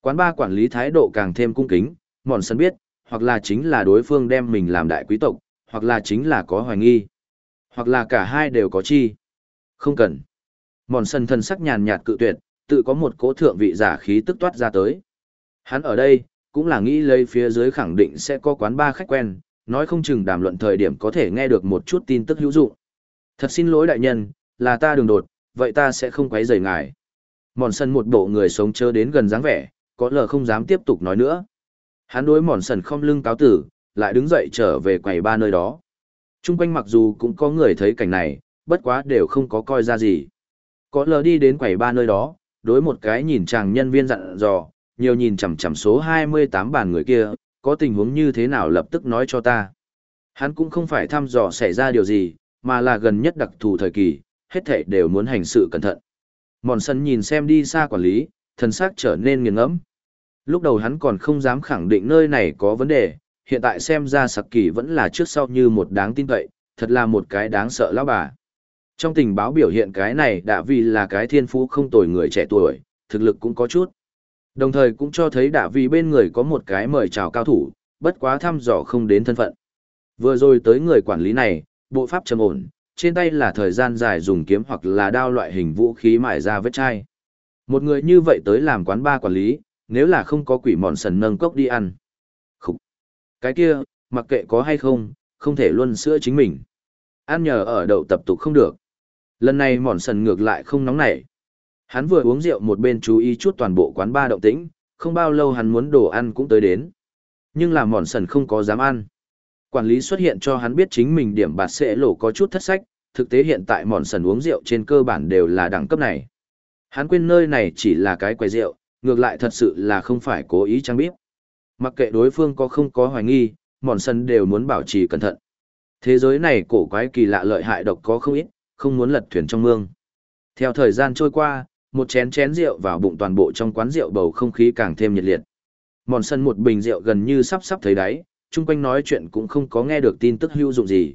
Quán ba quản lý thái độ càng thêm cung kính, mòn sân biết, hoặc là chính là đối phương đem mình làm đại quý tộc, hoặc là chính là có hoài nghi, hoặc là cả hai đều có chi. Không cần. Mòn sân thân sắc nhàn nhạt cự tuyệt, tự có một cỗ thượng vị giả khí tức toát ra tới. Hắn ở đây, cũng là nghĩ lấy phía dưới khẳng định sẽ có quán ba khách quen, nói không chừng đàm luận thời điểm có thể nghe được một chút tin tức hữu dụng. Thật xin lỗi đại nhân, là ta đường đột, vậy ta sẽ không quấy rầy ngài. Mòn sân một bộ người sống chớ đến gần dáng vẻ, có lờ không dám tiếp tục nói nữa. Hắn đối mòn sần không lưng cáo tử, lại đứng dậy trở về quầy ba nơi đó. Trung quanh mặc dù cũng có người thấy cảnh này, bất quá đều không có coi ra gì. Có lờ đi đến quầy ba nơi đó, đối một cái nhìn chàng nhân viên dặn dò, nhiều nhìn chằm chằm số 28 bàn người kia, có tình huống như thế nào lập tức nói cho ta. Hắn cũng không phải thăm dò xảy ra điều gì, mà là gần nhất đặc thù thời kỳ, hết thảy đều muốn hành sự cẩn thận. Mòn sân nhìn xem đi xa quản lý, thần sắc trở nên nghiền ngẫm. Lúc đầu hắn còn không dám khẳng định nơi này có vấn đề, hiện tại xem ra sặc kỳ vẫn là trước sau như một đáng tin cậy, thật là một cái đáng sợ lão bà. Trong tình báo biểu hiện cái này đã vì là cái thiên phú không tồi người trẻ tuổi, thực lực cũng có chút. Đồng thời cũng cho thấy đã vì bên người có một cái mời chào cao thủ, bất quá thăm dò không đến thân phận. Vừa rồi tới người quản lý này, bộ pháp trầm ổn, trên tay là thời gian dài dùng kiếm hoặc là đao loại hình vũ khí mài ra vết chai. Một người như vậy tới làm quán ba quản lý, nếu là không có quỷ mòn sần nâng cốc đi ăn. Khúc. Cái kia, mặc kệ có hay không, không thể luôn sữa chính mình. Ăn nhờ ở đậu tập tục không được. Lần này mòn sần ngược lại không nóng nảy. Hắn vừa uống rượu một bên chú ý chút toàn bộ quán ba động tĩnh, không bao lâu hắn muốn đồ ăn cũng tới đến. Nhưng là mòn sần không có dám ăn. Quản lý xuất hiện cho hắn biết chính mình điểm bạt sẽ lộ có chút thất sách, thực tế hiện tại mòn sần uống rượu trên cơ bản đều là đẳng cấp này. Hắn quên nơi này chỉ là cái quầy rượu, ngược lại thật sự là không phải cố ý trang bíp. Mặc kệ đối phương có không có hoài nghi, mòn Sân đều muốn bảo trì cẩn thận. Thế giới này cổ quái kỳ lạ lợi hại độc có không ít, không muốn lật thuyền trong mương. Theo thời gian trôi qua, một chén chén rượu vào bụng toàn bộ trong quán rượu bầu không khí càng thêm nhiệt liệt. Mòn sân một bình rượu gần như sắp sắp thấy đáy, chung quanh nói chuyện cũng không có nghe được tin tức hữu dụng gì.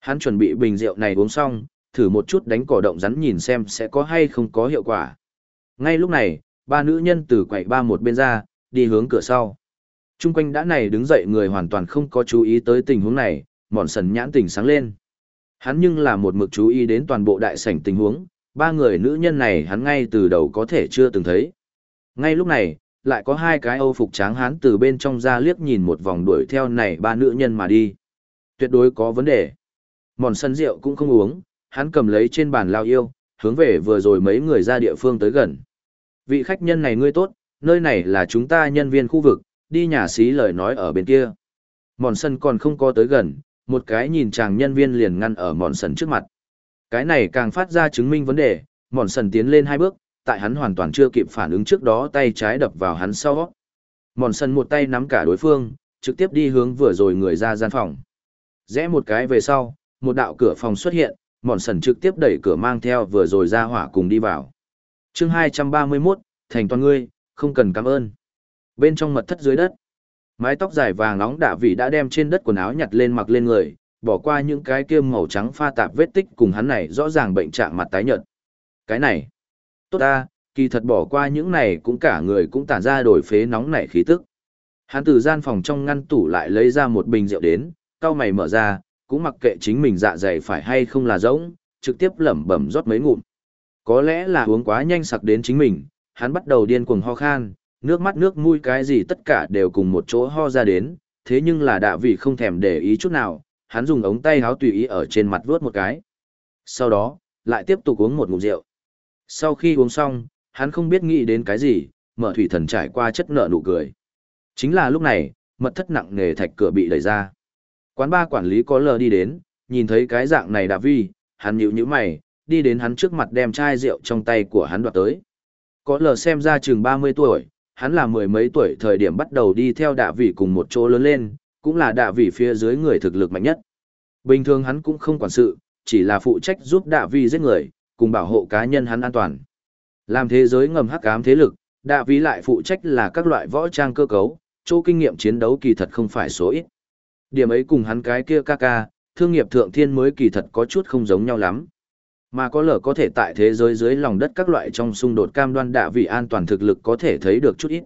Hắn chuẩn bị bình rượu này uống xong, thử một chút đánh cỏ động rắn nhìn xem sẽ có hay không có hiệu quả. Ngay lúc này, ba nữ nhân từ quầy ba một bên ra, đi hướng cửa sau. Trung quanh đã này đứng dậy người hoàn toàn không có chú ý tới tình huống này, mòn sần nhãn tỉnh sáng lên. Hắn nhưng là một mực chú ý đến toàn bộ đại sảnh tình huống, ba người nữ nhân này hắn ngay từ đầu có thể chưa từng thấy. Ngay lúc này, lại có hai cái âu phục tráng hán từ bên trong ra liếc nhìn một vòng đuổi theo này ba nữ nhân mà đi. Tuyệt đối có vấn đề. Mòn sân rượu cũng không uống, hắn cầm lấy trên bàn lao yêu, hướng về vừa rồi mấy người ra địa phương tới gần. Vị khách nhân này ngươi tốt, nơi này là chúng ta nhân viên khu vực, đi nhà xí lời nói ở bên kia. Mòn sân còn không có tới gần, một cái nhìn chàng nhân viên liền ngăn ở mòn sân trước mặt. Cái này càng phát ra chứng minh vấn đề, mòn sần tiến lên hai bước, tại hắn hoàn toàn chưa kịp phản ứng trước đó tay trái đập vào hắn sau. Mòn sần một tay nắm cả đối phương, trực tiếp đi hướng vừa rồi người ra gian phòng. Rẽ một cái về sau, một đạo cửa phòng xuất hiện, mòn sần trực tiếp đẩy cửa mang theo vừa rồi ra hỏa cùng đi vào chương 231, thành toàn ngươi, không cần cảm ơn. Bên trong mật thất dưới đất, mái tóc dài vàng nóng đạ vị đã đem trên đất quần áo nhặt lên mặc lên người, bỏ qua những cái kia màu trắng pha tạp vết tích cùng hắn này rõ ràng bệnh trạng mặt tái nhợt. Cái này, tốt ta, kỳ thật bỏ qua những này cũng cả người cũng tản ra đổi phế nóng nảy khí tức. Hắn từ gian phòng trong ngăn tủ lại lấy ra một bình rượu đến, cao mày mở ra, cũng mặc kệ chính mình dạ dày phải hay không là rỗng, trực tiếp lẩm bẩm rót mấy ngụm. Có lẽ là uống quá nhanh sặc đến chính mình, hắn bắt đầu điên cuồng ho khan, nước mắt nước mũi cái gì tất cả đều cùng một chỗ ho ra đến, thế nhưng là đạ vị không thèm để ý chút nào, hắn dùng ống tay háo tùy ý ở trên mặt vuốt một cái. Sau đó, lại tiếp tục uống một ngụm rượu. Sau khi uống xong, hắn không biết nghĩ đến cái gì, mở thủy thần trải qua chất nợ nụ cười. Chính là lúc này, mật thất nặng nề thạch cửa bị đẩy ra. Quán ba quản lý có lờ đi đến, nhìn thấy cái dạng này đạ vi, hắn nhíu nhíu mày, đi đến hắn trước mặt đem chai rượu trong tay của hắn đoạt tới. Có lờ xem ra chừng 30 tuổi, hắn là mười mấy tuổi thời điểm bắt đầu đi theo đạ vị cùng một chỗ lớn lên, cũng là đạ vị phía dưới người thực lực mạnh nhất. Bình thường hắn cũng không quản sự, chỉ là phụ trách giúp đạ vị giết người, cùng bảo hộ cá nhân hắn an toàn. Làm thế giới ngầm hắc ám thế lực, đạ vị lại phụ trách là các loại võ trang cơ cấu, chỗ kinh nghiệm chiến đấu kỳ thật không phải số ít. Điểm ấy cùng hắn cái kia ca ca, thương nghiệp thượng thiên mới kỳ thật có chút không giống nhau lắm. Mà có lở có thể tại thế giới dưới lòng đất các loại trong xung đột cam đoan đạ vị an toàn thực lực có thể thấy được chút ít.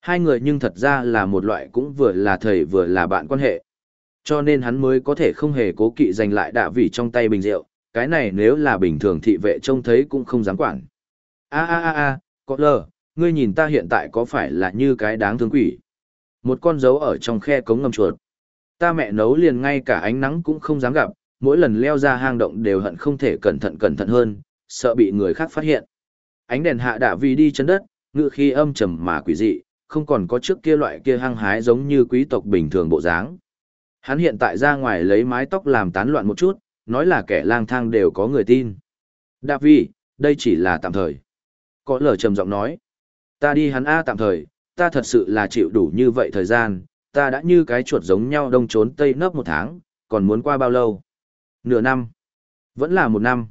Hai người nhưng thật ra là một loại cũng vừa là thầy vừa là bạn quan hệ. Cho nên hắn mới có thể không hề cố kỵ giành lại đạ vị trong tay bình rượu, cái này nếu là bình thường thị vệ trông thấy cũng không dám quản. a a a a, có lờ, ngươi nhìn ta hiện tại có phải là như cái đáng thương quỷ. Một con dấu ở trong khe cống ngầm chuột. Ta mẹ nấu liền ngay cả ánh nắng cũng không dám gặp, mỗi lần leo ra hang động đều hận không thể cẩn thận cẩn thận hơn, sợ bị người khác phát hiện. Ánh đèn hạ đạ vì đi chân đất, ngựa khi âm trầm mà quỷ dị, không còn có trước kia loại kia hăng hái giống như quý tộc bình thường bộ dáng. Hắn hiện tại ra ngoài lấy mái tóc làm tán loạn một chút, nói là kẻ lang thang đều có người tin. Đạp vi, đây chỉ là tạm thời. Có lời trầm giọng nói. Ta đi hắn A tạm thời, ta thật sự là chịu đủ như vậy thời gian, ta đã như cái chuột giống nhau đông trốn tây nấp một tháng, còn muốn qua bao lâu? Nửa năm. Vẫn là một năm.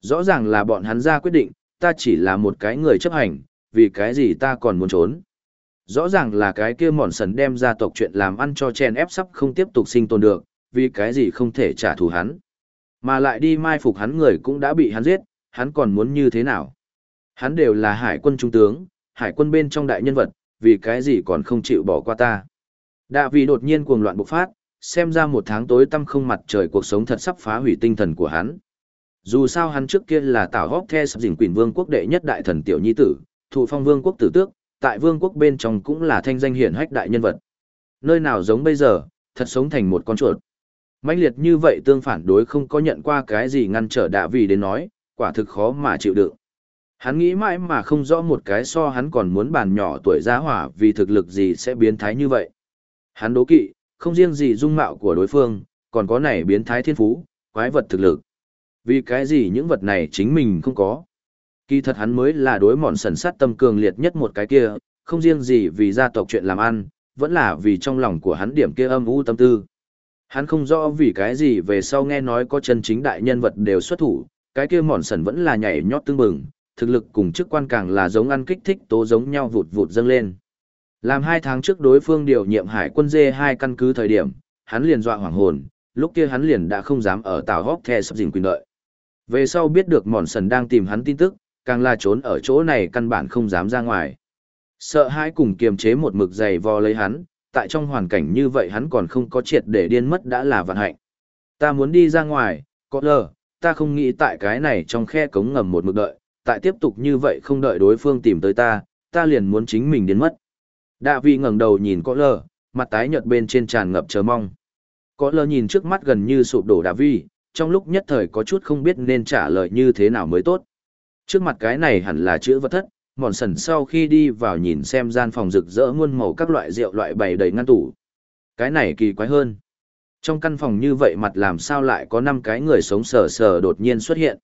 Rõ ràng là bọn hắn ra quyết định, ta chỉ là một cái người chấp hành, vì cái gì ta còn muốn trốn. Rõ ràng là cái kia mòn sần đem ra tộc chuyện làm ăn cho chen ép sắp không tiếp tục sinh tồn được, vì cái gì không thể trả thù hắn. Mà lại đi mai phục hắn người cũng đã bị hắn giết, hắn còn muốn như thế nào? Hắn đều là hải quân trung tướng, hải quân bên trong đại nhân vật, vì cái gì còn không chịu bỏ qua ta. Đạ vì đột nhiên cuồng loạn bộc phát, xem ra một tháng tối tăm không mặt trời cuộc sống thật sắp phá hủy tinh thần của hắn. Dù sao hắn trước kia là tảo góp the sắp dình quỷ vương quốc đệ nhất đại thần tiểu nhi tử, thụ phong vương quốc tử tước, tại vương quốc bên trong cũng là thanh danh hiển hách đại nhân vật. Nơi nào giống bây giờ, thật sống thành một con chuột. mãnh liệt như vậy tương phản đối không có nhận qua cái gì ngăn trở đạ vì đến nói, quả thực khó mà chịu đựng. Hắn nghĩ mãi mà không rõ một cái so hắn còn muốn bàn nhỏ tuổi gia hỏa vì thực lực gì sẽ biến thái như vậy. Hắn đố kỵ, không riêng gì dung mạo của đối phương, còn có này biến thái thiên phú, quái vật thực lực. Vì cái gì những vật này chính mình không có. Kỳ thật hắn mới là đối mòn sần sát tâm cường liệt nhất một cái kia, không riêng gì vì gia tộc chuyện làm ăn, vẫn là vì trong lòng của hắn điểm kia âm u tâm tư. Hắn không rõ vì cái gì về sau nghe nói có chân chính đại nhân vật đều xuất thủ, cái kia mòn sần vẫn là nhảy nhót tương bừng, thực lực cùng chức quan càng là giống ăn kích thích tố giống nhau vụt vụt dâng lên. Làm hai tháng trước đối phương điều nhiệm hải quân dê hai căn cứ thời điểm, hắn liền dọa hoảng hồn, lúc kia hắn liền đã không dám ở tàu hóc the sắp dình quyền đợi. Về sau biết được mòn sần đang tìm hắn tin tức, càng là trốn ở chỗ này căn bản không dám ra ngoài. Sợ hãi cùng kiềm chế một mực dày vò lấy hắn, tại trong hoàn cảnh như vậy hắn còn không có triệt để điên mất đã là vận hạnh. Ta muốn đi ra ngoài, có lờ, ta không nghĩ tại cái này trong khe cống ngầm một mực đợi, tại tiếp tục như vậy không đợi đối phương tìm tới ta, ta liền muốn chính mình điên mất. Đạ vị ngẩng đầu nhìn có lờ, mặt tái nhợt bên trên tràn ngập chờ mong. Có lờ nhìn trước mắt gần như sụp đổ đạ vi, trong lúc nhất thời có chút không biết nên trả lời như thế nào mới tốt. Trước mặt cái này hẳn là chữ vật thất, mòn sần sau khi đi vào nhìn xem gian phòng rực rỡ muôn màu các loại rượu loại bày đầy ngăn tủ. Cái này kỳ quái hơn. Trong căn phòng như vậy mặt làm sao lại có năm cái người sống sờ sờ đột nhiên xuất hiện.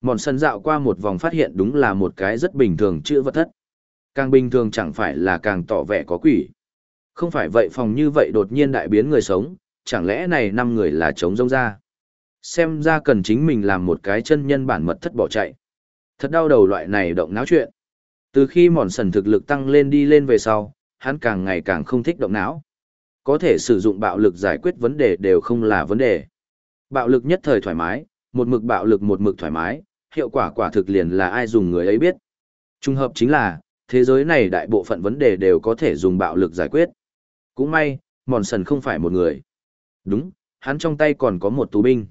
Mòn sân dạo qua một vòng phát hiện đúng là một cái rất bình thường chữ vật thất. Càng bình thường chẳng phải là càng tỏ vẻ có quỷ. Không phải vậy phòng như vậy đột nhiên đại biến người sống, chẳng lẽ này năm người là trống rông ra. Xem ra cần chính mình làm một cái chân nhân bản mật thất bỏ chạy. Thật đau đầu loại này động náo chuyện. Từ khi mòn sần thực lực tăng lên đi lên về sau, hắn càng ngày càng không thích động não. Có thể sử dụng bạo lực giải quyết vấn đề đều không là vấn đề. Bạo lực nhất thời thoải mái, một mực bạo lực một mực thoải mái, hiệu quả quả thực liền là ai dùng người ấy biết. Trung hợp chính là, thế giới này đại bộ phận vấn đề đều có thể dùng bạo lực giải quyết. Cũng may, mòn sần không phải một người. Đúng, hắn trong tay còn có một tù binh.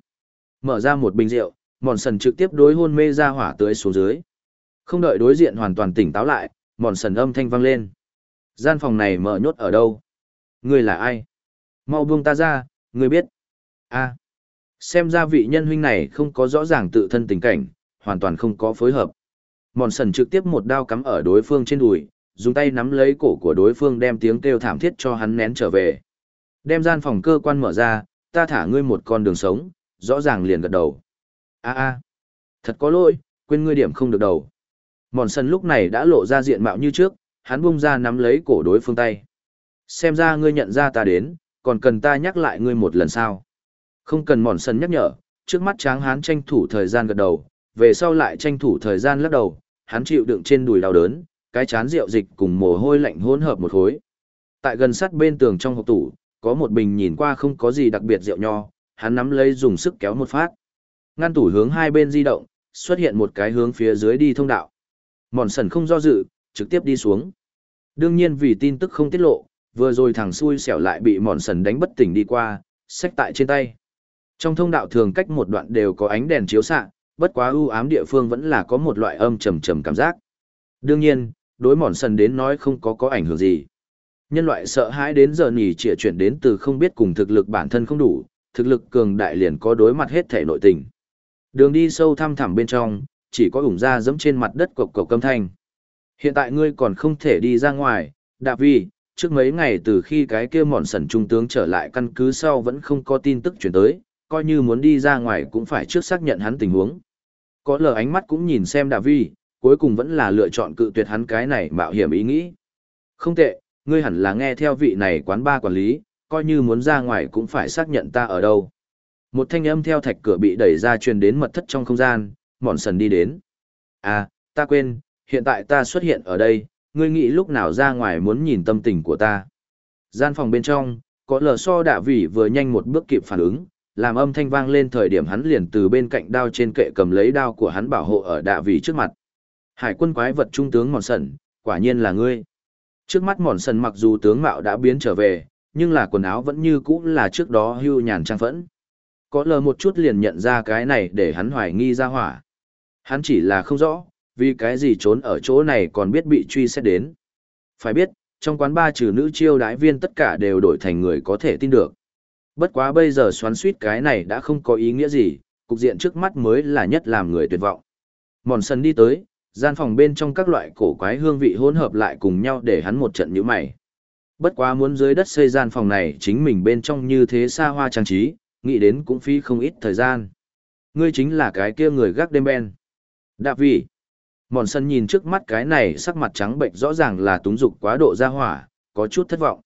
Mở ra một bình rượu, mòn sần trực tiếp đối hôn mê ra hỏa tưới xuống dưới. Không đợi đối diện hoàn toàn tỉnh táo lại, mòn sần âm thanh vang lên. Gian phòng này mở nhốt ở đâu? Người là ai? Mau buông ta ra, người biết. a xem ra vị nhân huynh này không có rõ ràng tự thân tình cảnh, hoàn toàn không có phối hợp. Mòn sần trực tiếp một đao cắm ở đối phương trên đùi, dùng tay nắm lấy cổ của đối phương đem tiếng kêu thảm thiết cho hắn nén trở về. Đem gian phòng cơ quan mở ra, ta thả ngươi một con đường sống, rõ ràng liền gật đầu. a a thật có lỗi, quên ngươi điểm không được đầu. Mòn sần lúc này đã lộ ra diện mạo như trước, hắn bung ra nắm lấy cổ đối phương tay. Xem ra ngươi nhận ra ta đến, còn cần ta nhắc lại ngươi một lần sao. Không cần mòn sần nhắc nhở, trước mắt tráng hán tranh thủ thời gian gật đầu, về sau lại tranh thủ thời gian lắc đầu, hắn chịu đựng trên đùi đau đớn, cái chán rượu dịch cùng mồ hôi lạnh hỗn hợp một khối. Tại gần sát bên tường trong hộp tủ, có một bình nhìn qua không có gì đặc biệt rượu nho, hắn nắm lấy dùng sức kéo một phát. Ngăn tủ hướng hai bên di động, xuất hiện một cái hướng phía dưới đi thông đạo. Mòn sần không do dự, trực tiếp đi xuống. Đương nhiên vì tin tức không tiết lộ, vừa rồi thằng xui xẻo lại bị mòn sần đánh bất tỉnh đi qua, xách tại trên tay. Trong thông đạo thường cách một đoạn đều có ánh đèn chiếu xạ, bất quá ưu ám địa phương vẫn là có một loại âm trầm trầm cảm giác. Đương nhiên, đối mòn sần đến nói không có có ảnh hưởng gì. Nhân loại sợ hãi đến giờ nhỉ trịa chuyển đến từ không biết cùng thực lực bản thân không đủ, thực lực cường đại liền có đối mặt hết thể nội tình. Đường đi sâu thăm thẳm bên trong, chỉ có ủng ra dẫm trên mặt đất cộc cộc câm thanh. Hiện tại ngươi còn không thể đi ra ngoài, đạp vì, trước mấy ngày từ khi cái kia mòn sần trung tướng trở lại căn cứ sau vẫn không có tin tức chuyển tới, coi như muốn đi ra ngoài cũng phải trước xác nhận hắn tình huống. Có lờ ánh mắt cũng nhìn xem đạp vi, cuối cùng vẫn là lựa chọn cự tuyệt hắn cái này mạo hiểm ý nghĩ. Không tệ, ngươi hẳn là nghe theo vị này quán ba quản lý, coi như muốn ra ngoài cũng phải xác nhận ta ở đâu. Một thanh âm theo thạch cửa bị đẩy ra truyền đến mật thất trong không gian, mòn sần đi đến. À, ta quên, hiện tại ta xuất hiện ở đây, ngươi nghĩ lúc nào ra ngoài muốn nhìn tâm tình của ta. Gian phòng bên trong, có lờ so đạ vị vừa nhanh một bước kịp phản ứng, làm âm thanh vang lên thời điểm hắn liền từ bên cạnh đao trên kệ cầm lấy đao của hắn bảo hộ ở đạ vị trước mặt. Hải quân quái vật trung tướng mòn sần, quả nhiên là ngươi. Trước mắt mòn sần mặc dù tướng mạo đã biến trở về, nhưng là quần áo vẫn như cũ là trước đó hưu nhàn trang phẫn. Có lờ một chút liền nhận ra cái này để hắn hoài nghi ra hỏa. Hắn chỉ là không rõ, vì cái gì trốn ở chỗ này còn biết bị truy xét đến. Phải biết, trong quán ba trừ nữ chiêu đái viên tất cả đều đổi thành người có thể tin được. Bất quá bây giờ xoắn suýt cái này đã không có ý nghĩa gì, cục diện trước mắt mới là nhất làm người tuyệt vọng. Mòn sân đi tới, gian phòng bên trong các loại cổ quái hương vị hỗn hợp lại cùng nhau để hắn một trận nhíu mày. Bất quá muốn dưới đất xây gian phòng này chính mình bên trong như thế xa hoa trang trí, nghĩ đến cũng phí không ít thời gian. Ngươi chính là cái kia người gác đêm ben. Đạp vị. Mòn sân nhìn trước mắt cái này sắc mặt trắng bệnh rõ ràng là túng dục quá độ ra hỏa, có chút thất vọng.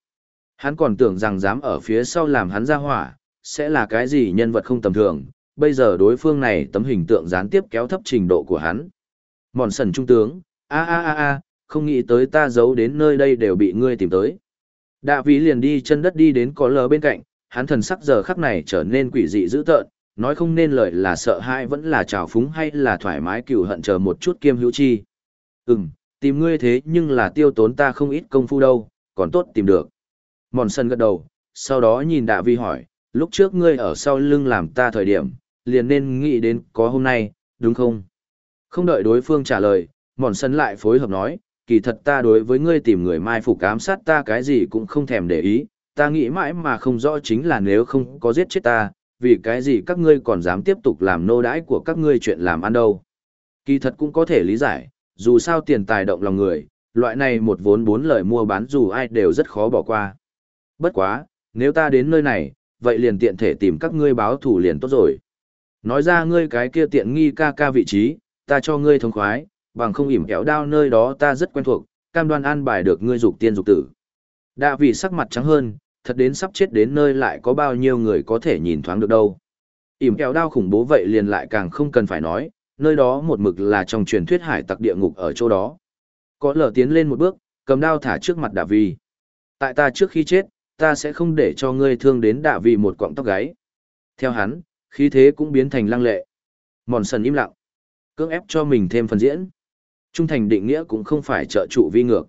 Hắn còn tưởng rằng dám ở phía sau làm hắn ra hỏa, sẽ là cái gì nhân vật không tầm thường, bây giờ đối phương này tấm hình tượng gián tiếp kéo thấp trình độ của hắn. Mòn sần trung tướng, a a a a, không nghĩ tới ta giấu đến nơi đây đều bị ngươi tìm tới. Đạ vĩ liền đi chân đất đi đến có lờ bên cạnh, hắn thần sắc giờ khắc này trở nên quỷ dị dữ tợn, nói không nên lời là sợ hãi vẫn là trào phúng hay là thoải mái cừu hận chờ một chút kiêm hữu chi. Ừm, tìm ngươi thế nhưng là tiêu tốn ta không ít công phu đâu, còn tốt tìm được. Mòn sân gật đầu, sau đó nhìn đạ vi hỏi, lúc trước ngươi ở sau lưng làm ta thời điểm, liền nên nghĩ đến có hôm nay, đúng không? Không đợi đối phương trả lời, mòn sân lại phối hợp nói, kỳ thật ta đối với ngươi tìm người mai phục ám sát ta cái gì cũng không thèm để ý, ta nghĩ mãi mà không rõ chính là nếu không có giết chết ta, vì cái gì các ngươi còn dám tiếp tục làm nô đãi của các ngươi chuyện làm ăn đâu. Kỳ thật cũng có thể lý giải, dù sao tiền tài động lòng người, loại này một vốn bốn lời mua bán dù ai đều rất khó bỏ qua. Bất quá, nếu ta đến nơi này, vậy liền tiện thể tìm các ngươi báo thủ liền tốt rồi. Nói ra ngươi cái kia tiện nghi ca ca vị trí, ta cho ngươi thông khoái, bằng không ỉm kéo đao nơi đó ta rất quen thuộc, cam đoan an bài được ngươi dục tiên dục tử. Đạ vì sắc mặt trắng hơn, thật đến sắp chết đến nơi lại có bao nhiêu người có thể nhìn thoáng được đâu. ỉm kéo đao khủng bố vậy liền lại càng không cần phải nói, nơi đó một mực là trong truyền thuyết hải tặc địa ngục ở chỗ đó. Có lờ tiến lên một bước, cầm đao thả trước mặt đạ vi Tại ta trước khi chết, ta sẽ không để cho ngươi thương đến đạ vị một quọng tóc gáy. Theo hắn, khí thế cũng biến thành lăng lệ. Mòn sần im lặng. Cưỡng ép cho mình thêm phần diễn. Trung thành định nghĩa cũng không phải trợ trụ vi ngược.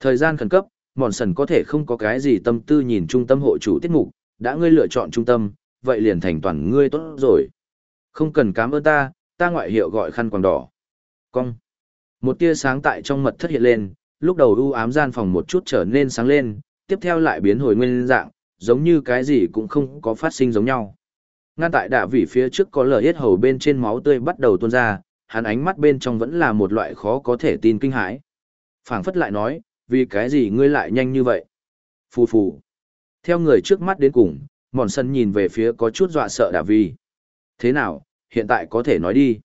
Thời gian khẩn cấp, mòn sần có thể không có cái gì tâm tư nhìn trung tâm hộ chủ tiết mục, đã ngươi lựa chọn trung tâm, vậy liền thành toàn ngươi tốt rồi. Không cần cảm ơn ta, ta ngoại hiệu gọi khăn quàng đỏ. Cong. Một tia sáng tại trong mật thất hiện lên, lúc đầu u ám gian phòng một chút trở nên sáng lên, tiếp theo lại biến hồi nguyên dạng, giống như cái gì cũng không có phát sinh giống nhau. Ngăn tại đạ vị phía trước có lở hết hầu bên trên máu tươi bắt đầu tuôn ra, hắn ánh mắt bên trong vẫn là một loại khó có thể tin kinh hãi. phảng phất lại nói, vì cái gì ngươi lại nhanh như vậy? Phù phù. Theo người trước mắt đến cùng, mòn sân nhìn về phía có chút dọa sợ đạ vị Thế nào, hiện tại có thể nói đi.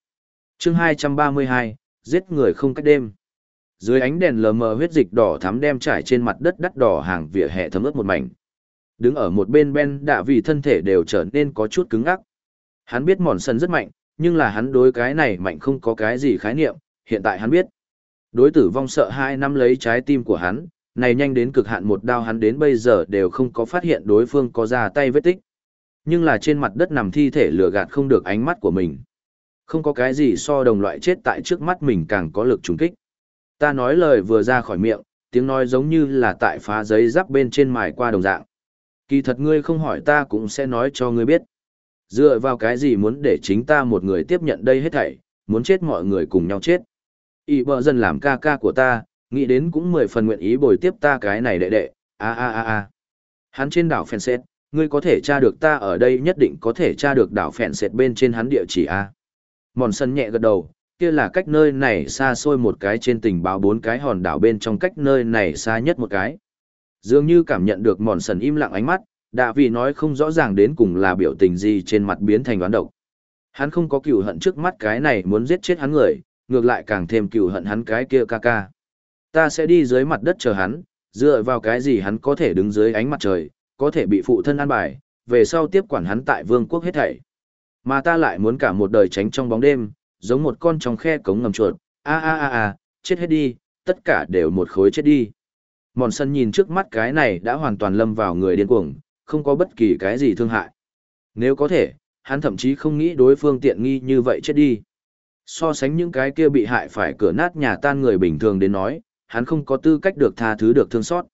chương 232, giết người không cách đêm. Dưới ánh đèn lờ mờ huyết dịch đỏ thắm đem trải trên mặt đất đắt đỏ hàng vỉa hè thấm ướt một mảnh. Đứng ở một bên Ben đạ vì thân thể đều trở nên có chút cứng ngắc. Hắn biết mòn sân rất mạnh, nhưng là hắn đối cái này mạnh không có cái gì khái niệm, hiện tại hắn biết. Đối tử vong sợ hai năm lấy trái tim của hắn, này nhanh đến cực hạn một đao hắn đến bây giờ đều không có phát hiện đối phương có ra tay vết tích. Nhưng là trên mặt đất nằm thi thể lừa gạt không được ánh mắt của mình. Không có cái gì so đồng loại chết tại trước mắt mình càng có lực trùng kích. Ta nói lời vừa ra khỏi miệng, tiếng nói giống như là tại phá giấy giáp bên trên mài qua đồng dạng. Kỳ thật ngươi không hỏi ta cũng sẽ nói cho ngươi biết. Dựa vào cái gì muốn để chính ta một người tiếp nhận đây hết thảy, muốn chết mọi người cùng nhau chết. Ý bờ dân làm ca ca của ta, nghĩ đến cũng mười phần nguyện ý bồi tiếp ta cái này đệ đệ, a a a a. Hắn trên đảo phèn xét, ngươi có thể tra được ta ở đây nhất định có thể tra được đảo phèn xét bên trên hắn địa chỉ a. Mòn sân nhẹ gật đầu, kia là cách nơi này xa xôi một cái trên tình báo bốn cái hòn đảo bên trong cách nơi này xa nhất một cái. Dường như cảm nhận được mòn sần im lặng ánh mắt, đạ vị nói không rõ ràng đến cùng là biểu tình gì trên mặt biến thành đoán độc. Hắn không có cựu hận trước mắt cái này muốn giết chết hắn người, ngược lại càng thêm cựu hận hắn cái kia ca ca. Ta sẽ đi dưới mặt đất chờ hắn, dựa vào cái gì hắn có thể đứng dưới ánh mặt trời, có thể bị phụ thân an bài, về sau tiếp quản hắn tại vương quốc hết thảy. Mà ta lại muốn cả một đời tránh trong bóng đêm, giống một con trong khe cống ngầm chuột, a a a a, chết hết đi, tất cả đều một khối chết đi. Mòn sân nhìn trước mắt cái này đã hoàn toàn lâm vào người điên cuồng, không có bất kỳ cái gì thương hại. Nếu có thể, hắn thậm chí không nghĩ đối phương tiện nghi như vậy chết đi. So sánh những cái kia bị hại phải cửa nát nhà tan người bình thường đến nói, hắn không có tư cách được tha thứ được thương xót.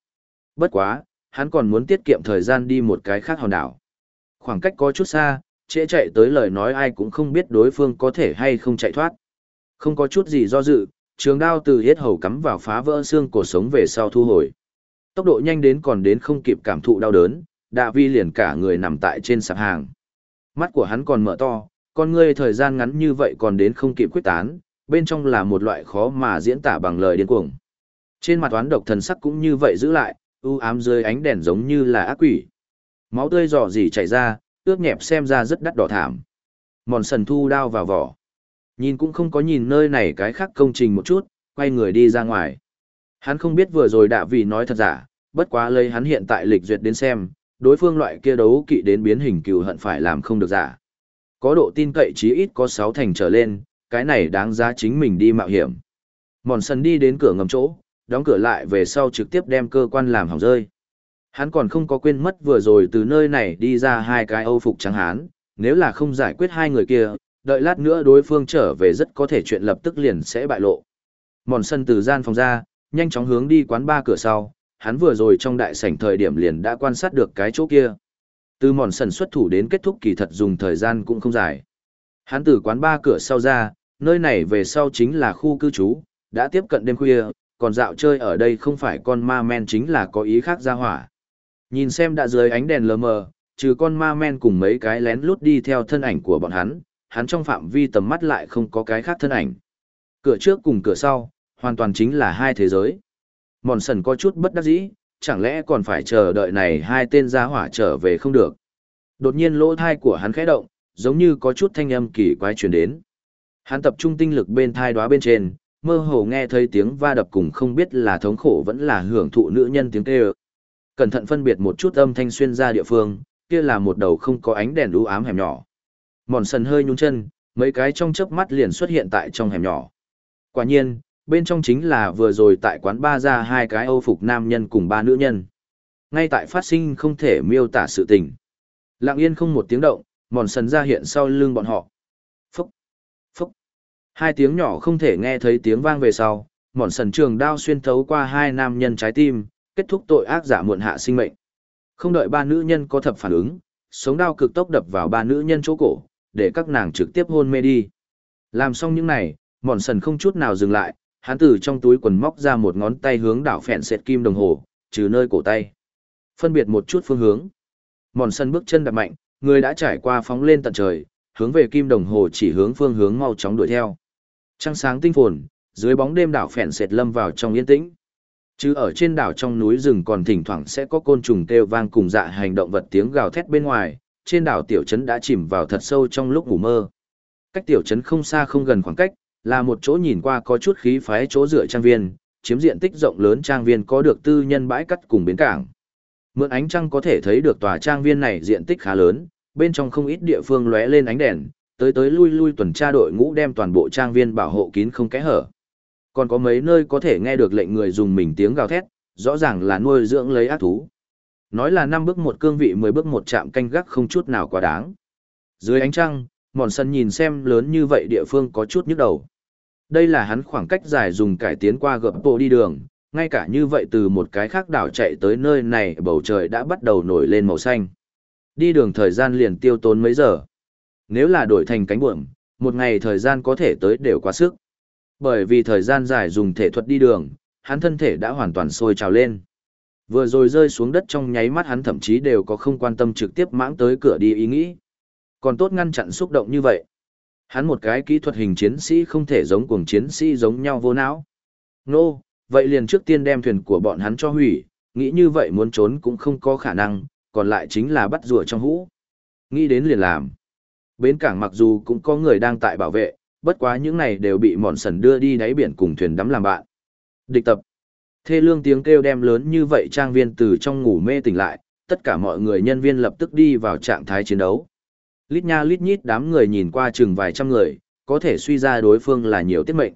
Bất quá, hắn còn muốn tiết kiệm thời gian đi một cái khác hòn đảo. Khoảng cách có chút xa, trễ chạy tới lời nói ai cũng không biết đối phương có thể hay không chạy thoát. Không có chút gì do dự, trường đao từ hết hầu cắm vào phá vỡ xương cổ sống về sau thu hồi. Tốc độ nhanh đến còn đến không kịp cảm thụ đau đớn, Đạ Vi liền cả người nằm tại trên sạp hàng. Mắt của hắn còn mở to, con ngươi thời gian ngắn như vậy còn đến không kịp quyết tán, bên trong là một loại khó mà diễn tả bằng lời điên cuồng. Trên mặt toán độc thần sắc cũng như vậy giữ lại, u ám dưới ánh đèn giống như là ác quỷ. Máu tươi rò rỉ chảy ra, ướt nhẹp xem ra rất đắt đỏ thảm. Mòn sần thu đao vào vỏ. Nhìn cũng không có nhìn nơi này cái khác công trình một chút, quay người đi ra ngoài. Hắn không biết vừa rồi đạ vì nói thật giả, bất quá lấy hắn hiện tại lịch duyệt đến xem, đối phương loại kia đấu kỵ đến biến hình cừu hận phải làm không được giả. Có độ tin cậy chí ít có 6 thành trở lên, cái này đáng giá chính mình đi mạo hiểm. Mòn sần đi đến cửa ngầm chỗ, đóng cửa lại về sau trực tiếp đem cơ quan làm hỏng rơi. Hắn còn không có quên mất vừa rồi từ nơi này đi ra hai cái âu phục trắng hán, nếu là không giải quyết hai người kia, đợi lát nữa đối phương trở về rất có thể chuyện lập tức liền sẽ bại lộ. Mòn sân từ gian phòng ra, nhanh chóng hướng đi quán ba cửa sau, hắn vừa rồi trong đại sảnh thời điểm liền đã quan sát được cái chỗ kia. Từ mòn sân xuất thủ đến kết thúc kỳ thật dùng thời gian cũng không dài. Hắn từ quán ba cửa sau ra, nơi này về sau chính là khu cư trú, đã tiếp cận đêm khuya, còn dạo chơi ở đây không phải con ma men chính là có ý khác ra hỏa. Nhìn xem đã dưới ánh đèn lờ mờ, trừ con ma men cùng mấy cái lén lút đi theo thân ảnh của bọn hắn, hắn trong phạm vi tầm mắt lại không có cái khác thân ảnh. Cửa trước cùng cửa sau, hoàn toàn chính là hai thế giới. Mòn sần có chút bất đắc dĩ, chẳng lẽ còn phải chờ đợi này hai tên gia hỏa trở về không được. Đột nhiên lỗ thai của hắn khẽ động, giống như có chút thanh âm kỳ quái truyền đến. Hắn tập trung tinh lực bên thai đoá bên trên, mơ hồ nghe thấy tiếng va đập cùng không biết là thống khổ vẫn là hưởng thụ nữ nhân tiếng kêu. Cẩn thận phân biệt một chút âm thanh xuyên ra địa phương, kia là một đầu không có ánh đèn u ám hẻm nhỏ. Mòn sần hơi nhún chân, mấy cái trong chớp mắt liền xuất hiện tại trong hẻm nhỏ. Quả nhiên, bên trong chính là vừa rồi tại quán ba ra hai cái âu phục nam nhân cùng ba nữ nhân. Ngay tại phát sinh không thể miêu tả sự tình. Lặng yên không một tiếng động, mòn sần ra hiện sau lưng bọn họ. Phúc, phúc. Hai tiếng nhỏ không thể nghe thấy tiếng vang về sau, mòn sần trường đao xuyên thấu qua hai nam nhân trái tim, kết thúc tội ác giả muộn hạ sinh mệnh. Không đợi ba nữ nhân có thập phản ứng, sống đao cực tốc đập vào ba nữ nhân chỗ cổ, để các nàng trực tiếp hôn mê đi. Làm xong những này, mòn sần không chút nào dừng lại, hắn từ trong túi quần móc ra một ngón tay hướng đảo phèn sệt kim đồng hồ, trừ nơi cổ tay. Phân biệt một chút phương hướng. Mòn sần bước chân đạp mạnh, người đã trải qua phóng lên tận trời, hướng về kim đồng hồ chỉ hướng phương hướng mau chóng đuổi theo. Trăng sáng tinh phồn, dưới bóng đêm đảo phèn sệt lâm vào trong yên tĩnh. Chứ ở trên đảo trong núi rừng còn thỉnh thoảng sẽ có côn trùng kêu vang cùng dạ hành động vật tiếng gào thét bên ngoài, trên đảo tiểu trấn đã chìm vào thật sâu trong lúc ngủ mơ. Cách tiểu trấn không xa không gần khoảng cách, là một chỗ nhìn qua có chút khí phái chỗ dựa trang viên, chiếm diện tích rộng lớn trang viên có được tư nhân bãi cắt cùng bến cảng. Mượn ánh trăng có thể thấy được tòa trang viên này diện tích khá lớn, bên trong không ít địa phương lóe lên ánh đèn, tới tới lui lui tuần tra đội ngũ đem toàn bộ trang viên bảo hộ kín không kẽ hở. Còn có mấy nơi có thể nghe được lệnh người dùng mình tiếng gào thét, rõ ràng là nuôi dưỡng lấy ác thú. Nói là năm bước một cương vị mười bước một chạm canh gác không chút nào quá đáng. Dưới ánh trăng, mòn sân nhìn xem lớn như vậy địa phương có chút nhức đầu. Đây là hắn khoảng cách dài dùng cải tiến qua gập bộ đi đường, ngay cả như vậy từ một cái khác đảo chạy tới nơi này bầu trời đã bắt đầu nổi lên màu xanh. Đi đường thời gian liền tiêu tốn mấy giờ. Nếu là đổi thành cánh buồm, một ngày thời gian có thể tới đều quá sức. Bởi vì thời gian dài dùng thể thuật đi đường, hắn thân thể đã hoàn toàn sôi trào lên. Vừa rồi rơi xuống đất trong nháy mắt hắn thậm chí đều có không quan tâm trực tiếp mãng tới cửa đi ý nghĩ. Còn tốt ngăn chặn xúc động như vậy. Hắn một cái kỹ thuật hình chiến sĩ không thể giống cuồng chiến sĩ giống nhau vô não. Nô, no, vậy liền trước tiên đem thuyền của bọn hắn cho hủy, nghĩ như vậy muốn trốn cũng không có khả năng, còn lại chính là bắt rùa trong hũ. Nghĩ đến liền làm. Bến cảng mặc dù cũng có người đang tại bảo vệ, bất quá những này đều bị mòn sần đưa đi đáy biển cùng thuyền đắm làm bạn. Địch tập. Thê lương tiếng kêu đem lớn như vậy trang viên từ trong ngủ mê tỉnh lại, tất cả mọi người nhân viên lập tức đi vào trạng thái chiến đấu. Lít nha lít nhít đám người nhìn qua chừng vài trăm người, có thể suy ra đối phương là nhiều tiết mệnh.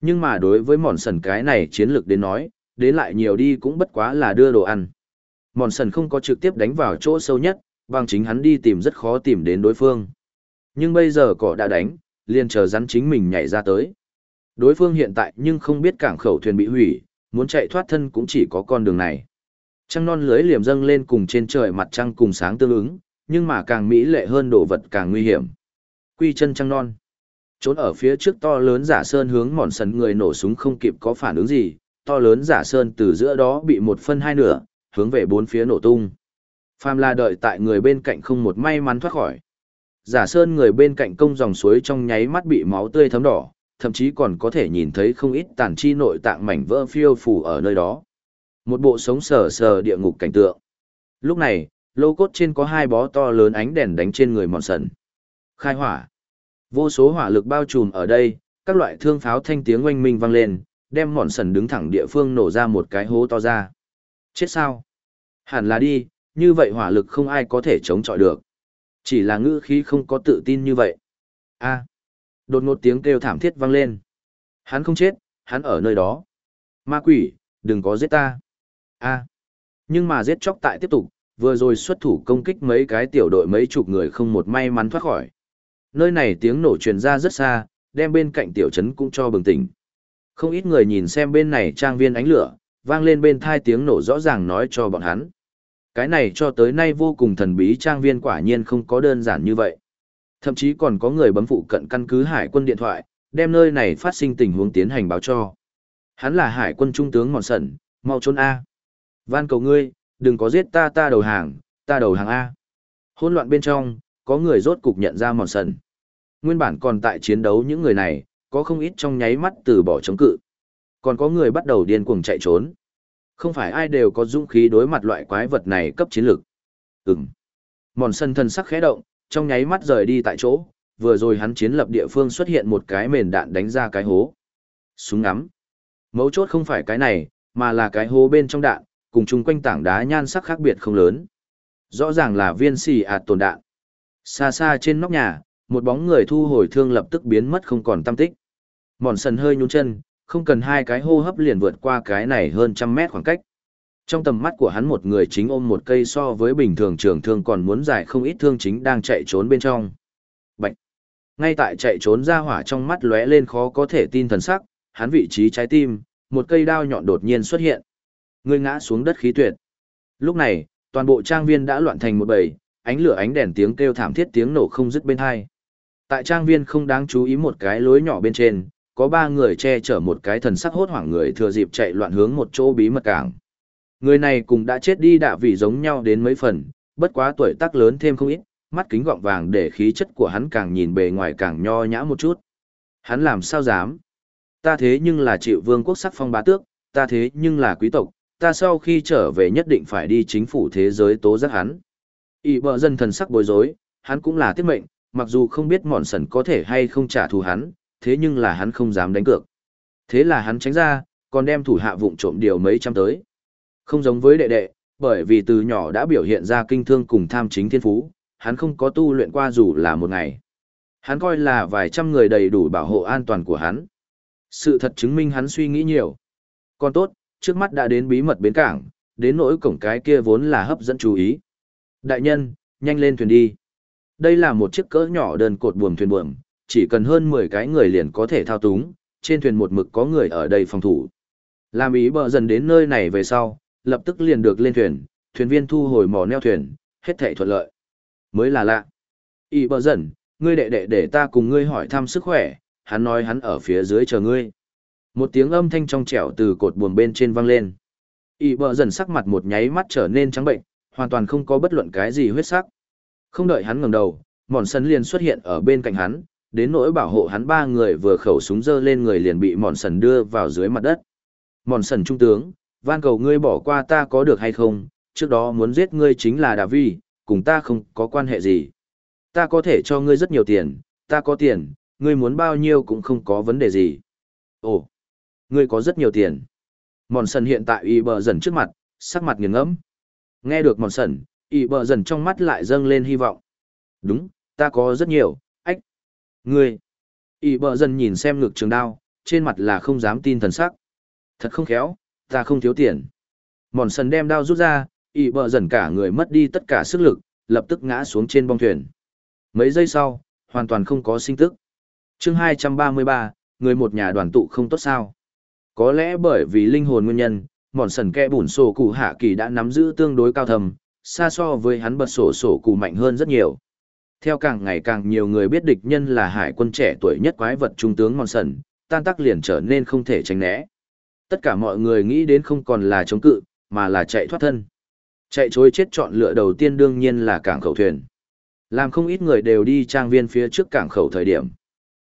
Nhưng mà đối với mòn sần cái này chiến lược đến nói, đến lại nhiều đi cũng bất quá là đưa đồ ăn. Mòn sần không có trực tiếp đánh vào chỗ sâu nhất, bằng chính hắn đi tìm rất khó tìm đến đối phương. Nhưng bây giờ cỏ đã đánh, liền chờ rắn chính mình nhảy ra tới. Đối phương hiện tại nhưng không biết cảng khẩu thuyền bị hủy, muốn chạy thoát thân cũng chỉ có con đường này. Trăng non lưới liềm dâng lên cùng trên trời mặt trăng cùng sáng tương ứng, nhưng mà càng mỹ lệ hơn đồ vật càng nguy hiểm. Quy chân trăng non. Trốn ở phía trước to lớn giả sơn hướng mòn sần người nổ súng không kịp có phản ứng gì, to lớn giả sơn từ giữa đó bị một phân hai nửa, hướng về bốn phía nổ tung. Phàm là đợi tại người bên cạnh không một may mắn thoát khỏi. Giả sơn người bên cạnh công dòng suối trong nháy mắt bị máu tươi thấm đỏ, thậm chí còn có thể nhìn thấy không ít tàn chi nội tạng mảnh vỡ phiêu phù ở nơi đó. Một bộ sống sờ sờ địa ngục cảnh tượng. Lúc này, lô cốt trên có hai bó to lớn ánh đèn đánh trên người mòn sần. Khai hỏa. Vô số hỏa lực bao trùm ở đây, các loại thương pháo thanh tiếng oanh minh vang lên, đem mòn sần đứng thẳng địa phương nổ ra một cái hố to ra. Chết sao? Hẳn là đi, như vậy hỏa lực không ai có thể chống chọi được. Chỉ là ngữ khí không có tự tin như vậy. a Đột ngột tiếng kêu thảm thiết vang lên. Hắn không chết, hắn ở nơi đó. Ma quỷ, đừng có giết ta. a Nhưng mà giết chóc tại tiếp tục, vừa rồi xuất thủ công kích mấy cái tiểu đội mấy chục người không một may mắn thoát khỏi. Nơi này tiếng nổ truyền ra rất xa, đem bên cạnh tiểu trấn cũng cho bừng tỉnh. Không ít người nhìn xem bên này trang viên ánh lửa, vang lên bên thai tiếng nổ rõ ràng nói cho bọn hắn. Cái này cho tới nay vô cùng thần bí trang viên quả nhiên không có đơn giản như vậy. Thậm chí còn có người bấm phụ cận căn cứ hải quân điện thoại, đem nơi này phát sinh tình huống tiến hành báo cho. Hắn là hải quân trung tướng Mòn Sẩn, mau trốn A. Van cầu ngươi, đừng có giết ta ta đầu hàng, ta đầu hàng A. Hôn loạn bên trong, có người rốt cục nhận ra Mòn Sẩn. Nguyên bản còn tại chiến đấu những người này, có không ít trong nháy mắt từ bỏ chống cự. Còn có người bắt đầu điên cuồng chạy trốn. Không phải ai đều có dũng khí đối mặt loại quái vật này cấp chiến lược. Ừm. Mòn sân thân sắc khẽ động, trong nháy mắt rời đi tại chỗ, vừa rồi hắn chiến lập địa phương xuất hiện một cái mền đạn đánh ra cái hố. Súng ngắm. Mấu chốt không phải cái này, mà là cái hố bên trong đạn, cùng chung quanh tảng đá nhan sắc khác biệt không lớn. Rõ ràng là viên xì ạt tồn đạn. Xa xa trên nóc nhà, một bóng người thu hồi thương lập tức biến mất không còn tâm tích. Mòn sần hơi nhún chân, không cần hai cái hô hấp liền vượt qua cái này hơn trăm mét khoảng cách. Trong tầm mắt của hắn một người chính ôm một cây so với bình thường trường thương còn muốn dài không ít thương chính đang chạy trốn bên trong. Bạch! Ngay tại chạy trốn ra hỏa trong mắt lóe lên khó có thể tin thần sắc, hắn vị trí trái tim, một cây đao nhọn đột nhiên xuất hiện. Người ngã xuống đất khí tuyệt. Lúc này, toàn bộ trang viên đã loạn thành một bầy, ánh lửa ánh đèn tiếng kêu thảm thiết tiếng nổ không dứt bên hai. Tại trang viên không đáng chú ý một cái lối nhỏ bên trên, có ba người che chở một cái thần sắc hốt hoảng người thừa dịp chạy loạn hướng một chỗ bí mật cảng. Người này cũng đã chết đi đạ vị giống nhau đến mấy phần, bất quá tuổi tác lớn thêm không ít, mắt kính gọng vàng để khí chất của hắn càng nhìn bề ngoài càng nho nhã một chút. Hắn làm sao dám? Ta thế nhưng là chịu vương quốc sắc phong bá tước, ta thế nhưng là quý tộc, ta sau khi trở về nhất định phải đi chính phủ thế giới tố giác hắn. Ý bờ dân thần sắc bối rối, hắn cũng là tiết mệnh, mặc dù không biết mòn sần có thể hay không trả thù hắn, thế nhưng là hắn không dám đánh cược. Thế là hắn tránh ra, còn đem thủ hạ vụng trộm điều mấy trăm tới. Không giống với đệ đệ, bởi vì từ nhỏ đã biểu hiện ra kinh thương cùng tham chính thiên phú, hắn không có tu luyện qua dù là một ngày. Hắn coi là vài trăm người đầy đủ bảo hộ an toàn của hắn. Sự thật chứng minh hắn suy nghĩ nhiều. Còn tốt, trước mắt đã đến bí mật bến cảng, đến nỗi cổng cái kia vốn là hấp dẫn chú ý. Đại nhân, nhanh lên thuyền đi. Đây là một chiếc cỡ nhỏ đơn cột buồm thuyền buồm, chỉ cần hơn 10 cái người liền có thể thao túng, trên thuyền một mực có người ở đây phòng thủ. Làm ý bờ dần đến nơi này về sau, lập tức liền được lên thuyền, thuyền viên thu hồi mò neo thuyền, hết thảy thuận lợi. Mới là lạ. Ý bờ dần, ngươi đệ đệ để ta cùng ngươi hỏi thăm sức khỏe, hắn nói hắn ở phía dưới chờ ngươi. Một tiếng âm thanh trong trẻo từ cột buồm bên trên vang lên. Ý bờ dần sắc mặt một nháy mắt trở nên trắng bệnh, hoàn toàn không có bất luận cái gì huyết sắc. Không đợi hắn ngẩng đầu, mòn sân liền xuất hiện ở bên cạnh hắn, đến nỗi bảo hộ hắn ba người vừa khẩu súng dơ lên người liền bị mòn sần đưa vào dưới mặt đất. Mòn sần trung tướng, van cầu ngươi bỏ qua ta có được hay không, trước đó muốn giết ngươi chính là Đà Vi, cùng ta không có quan hệ gì. Ta có thể cho ngươi rất nhiều tiền, ta có tiền, ngươi muốn bao nhiêu cũng không có vấn đề gì. Ồ, ngươi có rất nhiều tiền. Mòn sần hiện tại y bờ dần trước mặt, sắc mặt nghiền ngẫm. Nghe được mòn sần, y bờ dần trong mắt lại dâng lên hy vọng. Đúng, ta có rất nhiều, Ngươi, Ý bờ dần nhìn xem ngực trường đao, trên mặt là không dám tin thần sắc. Thật không khéo, ta không thiếu tiền. Mòn sần đem đao rút ra, ý bờ dần cả người mất đi tất cả sức lực, lập tức ngã xuống trên bong thuyền. Mấy giây sau, hoàn toàn không có sinh tức. chương 233, người một nhà đoàn tụ không tốt sao. Có lẽ bởi vì linh hồn nguyên nhân, mòn sần kẽ bùn sổ cụ hạ kỳ đã nắm giữ tương đối cao thầm, xa so với hắn bật sổ sổ cụ mạnh hơn rất nhiều. Theo càng ngày càng nhiều người biết địch nhân là hải quân trẻ tuổi nhất quái vật trung tướng mòn sần, tan tác liền trở nên không thể tránh né. Tất cả mọi người nghĩ đến không còn là chống cự, mà là chạy thoát thân. Chạy trối chết chọn lựa đầu tiên đương nhiên là cảng khẩu thuyền. Làm không ít người đều đi trang viên phía trước cảng khẩu thời điểm.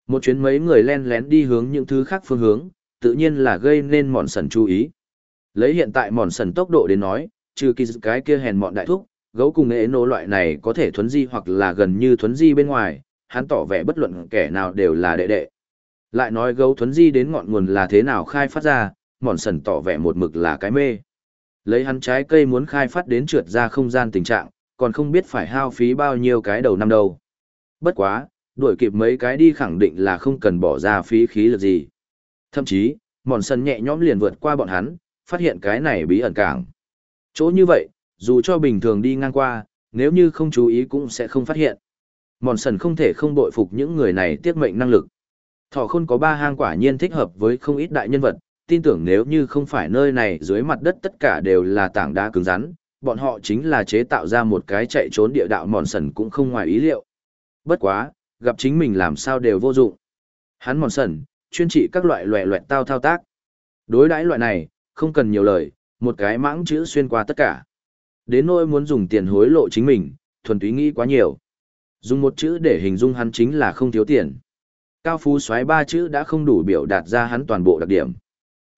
Một chuyến mấy người len lén đi hướng những thứ khác phương hướng, tự nhiên là gây nên mòn sần chú ý. Lấy hiện tại mòn sần tốc độ đến nói, trừ kỳ cái kia hèn mọn đại thúc, gấu cùng nghệ nô loại này có thể thuấn di hoặc là gần như thuấn di bên ngoài, hắn tỏ vẻ bất luận kẻ nào đều là đệ đệ. Lại nói gấu thuấn di đến ngọn nguồn là thế nào khai phát ra, mòn sần tỏ vẻ một mực là cái mê. Lấy hắn trái cây muốn khai phát đến trượt ra không gian tình trạng, còn không biết phải hao phí bao nhiêu cái đầu năm đâu. Bất quá, đuổi kịp mấy cái đi khẳng định là không cần bỏ ra phí khí lực gì. Thậm chí, mòn sần nhẹ nhõm liền vượt qua bọn hắn, phát hiện cái này bí ẩn cảng. Chỗ như vậy, dù cho bình thường đi ngang qua, nếu như không chú ý cũng sẽ không phát hiện. Mòn sần không thể không bội phục những người này tiết mệnh năng lực. Thỏ khôn có ba hang quả nhiên thích hợp với không ít đại nhân vật, tin tưởng nếu như không phải nơi này dưới mặt đất tất cả đều là tảng đá cứng rắn, bọn họ chính là chế tạo ra một cái chạy trốn địa đạo mòn sần cũng không ngoài ý liệu. Bất quá, gặp chính mình làm sao đều vô dụng. Hắn mòn sần, chuyên trị các loại loẹ loẹt tao thao tác. Đối đãi loại này, không cần nhiều lời, một cái mãng chữ xuyên qua tất cả. Đến nỗi muốn dùng tiền hối lộ chính mình, thuần túy nghĩ quá nhiều. Dùng một chữ để hình dung hắn chính là không thiếu tiền. Cao phú xoáy ba chữ đã không đủ biểu đạt ra hắn toàn bộ đặc điểm.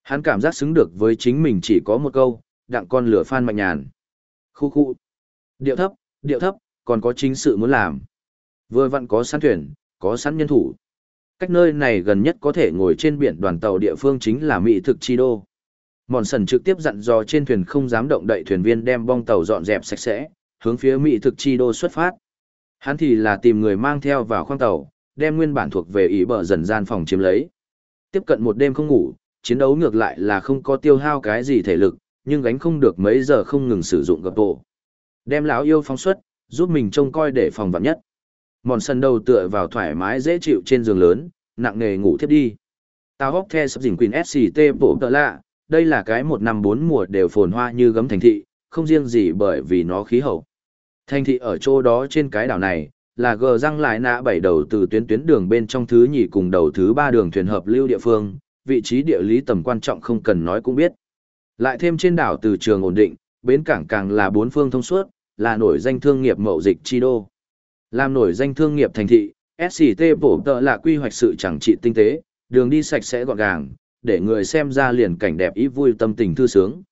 Hắn cảm giác xứng được với chính mình chỉ có một câu, đặng con lửa phan mạnh nhàn. Khu khu. Điệu thấp, điệu thấp, còn có chính sự muốn làm. Vừa vặn có sẵn thuyền, có sẵn nhân thủ. Cách nơi này gần nhất có thể ngồi trên biển đoàn tàu địa phương chính là Mỹ thực chi đô. Mòn sần trực tiếp dặn dò trên thuyền không dám động đậy thuyền viên đem bong tàu dọn dẹp sạch sẽ, hướng phía Mỹ thực chi đô xuất phát. Hắn thì là tìm người mang theo vào khoang tàu, đem nguyên bản thuộc về ý bờ dần gian phòng chiếm lấy. Tiếp cận một đêm không ngủ, chiến đấu ngược lại là không có tiêu hao cái gì thể lực, nhưng gánh không được mấy giờ không ngừng sử dụng gập bộ. Đem lão yêu phóng xuất, giúp mình trông coi để phòng vạn nhất. Mòn sân đầu tựa vào thoải mái dễ chịu trên giường lớn, nặng nề ngủ thiếp đi. Tao hóc the sắp dình quyền SCT bộ tờ lạ, đây là cái một năm bốn mùa đều phồn hoa như gấm thành thị, không riêng gì bởi vì nó khí hậu. Thành thị ở chỗ đó trên cái đảo này, là gờ răng lại nạ bảy đầu từ tuyến tuyến đường bên trong thứ nhì cùng đầu thứ ba đường thuyền hợp lưu địa phương, vị trí địa lý tầm quan trọng không cần nói cũng biết. Lại thêm trên đảo từ trường ổn định, bến cảng càng là bốn phương thông suốt, là nổi danh thương nghiệp mậu dịch chi đô. Làm nổi danh thương nghiệp thành thị, SCT bổ tợ là quy hoạch sự chẳng trị tinh tế, đường đi sạch sẽ gọn gàng, để người xem ra liền cảnh đẹp ý vui tâm tình thư sướng.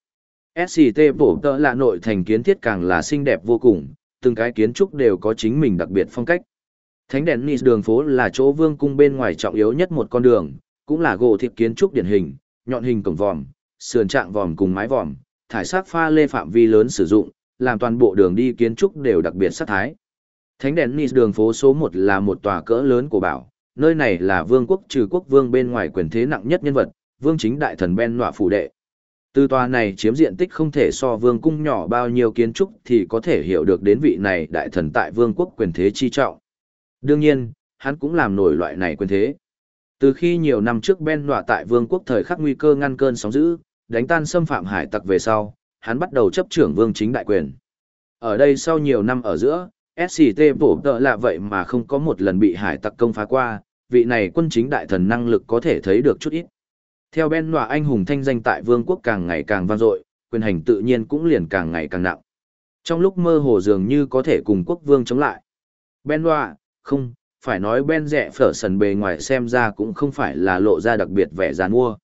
SCT bổ tợ là nội thành kiến thiết càng là xinh đẹp vô cùng, từng cái kiến trúc đều có chính mình đặc biệt phong cách. Thánh đèn Nis đường phố là chỗ vương cung bên ngoài trọng yếu nhất một con đường, cũng là gỗ thiệp kiến trúc điển hình, nhọn hình cổng vòm, sườn trạng vòm cùng mái vòm, thải sắc pha lê phạm vi lớn sử dụng, làm toàn bộ đường đi kiến trúc đều đặc biệt sắc thái. Thánh đèn Nis đường phố số 1 là một tòa cỡ lớn của bảo, nơi này là vương quốc trừ quốc vương bên ngoài quyền thế nặng nhất nhân vật, vương chính đại thần Ben Nọa phủ đệ. Từ tòa này chiếm diện tích không thể so vương cung nhỏ bao nhiêu kiến trúc thì có thể hiểu được đến vị này đại thần tại vương quốc quyền thế chi trọng. Đương nhiên, hắn cũng làm nổi loại này quyền thế. Từ khi nhiều năm trước Ben Nọa tại vương quốc thời khắc nguy cơ ngăn cơn sóng dữ, đánh tan xâm phạm hải tặc về sau, hắn bắt đầu chấp trưởng vương chính đại quyền. Ở đây sau nhiều năm ở giữa, SCT bổ tợ lạ vậy mà không có một lần bị hải tặc công phá qua, vị này quân chính đại thần năng lực có thể thấy được chút ít. Theo Ben Nọa anh hùng thanh danh tại vương quốc càng ngày càng vang dội, quyền hành tự nhiên cũng liền càng ngày càng nặng. Trong lúc mơ hồ dường như có thể cùng quốc vương chống lại. Ben Nọa, không, phải nói Ben rẻ phở sần bề ngoài xem ra cũng không phải là lộ ra đặc biệt vẻ giàn mua.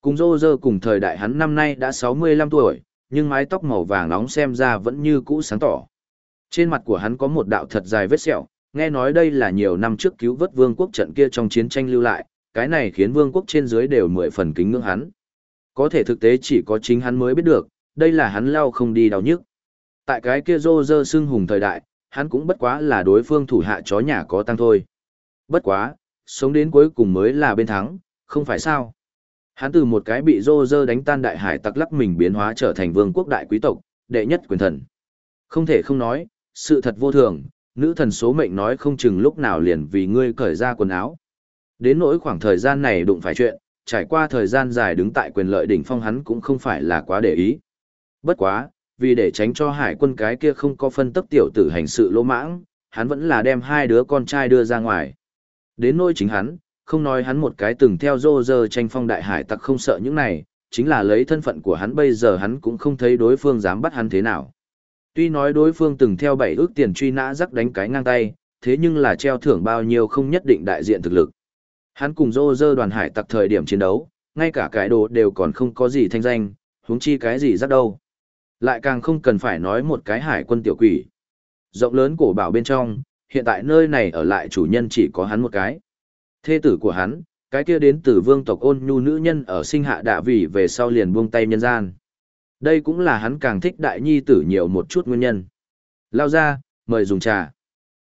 Cùng dô dơ cùng thời đại hắn năm nay đã 65 tuổi, nhưng mái tóc màu vàng nóng xem ra vẫn như cũ sáng tỏ. Trên mặt của hắn có một đạo thật dài vết sẹo, nghe nói đây là nhiều năm trước cứu vớt vương quốc trận kia trong chiến tranh lưu lại, cái này khiến vương quốc trên dưới đều mười phần kính ngưỡng hắn. Có thể thực tế chỉ có chính hắn mới biết được, đây là hắn lao không đi đau nhức. Tại cái kia rô rơ xưng hùng thời đại, hắn cũng bất quá là đối phương thủ hạ chó nhà có tăng thôi. Bất quá, sống đến cuối cùng mới là bên thắng, không phải sao. Hắn từ một cái bị rô rơ đánh tan đại hải tặc lắc mình biến hóa trở thành vương quốc đại quý tộc, đệ nhất quyền thần. Không thể không nói, sự thật vô thường, nữ thần số mệnh nói không chừng lúc nào liền vì ngươi cởi ra quần áo. Đến nỗi khoảng thời gian này đụng phải chuyện, trải qua thời gian dài đứng tại quyền lợi đỉnh phong hắn cũng không phải là quá để ý. Bất quá, vì để tránh cho hải quân cái kia không có phân tấp tiểu tử hành sự lỗ mãng, hắn vẫn là đem hai đứa con trai đưa ra ngoài. Đến nỗi chính hắn, không nói hắn một cái từng theo dô dơ tranh phong đại hải tặc không sợ những này, chính là lấy thân phận của hắn bây giờ hắn cũng không thấy đối phương dám bắt hắn thế nào. Tuy nói đối phương từng theo bảy ước tiền truy nã rắc đánh cái ngang tay, thế nhưng là treo thưởng bao nhiêu không nhất định đại diện thực lực. Hắn cùng dô dơ đoàn hải tặc thời điểm chiến đấu, ngay cả cái đồ đều còn không có gì thanh danh, huống chi cái gì rắc đâu. Lại càng không cần phải nói một cái hải quân tiểu quỷ. Rộng lớn cổ bảo bên trong, hiện tại nơi này ở lại chủ nhân chỉ có hắn một cái. Thê tử của hắn, cái kia đến từ vương tộc ôn nhu nữ nhân ở sinh hạ đạ vị về sau liền buông tay nhân gian. Đây cũng là hắn càng thích đại nhi tử nhiều một chút nguyên nhân. Lao ra, mời dùng trà.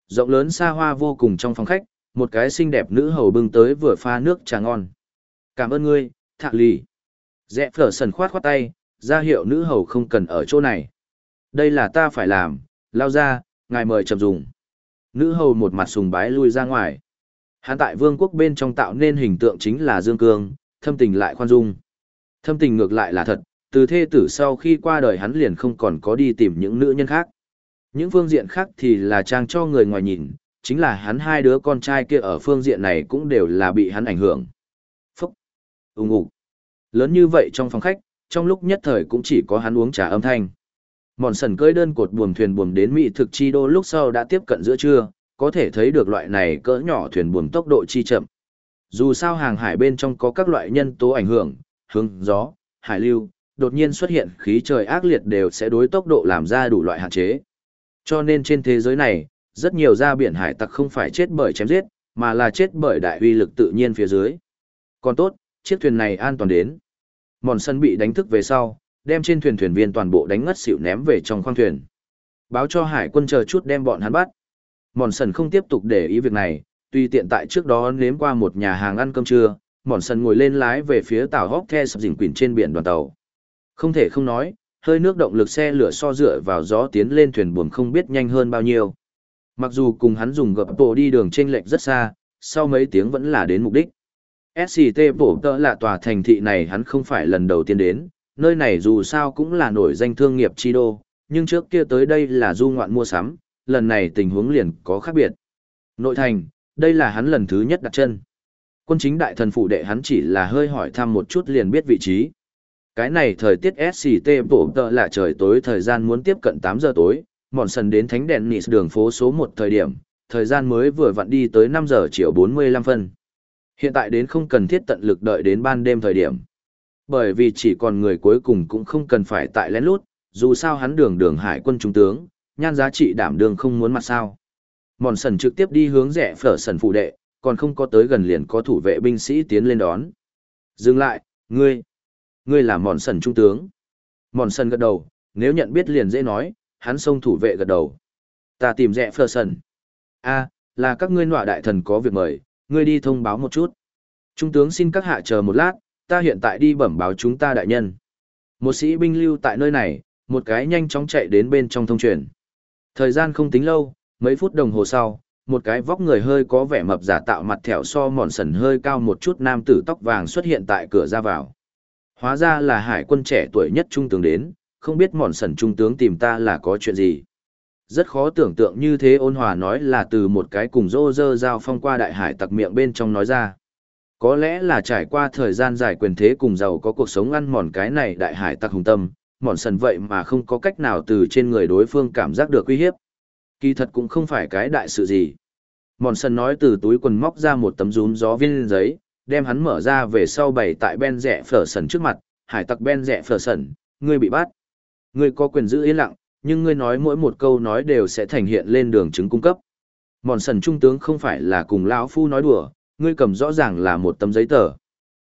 Rộng lớn xa hoa vô cùng trong phòng khách, một cái xinh đẹp nữ hầu bưng tới vừa pha nước trà ngon. Cảm ơn ngươi, thạ lì. Dẹ phở sần khoát khoát tay, ra hiệu nữ hầu không cần ở chỗ này. Đây là ta phải làm, lao ra, ngài mời chậm dùng. Nữ hầu một mặt sùng bái lui ra ngoài. Hán tại vương quốc bên trong tạo nên hình tượng chính là Dương Cương, thâm tình lại khoan dung. Thâm tình ngược lại là thật, từ thê tử sau khi qua đời hắn liền không còn có đi tìm những nữ nhân khác. Những phương diện khác thì là trang cho người ngoài nhìn, chính là hắn hai đứa con trai kia ở phương diện này cũng đều là bị hắn ảnh hưởng. Phúc! Úng ủ! Lớn như vậy trong phòng khách, trong lúc nhất thời cũng chỉ có hắn uống trà âm thanh. Mòn sần cưỡi đơn cột buồm thuyền buồm đến Mỹ thực chi đô lúc sau đã tiếp cận giữa trưa, có thể thấy được loại này cỡ nhỏ thuyền buồm tốc độ chi chậm. Dù sao hàng hải bên trong có các loại nhân tố ảnh hưởng, hướng, gió, hải lưu, đột nhiên xuất hiện khí trời ác liệt đều sẽ đối tốc độ làm ra đủ loại hạn chế. Cho nên trên thế giới này, rất nhiều ra biển hải tặc không phải chết bởi chém giết, mà là chết bởi đại uy lực tự nhiên phía dưới. Còn tốt, chiếc thuyền này an toàn đến. Mòn sân bị đánh thức về sau, đem trên thuyền thuyền viên toàn bộ đánh ngất xỉu ném về trong khoang thuyền. Báo cho hải quân chờ chút đem bọn hắn bắt. Mòn sân không tiếp tục để ý việc này, tuy tiện tại trước đó nếm qua một nhà hàng ăn cơm trưa, mòn sân ngồi lên lái về phía tàu hóc the sập dình quỳnh trên biển đoàn tàu. Không thể không nói, hơi nước động lực xe lửa so dựa vào gió tiến lên thuyền buồm không biết nhanh hơn bao nhiêu. Mặc dù cùng hắn dùng gập bộ đi đường trên lệch rất xa, sau mấy tiếng vẫn là đến mục đích. SCT bổ Tơ là tòa thành thị này hắn không phải lần đầu tiên đến, nơi này dù sao cũng là nổi danh thương nghiệp chi đô, nhưng trước kia tới đây là du ngoạn mua sắm, lần này tình huống liền có khác biệt. Nội thành, đây là hắn lần thứ nhất đặt chân. Quân chính đại thần phụ đệ hắn chỉ là hơi hỏi thăm một chút liền biết vị trí. Cái này thời tiết SCT bổ Tơ là trời tối thời gian muốn tiếp cận 8 giờ tối, mòn sần đến thánh đèn nịt đường phố số một thời điểm, thời gian mới vừa vặn đi tới năm giờ chiều 45 phân. Hiện tại đến không cần thiết tận lực đợi đến ban đêm thời điểm. Bởi vì chỉ còn người cuối cùng cũng không cần phải tại lén lút, dù sao hắn đường đường hải quân trung tướng, nhan giá trị đảm đường không muốn mặt sao. Mòn sần trực tiếp đi hướng rẽ phở sần phụ đệ, còn không có tới gần liền có thủ vệ binh sĩ tiến lên đón. Dừng lại, ngươi, ngươi là mòn sần trung tướng. Mòn sần gật đầu, nếu nhận biết liền dễ nói, hắn xông thủ vệ gật đầu. Ta tìm rẽ phờ sần. a là các ngươi nọa đại thần có việc mời, ngươi đi thông báo một chút. Trung tướng xin các hạ chờ một lát, ta hiện tại đi bẩm báo chúng ta đại nhân. Một sĩ binh lưu tại nơi này, một cái nhanh chóng chạy đến bên trong thông truyền. Thời gian không tính lâu, mấy phút đồng hồ sau, một cái vóc người hơi có vẻ mập giả tạo mặt thẻo so mòn sần hơi cao một chút nam tử tóc vàng xuất hiện tại cửa ra vào. Hóa ra là hải quân trẻ tuổi nhất trung tướng đến, không biết mòn sần trung tướng tìm ta là có chuyện gì. Rất khó tưởng tượng như thế ôn hòa nói là từ một cái cùng rô rơ giao phong qua đại hải tặc miệng bên trong nói ra. Có lẽ là trải qua thời gian dài quyền thế cùng giàu có cuộc sống ăn mòn cái này đại hải tặc hùng tâm, mòn sần vậy mà không có cách nào từ trên người đối phương cảm giác được uy hiếp. Kỳ thật cũng không phải cái đại sự gì. Mòn sần nói từ túi quần móc ra một tấm rúm gió viên giấy, đem hắn mở ra về sau bày tại ben rẻ phở sần trước mặt, hải tặc ben rẻ phở sần, ngươi bị bắt. Ngươi có quyền giữ yên lặng, nhưng ngươi nói mỗi một câu nói đều sẽ thành hiện lên đường chứng cung cấp. Mòn sần trung tướng không phải là cùng lão phu nói đùa, ngươi cầm rõ ràng là một tấm giấy tờ.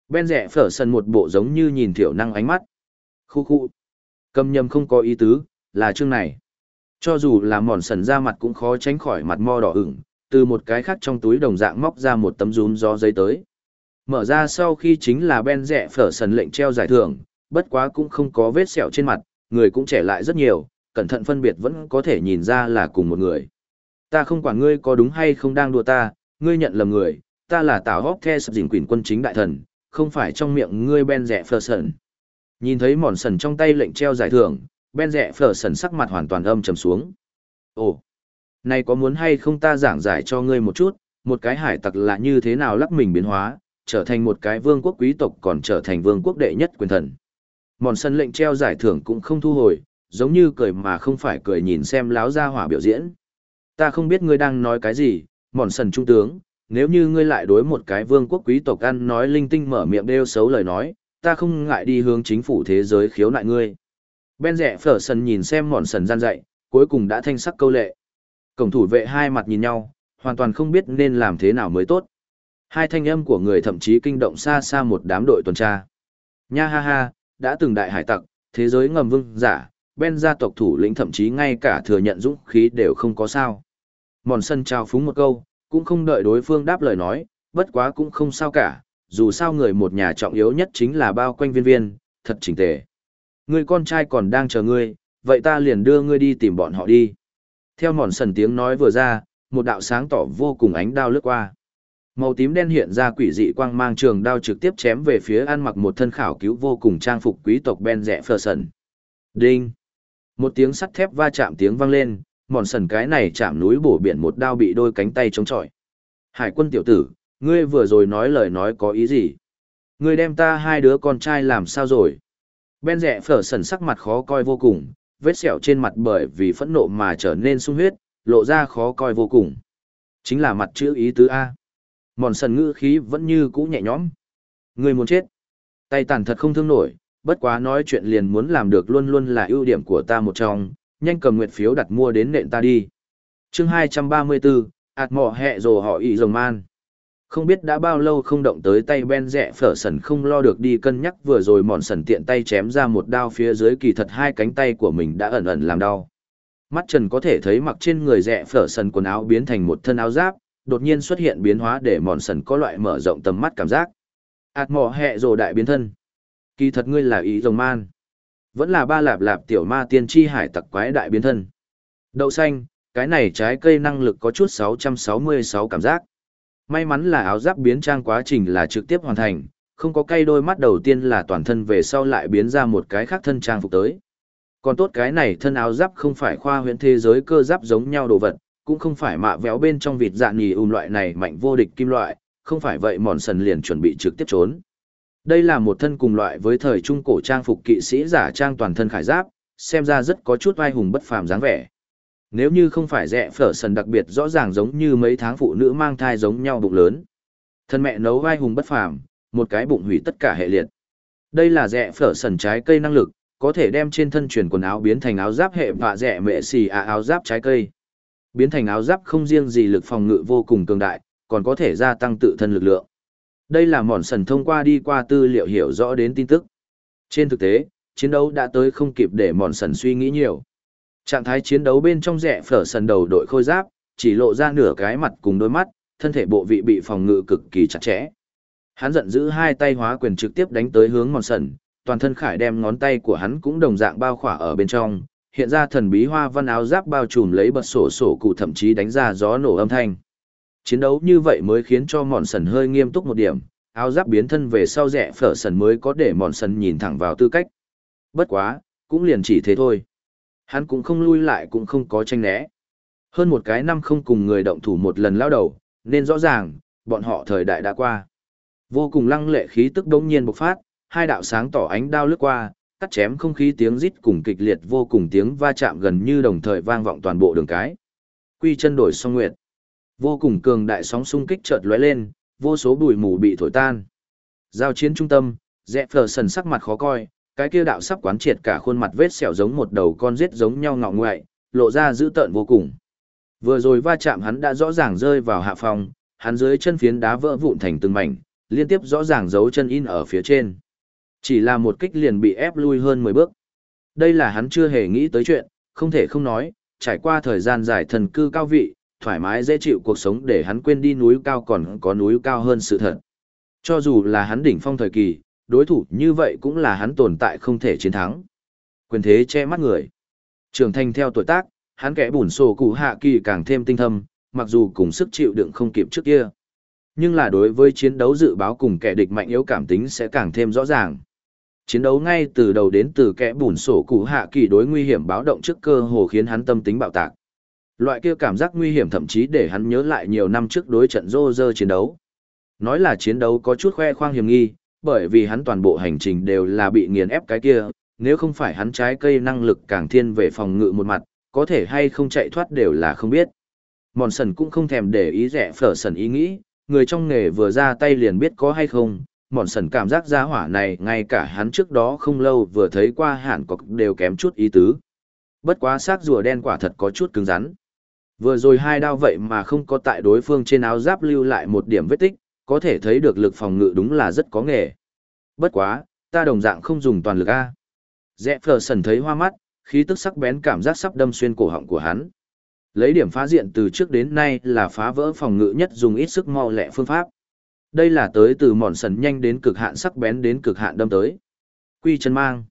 Ben rẻ phở sần một bộ giống như nhìn thiểu năng ánh mắt. Khu khu. Cầm nhầm không có ý tứ, là chương này. Cho dù là mòn sần ra mặt cũng khó tránh khỏi mặt mo đỏ ửng, từ một cái khác trong túi đồng dạng móc ra một tấm rúm gió giấy tới. Mở ra sau khi chính là Ben rẻ phở sần lệnh treo giải thưởng, bất quá cũng không có vết sẹo trên mặt, người cũng trẻ lại rất nhiều, cẩn thận phân biệt vẫn có thể nhìn ra là cùng một người. Ta không quản ngươi có đúng hay không đang đùa ta, ngươi nhận lầm người, ta là Tào Hóc The Sập Dình Quỷ quân chính đại thần, không phải trong miệng ngươi Ben rẻ phở sần. Nhìn thấy mòn sần trong tay lệnh treo giải thưởng, Ben rẻ phở sần sắc mặt hoàn toàn âm trầm xuống. Ồ, này có muốn hay không ta giảng giải cho ngươi một chút, một cái hải tặc là như thế nào lắc mình biến hóa, trở thành một cái vương quốc quý tộc còn trở thành vương quốc đệ nhất quyền thần. Mòn sân lệnh treo giải thưởng cũng không thu hồi, giống như cười mà không phải cười nhìn xem láo ra hỏa biểu diễn. Ta không biết ngươi đang nói cái gì, mòn sần trung tướng, nếu như ngươi lại đối một cái vương quốc quý tộc ăn nói linh tinh mở miệng đeo xấu lời nói, ta không ngại đi hướng chính phủ thế giới khiếu nại ngươi. Ben rẽ phở sần nhìn xem mòn sần gian dạy, cuối cùng đã thanh sắc câu lệ. Cổng thủ vệ hai mặt nhìn nhau, hoàn toàn không biết nên làm thế nào mới tốt. Hai thanh âm của người thậm chí kinh động xa xa một đám đội tuần tra. Nha ha ha, đã từng đại hải tặc, thế giới ngầm vương giả, Ben gia tộc thủ lĩnh thậm chí ngay cả thừa nhận dũng khí đều không có sao. Mòn sân trao phúng một câu, cũng không đợi đối phương đáp lời nói, bất quá cũng không sao cả, dù sao người một nhà trọng yếu nhất chính là bao quanh viên viên, thật chỉnh tề. Người con trai còn đang chờ ngươi, vậy ta liền đưa ngươi đi tìm bọn họ đi. Theo mòn sần tiếng nói vừa ra, một đạo sáng tỏ vô cùng ánh đao lướt qua. Màu tím đen hiện ra quỷ dị quang mang trường đao trực tiếp chém về phía ăn mặc một thân khảo cứu vô cùng trang phục quý tộc Ben Rẽ Phờ Sần. Đinh! Một tiếng sắt thép va chạm tiếng vang lên, mòn sần cái này chạm núi bổ biển một đao bị đôi cánh tay chống chọi. Hải quân tiểu tử, ngươi vừa rồi nói lời nói có ý gì? Ngươi đem ta hai đứa con trai làm sao rồi? Ben rẻ Phờ Sần sắc mặt khó coi vô cùng, vết sẹo trên mặt bởi vì phẫn nộ mà trở nên sung huyết, lộ ra khó coi vô cùng. Chính là mặt chữ ý tứ A. Mòn sần ngữ khí vẫn như cũ nhẹ nhõm. Người muốn chết. Tay tàn thật không thương nổi, bất quá nói chuyện liền muốn làm được luôn luôn là ưu điểm của ta một trong, nhanh cầm nguyện phiếu đặt mua đến nện ta đi. chương 234, ạt mỏ hẹ rồ họ ị rồng man. Không biết đã bao lâu không động tới tay Ben rẽ phở sần không lo được đi cân nhắc vừa rồi mòn sần tiện tay chém ra một đao phía dưới kỳ thật hai cánh tay của mình đã ẩn ẩn làm đau. Mắt trần có thể thấy mặc trên người rẽ phở sần quần áo biến thành một thân áo giáp, đột nhiên xuất hiện biến hóa để mòn sần có loại mở rộng tầm mắt cảm giác. ạt mỏ hẹ rồ đại biến thân. Kỳ thật ngươi là ý rồng man. Vẫn là ba lạp lạp tiểu ma tiên tri hải tặc quái đại biến thân. Đậu xanh, cái này trái cây năng lực có chút 666 cảm giác. May mắn là áo giáp biến trang quá trình là trực tiếp hoàn thành, không có cây đôi mắt đầu tiên là toàn thân về sau lại biến ra một cái khác thân trang phục tới. Còn tốt cái này thân áo giáp không phải khoa huyễn thế giới cơ giáp giống nhau đồ vật, cũng không phải mạ véo bên trong vịt dạ nhì ùm loại này mạnh vô địch kim loại, không phải vậy mòn sần liền chuẩn bị trực tiếp trốn. Đây là một thân cùng loại với thời trung cổ trang phục kỵ sĩ giả trang toàn thân khải giáp, xem ra rất có chút vai hùng bất phàm dáng vẻ. Nếu như không phải rẻ phở sần đặc biệt rõ ràng giống như mấy tháng phụ nữ mang thai giống nhau bụng lớn. Thân mẹ nấu vai hùng bất phàm, một cái bụng hủy tất cả hệ liệt. Đây là rẻ phở sần trái cây năng lực, có thể đem trên thân chuyển quần áo biến thành áo giáp hệ và rẻ mẹ xì à áo giáp trái cây. Biến thành áo giáp không riêng gì lực phòng ngự vô cùng cường đại, còn có thể gia tăng tự thân lực lượng. Đây là mòn sần thông qua đi qua tư liệu hiểu rõ đến tin tức. Trên thực tế, chiến đấu đã tới không kịp để mòn sần suy nghĩ nhiều. Trạng thái chiến đấu bên trong rẻ phở sần đầu đội khôi giáp, chỉ lộ ra nửa cái mặt cùng đôi mắt, thân thể bộ vị bị phòng ngự cực kỳ chặt chẽ. Hắn giận dữ hai tay hóa quyền trực tiếp đánh tới hướng mòn sần, toàn thân khải đem ngón tay của hắn cũng đồng dạng bao khỏa ở bên trong, hiện ra thần bí hoa văn áo giáp bao trùm lấy bật sổ sổ cụ thậm chí đánh ra gió nổ âm thanh. Chiến đấu như vậy mới khiến cho mòn sần hơi nghiêm túc một điểm, áo giáp biến thân về sau rẻ phở sần mới có để mòn sần nhìn thẳng vào tư cách. Bất quá, cũng liền chỉ thế thôi. Hắn cũng không lui lại cũng không có tranh né. Hơn một cái năm không cùng người động thủ một lần lao đầu, nên rõ ràng, bọn họ thời đại đã qua. Vô cùng lăng lệ khí tức đống nhiên bộc phát, hai đạo sáng tỏ ánh đao lướt qua, cắt chém không khí tiếng rít cùng kịch liệt vô cùng tiếng va chạm gần như đồng thời vang vọng toàn bộ đường cái. Quy chân đổi song nguyệt. Vô cùng cường đại sóng xung kích chợt lóe lên, vô số bụi mù bị thổi tan. Giao chiến trung tâm, Rẽ Phở sần sắc mặt khó coi, cái kia đạo sắp quán triệt cả khuôn mặt vết sẹo giống một đầu con rết giống nhau ngọ ngoại, lộ ra dữ tợn vô cùng. Vừa rồi va chạm hắn đã rõ ràng rơi vào hạ phòng, hắn dưới chân phiến đá vỡ vụn thành từng mảnh, liên tiếp rõ ràng dấu chân in ở phía trên. Chỉ là một kích liền bị ép lui hơn 10 bước. Đây là hắn chưa hề nghĩ tới chuyện, không thể không nói, trải qua thời gian dài thần cư cao vị, thoải mái dễ chịu cuộc sống để hắn quên đi núi cao còn có núi cao hơn sự thật. Cho dù là hắn đỉnh phong thời kỳ, đối thủ như vậy cũng là hắn tồn tại không thể chiến thắng. Quyền thế che mắt người. Trưởng thành theo tuổi tác, hắn kẻ bùn sổ cụ hạ kỳ càng thêm tinh thâm, mặc dù cùng sức chịu đựng không kịp trước kia. Nhưng là đối với chiến đấu dự báo cùng kẻ địch mạnh yếu cảm tính sẽ càng thêm rõ ràng. Chiến đấu ngay từ đầu đến từ kẽ bùn sổ cụ hạ kỳ đối nguy hiểm báo động trước cơ hồ khiến hắn tâm tính bạo tạc. Loại kia cảm giác nguy hiểm thậm chí để hắn nhớ lại nhiều năm trước đối trận rô rơ chiến đấu. Nói là chiến đấu có chút khoe khoang hiểm nghi, bởi vì hắn toàn bộ hành trình đều là bị nghiền ép cái kia, nếu không phải hắn trái cây năng lực càng thiên về phòng ngự một mặt, có thể hay không chạy thoát đều là không biết. Mòn sần cũng không thèm để ý rẻ phở sần ý nghĩ, người trong nghề vừa ra tay liền biết có hay không, mòn sần cảm giác ra hỏa này ngay cả hắn trước đó không lâu vừa thấy qua hạn cọc đều kém chút ý tứ. Bất quá xác rùa đen quả thật có chút cứng rắn. Vừa rồi hai đao vậy mà không có tại đối phương trên áo giáp lưu lại một điểm vết tích, có thể thấy được lực phòng ngự đúng là rất có nghề. Bất quá, ta đồng dạng không dùng toàn lực A. Rẽ phờ sần thấy hoa mắt, khí tức sắc bén cảm giác sắp đâm xuyên cổ họng của hắn. Lấy điểm phá diện từ trước đến nay là phá vỡ phòng ngự nhất dùng ít sức mau lẹ phương pháp. Đây là tới từ mòn sần nhanh đến cực hạn sắc bén đến cực hạn đâm tới. Quy chân mang.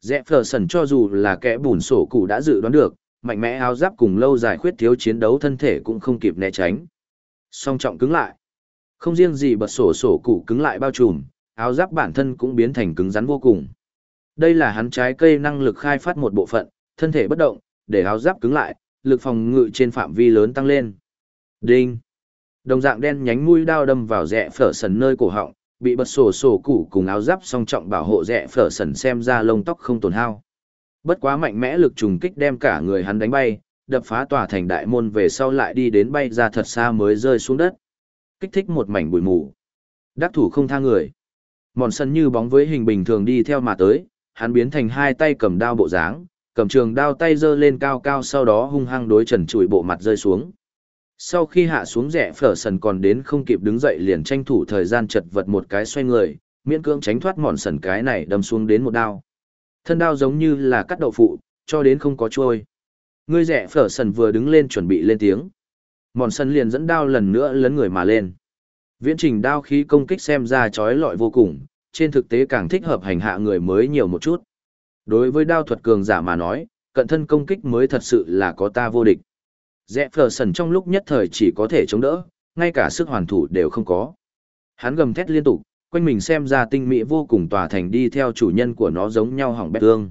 Rẽ phờ sần cho dù là kẻ bùn sổ cụ đã dự đoán được, mạnh mẽ áo giáp cùng lâu dài khuyết thiếu chiến đấu thân thể cũng không kịp né tránh. Song trọng cứng lại. Không riêng gì bật sổ sổ cụ cứng lại bao trùm, áo giáp bản thân cũng biến thành cứng rắn vô cùng. Đây là hắn trái cây năng lực khai phát một bộ phận, thân thể bất động, để áo giáp cứng lại, lực phòng ngự trên phạm vi lớn tăng lên. Đinh. Đồng dạng đen nhánh mũi đao đâm vào rẽ phở sần nơi cổ họng, bị bật sổ sổ củ cùng áo giáp song trọng bảo hộ rẽ phở sần xem ra lông tóc không tổn hao. Bất quá mạnh mẽ lực trùng kích đem cả người hắn đánh bay, đập phá tòa thành đại môn về sau lại đi đến bay ra thật xa mới rơi xuống đất. Kích thích một mảnh bụi mù. Đắc thủ không tha người. Mòn sân như bóng với hình bình thường đi theo mà tới, hắn biến thành hai tay cầm đao bộ dáng, cầm trường đao tay giơ lên cao cao sau đó hung hăng đối trần trụi bộ mặt rơi xuống. Sau khi hạ xuống rẽ phở sần còn đến không kịp đứng dậy liền tranh thủ thời gian chật vật một cái xoay người, miễn cưỡng tránh thoát mòn sần cái này đâm xuống đến một đao. Thân đao giống như là cắt đậu phụ, cho đến không có trôi. Ngươi rẽ phở sần vừa đứng lên chuẩn bị lên tiếng. Mòn sần liền dẫn đao lần nữa lấn người mà lên. Viễn trình đao khí công kích xem ra chói lọi vô cùng, trên thực tế càng thích hợp hành hạ người mới nhiều một chút. Đối với đao thuật cường giả mà nói, cận thân công kích mới thật sự là có ta vô địch. Rẽ phở sần trong lúc nhất thời chỉ có thể chống đỡ, ngay cả sức hoàn thủ đều không có. Hắn gầm thét liên tục, quanh mình xem ra tinh mỹ vô cùng tòa thành đi theo chủ nhân của nó giống nhau hỏng bét tương.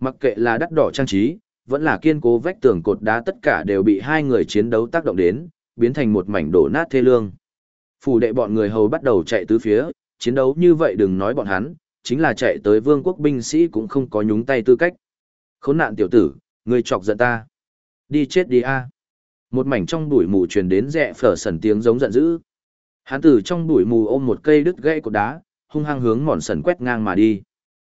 Mặc kệ là đắt đỏ trang trí, vẫn là kiên cố vách tường cột đá tất cả đều bị hai người chiến đấu tác động đến, biến thành một mảnh đổ nát thê lương. Phủ đệ bọn người hầu bắt đầu chạy tứ phía, chiến đấu như vậy đừng nói bọn hắn, chính là chạy tới vương quốc binh sĩ cũng không có nhúng tay tư cách. Khốn nạn tiểu tử, người chọc giận ta. Đi chết đi a. Một mảnh trong bụi mù truyền đến rẽ phở sần tiếng giống giận dữ. Hán từ trong bụi mù ôm một cây đứt gãy cột đá, hung hăng hướng mòn sần quét ngang mà đi.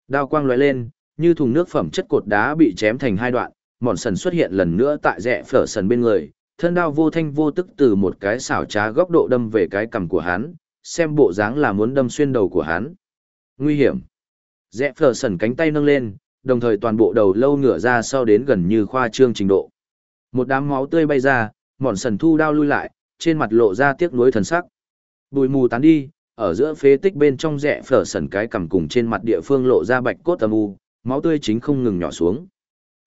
Đao quang lóe lên, như thùng nước phẩm chất cột đá bị chém thành hai đoạn, mòn sần xuất hiện lần nữa tại rẽ phở sần bên người, thân đao vô thanh vô tức từ một cái xảo trá góc độ đâm về cái cằm của hắn, xem bộ dáng là muốn đâm xuyên đầu của hắn. Nguy hiểm. Rẽ phở sần cánh tay nâng lên, đồng thời toàn bộ đầu lâu ngửa ra sau đến gần như khoa trương trình độ. Một đám máu tươi bay ra, mòn sần thu đao lui lại, trên mặt lộ ra tiếc nuối thần sắc. Bùi mù tán đi, ở giữa phế tích bên trong rẽ phở sần cái cằm cùng trên mặt địa phương lộ ra bạch cốt âm u, máu tươi chính không ngừng nhỏ xuống.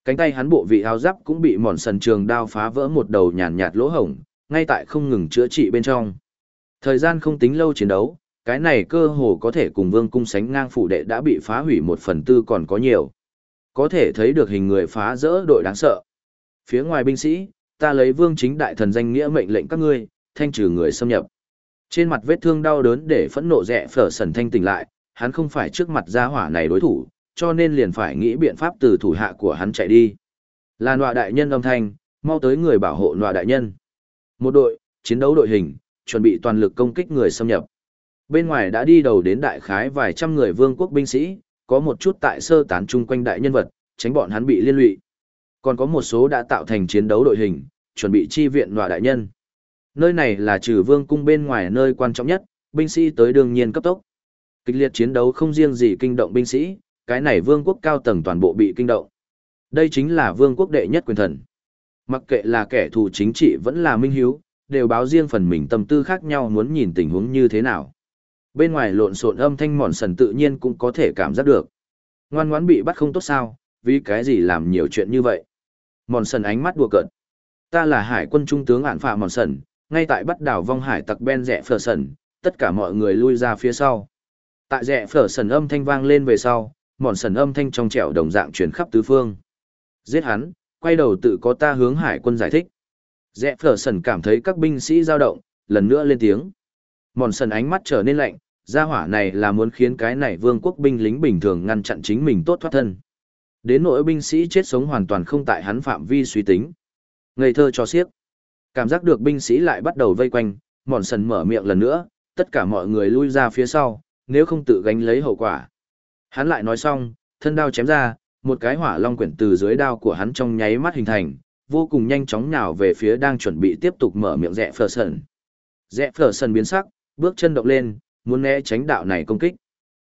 Cánh tay hắn bộ vị áo giáp cũng bị mòn sần trường đao phá vỡ một đầu nhàn nhạt lỗ hổng, ngay tại không ngừng chữa trị bên trong. Thời gian không tính lâu chiến đấu, cái này cơ hồ có thể cùng vương cung sánh ngang phủ đệ đã bị phá hủy một phần tư còn có nhiều. Có thể thấy được hình người phá rỡ đội đáng sợ. Phía ngoài binh sĩ, ta lấy vương chính đại thần danh nghĩa mệnh lệnh các ngươi, thanh trừ người xâm nhập. Trên mặt vết thương đau đớn để phẫn nộ rẽ phở sần thanh tỉnh lại, hắn không phải trước mặt gia hỏa này đối thủ, cho nên liền phải nghĩ biện pháp từ thủ hạ của hắn chạy đi. Là nọa đại nhân âm thanh, mau tới người bảo hộ nọa đại nhân. Một đội, chiến đấu đội hình, chuẩn bị toàn lực công kích người xâm nhập. Bên ngoài đã đi đầu đến đại khái vài trăm người vương quốc binh sĩ, có một chút tại sơ tán chung quanh đại nhân vật, tránh bọn hắn bị liên lụy. Còn có một số đã tạo thành chiến đấu đội hình, chuẩn bị chi viện nọa đại nhân. Nơi này là trừ vương cung bên ngoài nơi quan trọng nhất, binh sĩ tới đương nhiên cấp tốc. Kịch liệt chiến đấu không riêng gì kinh động binh sĩ, cái này vương quốc cao tầng toàn bộ bị kinh động. Đây chính là vương quốc đệ nhất quyền thần. Mặc kệ là kẻ thù chính trị vẫn là minh hiếu, đều báo riêng phần mình tâm tư khác nhau muốn nhìn tình huống như thế nào. Bên ngoài lộn xộn âm thanh mòn sần tự nhiên cũng có thể cảm giác được. Ngoan ngoãn bị bắt không tốt sao, vì cái gì làm nhiều chuyện như vậy. Mòn sần ánh mắt đùa cợt. Ta là hải quân trung tướng ạn phạ mòn sần, ngay tại bắt đảo vong hải tặc ben rẽ phở sần, tất cả mọi người lui ra phía sau. Tại rẽ phở sần âm thanh vang lên về sau, mòn sần âm thanh trong trẻo đồng dạng chuyển khắp tứ phương. Giết hắn, quay đầu tự có ta hướng hải quân giải thích. Rẽ phở sần cảm thấy các binh sĩ dao động, lần nữa lên tiếng. Mòn sần ánh mắt trở nên lạnh, gia hỏa này là muốn khiến cái này vương quốc binh lính bình thường ngăn chặn chính mình tốt thoát thân. Đến nỗi binh sĩ chết sống hoàn toàn không tại hắn phạm vi suy tính. Ngây thơ cho xiếc. Cảm giác được binh sĩ lại bắt đầu vây quanh, mòn sần mở miệng lần nữa, tất cả mọi người lui ra phía sau, nếu không tự gánh lấy hậu quả. Hắn lại nói xong, thân đao chém ra, một cái hỏa long quyển từ dưới đao của hắn trong nháy mắt hình thành, vô cùng nhanh chóng nhào về phía đang chuẩn bị tiếp tục mở miệng rẽ phở sần. Rẽ phở sần biến sắc, bước chân động lên, muốn né tránh đạo này công kích.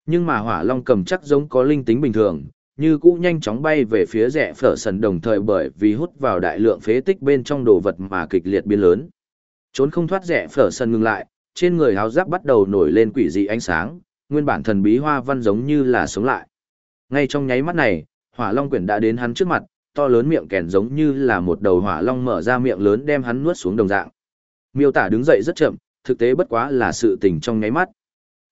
Nhưng mà hỏa long cầm chắc giống có linh tính bình thường, như cũ nhanh chóng bay về phía rẽ phở sần đồng thời bởi vì hút vào đại lượng phế tích bên trong đồ vật mà kịch liệt biến lớn. Trốn không thoát rẽ phở sần ngừng lại, trên người háo giáp bắt đầu nổi lên quỷ dị ánh sáng, nguyên bản thần bí hoa văn giống như là sống lại. Ngay trong nháy mắt này, hỏa long quyển đã đến hắn trước mặt, to lớn miệng kèn giống như là một đầu hỏa long mở ra miệng lớn đem hắn nuốt xuống đồng dạng. Miêu tả đứng dậy rất chậm, thực tế bất quá là sự tình trong nháy mắt.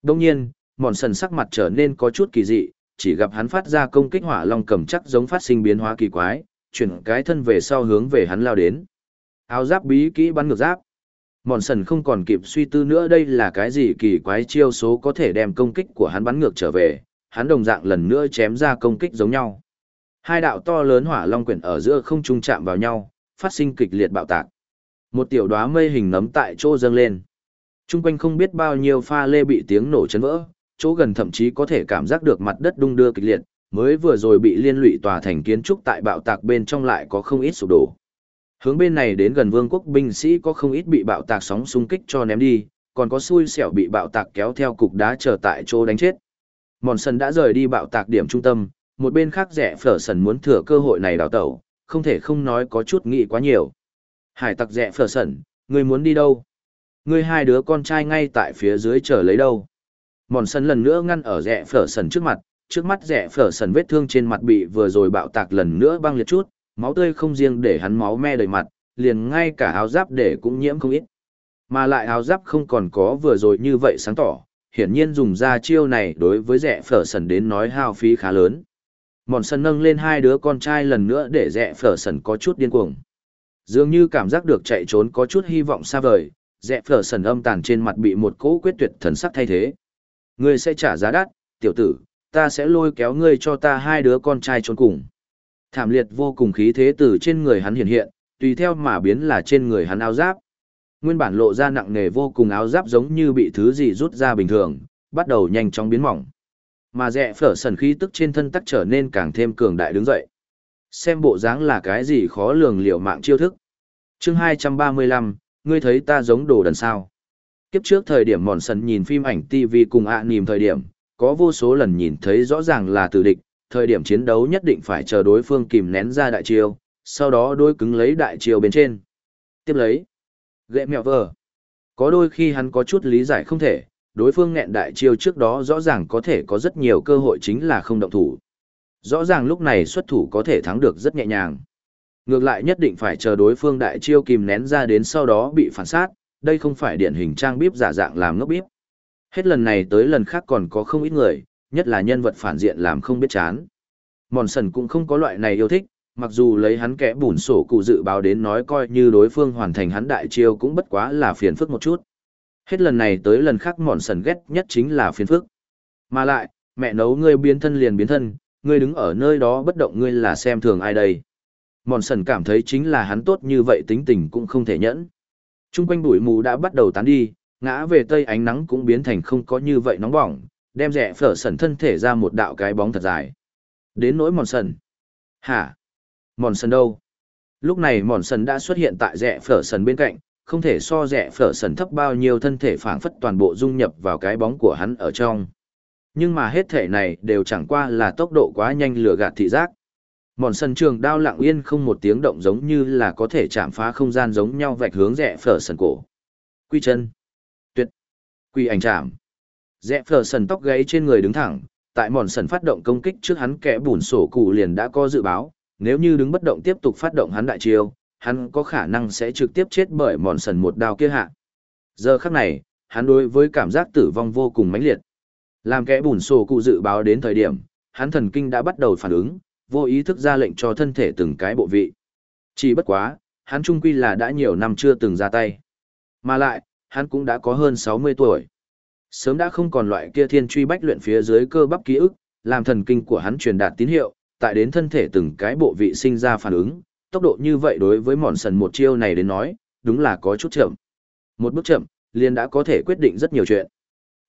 Đông nhiên, mòn sần sắc mặt trở nên có chút kỳ dị, chỉ gặp hắn phát ra công kích hỏa long cầm chắc giống phát sinh biến hóa kỳ quái, chuyển cái thân về sau hướng về hắn lao đến. Áo giáp bí kỹ bắn ngược giáp. Mòn sần không còn kịp suy tư nữa đây là cái gì kỳ quái chiêu số có thể đem công kích của hắn bắn ngược trở về, hắn đồng dạng lần nữa chém ra công kích giống nhau. Hai đạo to lớn hỏa long quyển ở giữa không trung chạm vào nhau, phát sinh kịch liệt bạo tạc. Một tiểu đóa mây hình nấm tại chỗ dâng lên. Trung quanh không biết bao nhiêu pha lê bị tiếng nổ chấn vỡ, chỗ gần thậm chí có thể cảm giác được mặt đất đung đưa kịch liệt, mới vừa rồi bị liên lụy tòa thành kiến trúc tại bạo tạc bên trong lại có không ít sụp đổ. Hướng bên này đến gần vương quốc binh sĩ có không ít bị bạo tạc sóng xung kích cho ném đi, còn có xui xẻo bị bạo tạc kéo theo cục đá chờ tại chỗ đánh chết. Mòn sân đã rời đi bạo tạc điểm trung tâm, một bên khác rẻ phở sần muốn thừa cơ hội này đào tẩu, không thể không nói có chút nghĩ quá nhiều. Hải tặc rẻ phở sần, người muốn đi đâu? người hai đứa con trai ngay tại phía dưới chờ lấy đâu? Mòn sân lần nữa ngăn ở rẻ phở sần trước mặt, trước mắt rẻ phở sần vết thương trên mặt bị vừa rồi bạo tạc lần nữa băng liệt chút, máu tươi không riêng để hắn máu me đầy mặt, liền ngay cả áo giáp để cũng nhiễm không ít. Mà lại áo giáp không còn có vừa rồi như vậy sáng tỏ, hiển nhiên dùng ra chiêu này đối với rẻ phở sần đến nói hao phí khá lớn. Mòn sân nâng lên hai đứa con trai lần nữa để rẽ phở sần có chút điên cuồng. Dường như cảm giác được chạy trốn có chút hy vọng xa vời, rẽ phở sần âm tàn trên mặt bị một cỗ quyết tuyệt thần sắc thay thế. Ngươi sẽ trả giá đắt, tiểu tử, ta sẽ lôi kéo ngươi cho ta hai đứa con trai trốn cùng. Thảm liệt vô cùng khí thế từ trên người hắn hiện hiện, tùy theo mà biến là trên người hắn áo giáp. Nguyên bản lộ ra nặng nề vô cùng áo giáp giống như bị thứ gì rút ra bình thường, bắt đầu nhanh chóng biến mỏng mà rẽ phở sần khí tức trên thân tắc trở nên càng thêm cường đại đứng dậy xem bộ dáng là cái gì khó lường liệu mạng chiêu thức chương hai trăm ba mươi lăm ngươi thấy ta giống đồ đần sao kiếp trước thời điểm mòn sần nhìn phim ảnh tv cùng ạ à nìm thời điểm có vô số lần nhìn thấy rõ ràng là tử địch thời điểm chiến đấu nhất định phải chờ đối phương kìm nén ra đại chiêu sau đó đôi cứng lấy đại chiêu bên trên tiếp lấy ghệ mẹo vờ có đôi khi hắn có chút lý giải không thể đối phương nghẹn đại chiêu trước đó rõ ràng có thể có rất nhiều cơ hội chính là không động thủ. Rõ ràng lúc này xuất thủ có thể thắng được rất nhẹ nhàng. Ngược lại nhất định phải chờ đối phương đại chiêu kìm nén ra đến sau đó bị phản sát, đây không phải điển hình trang bíp giả dạng làm ngốc bíp. Hết lần này tới lần khác còn có không ít người, nhất là nhân vật phản diện làm không biết chán. Mòn sần cũng không có loại này yêu thích, mặc dù lấy hắn kẽ bùn sổ cụ dự báo đến nói coi như đối phương hoàn thành hắn đại chiêu cũng bất quá là phiền phức một chút. Hết lần này tới lần khác mòn sần ghét nhất chính là phiền phức. Mà lại, mẹ nấu ngươi biến thân liền biến thân, ngươi đứng ở nơi đó bất động ngươi là xem thường ai đây. Mòn sần cảm thấy chính là hắn tốt như vậy tính tình cũng không thể nhẫn. Trung quanh bụi mù đã bắt đầu tán đi, ngã về tây ánh nắng cũng biến thành không có như vậy nóng bỏng, đem rẽ phở sần thân thể ra một đạo cái bóng thật dài. Đến nỗi mòn sần. Hả? Mòn sần đâu? Lúc này mòn sần đã xuất hiện tại rẽ phở sần bên cạnh, không thể so rẻ phở sần thấp bao nhiêu thân thể phảng phất toàn bộ dung nhập vào cái bóng của hắn ở trong. Nhưng mà hết thể này đều chẳng qua là tốc độ quá nhanh lừa gạt thị giác. Mòn sân trường đao lặng yên không một tiếng động giống như là có thể chạm phá không gian giống nhau vạch hướng rẽ phở sần cổ. Quy chân. Tuyệt. Quy ảnh chạm. Rẽ phở sần tóc gáy trên người đứng thẳng, tại mòn sần phát động công kích trước hắn kẻ bùn sổ cụ liền đã có dự báo, nếu như đứng bất động tiếp tục phát động hắn đại chiêu, hắn có khả năng sẽ trực tiếp chết bởi mòn sần một đao kia hạ. Giờ khắc này, hắn đối với cảm giác tử vong vô cùng mãnh liệt. Làm kẻ bùn sổ cụ dự báo đến thời điểm, hắn thần kinh đã bắt đầu phản ứng, vô ý thức ra lệnh cho thân thể từng cái bộ vị. Chỉ bất quá, hắn trung quy là đã nhiều năm chưa từng ra tay. Mà lại, hắn cũng đã có hơn 60 tuổi. Sớm đã không còn loại kia thiên truy bách luyện phía dưới cơ bắp ký ức, làm thần kinh của hắn truyền đạt tín hiệu, tại đến thân thể từng cái bộ vị sinh ra phản ứng, tốc độ như vậy đối với mòn sần một chiêu này đến nói, đúng là có chút chậm. Một bước chậm, liền đã có thể quyết định rất nhiều chuyện.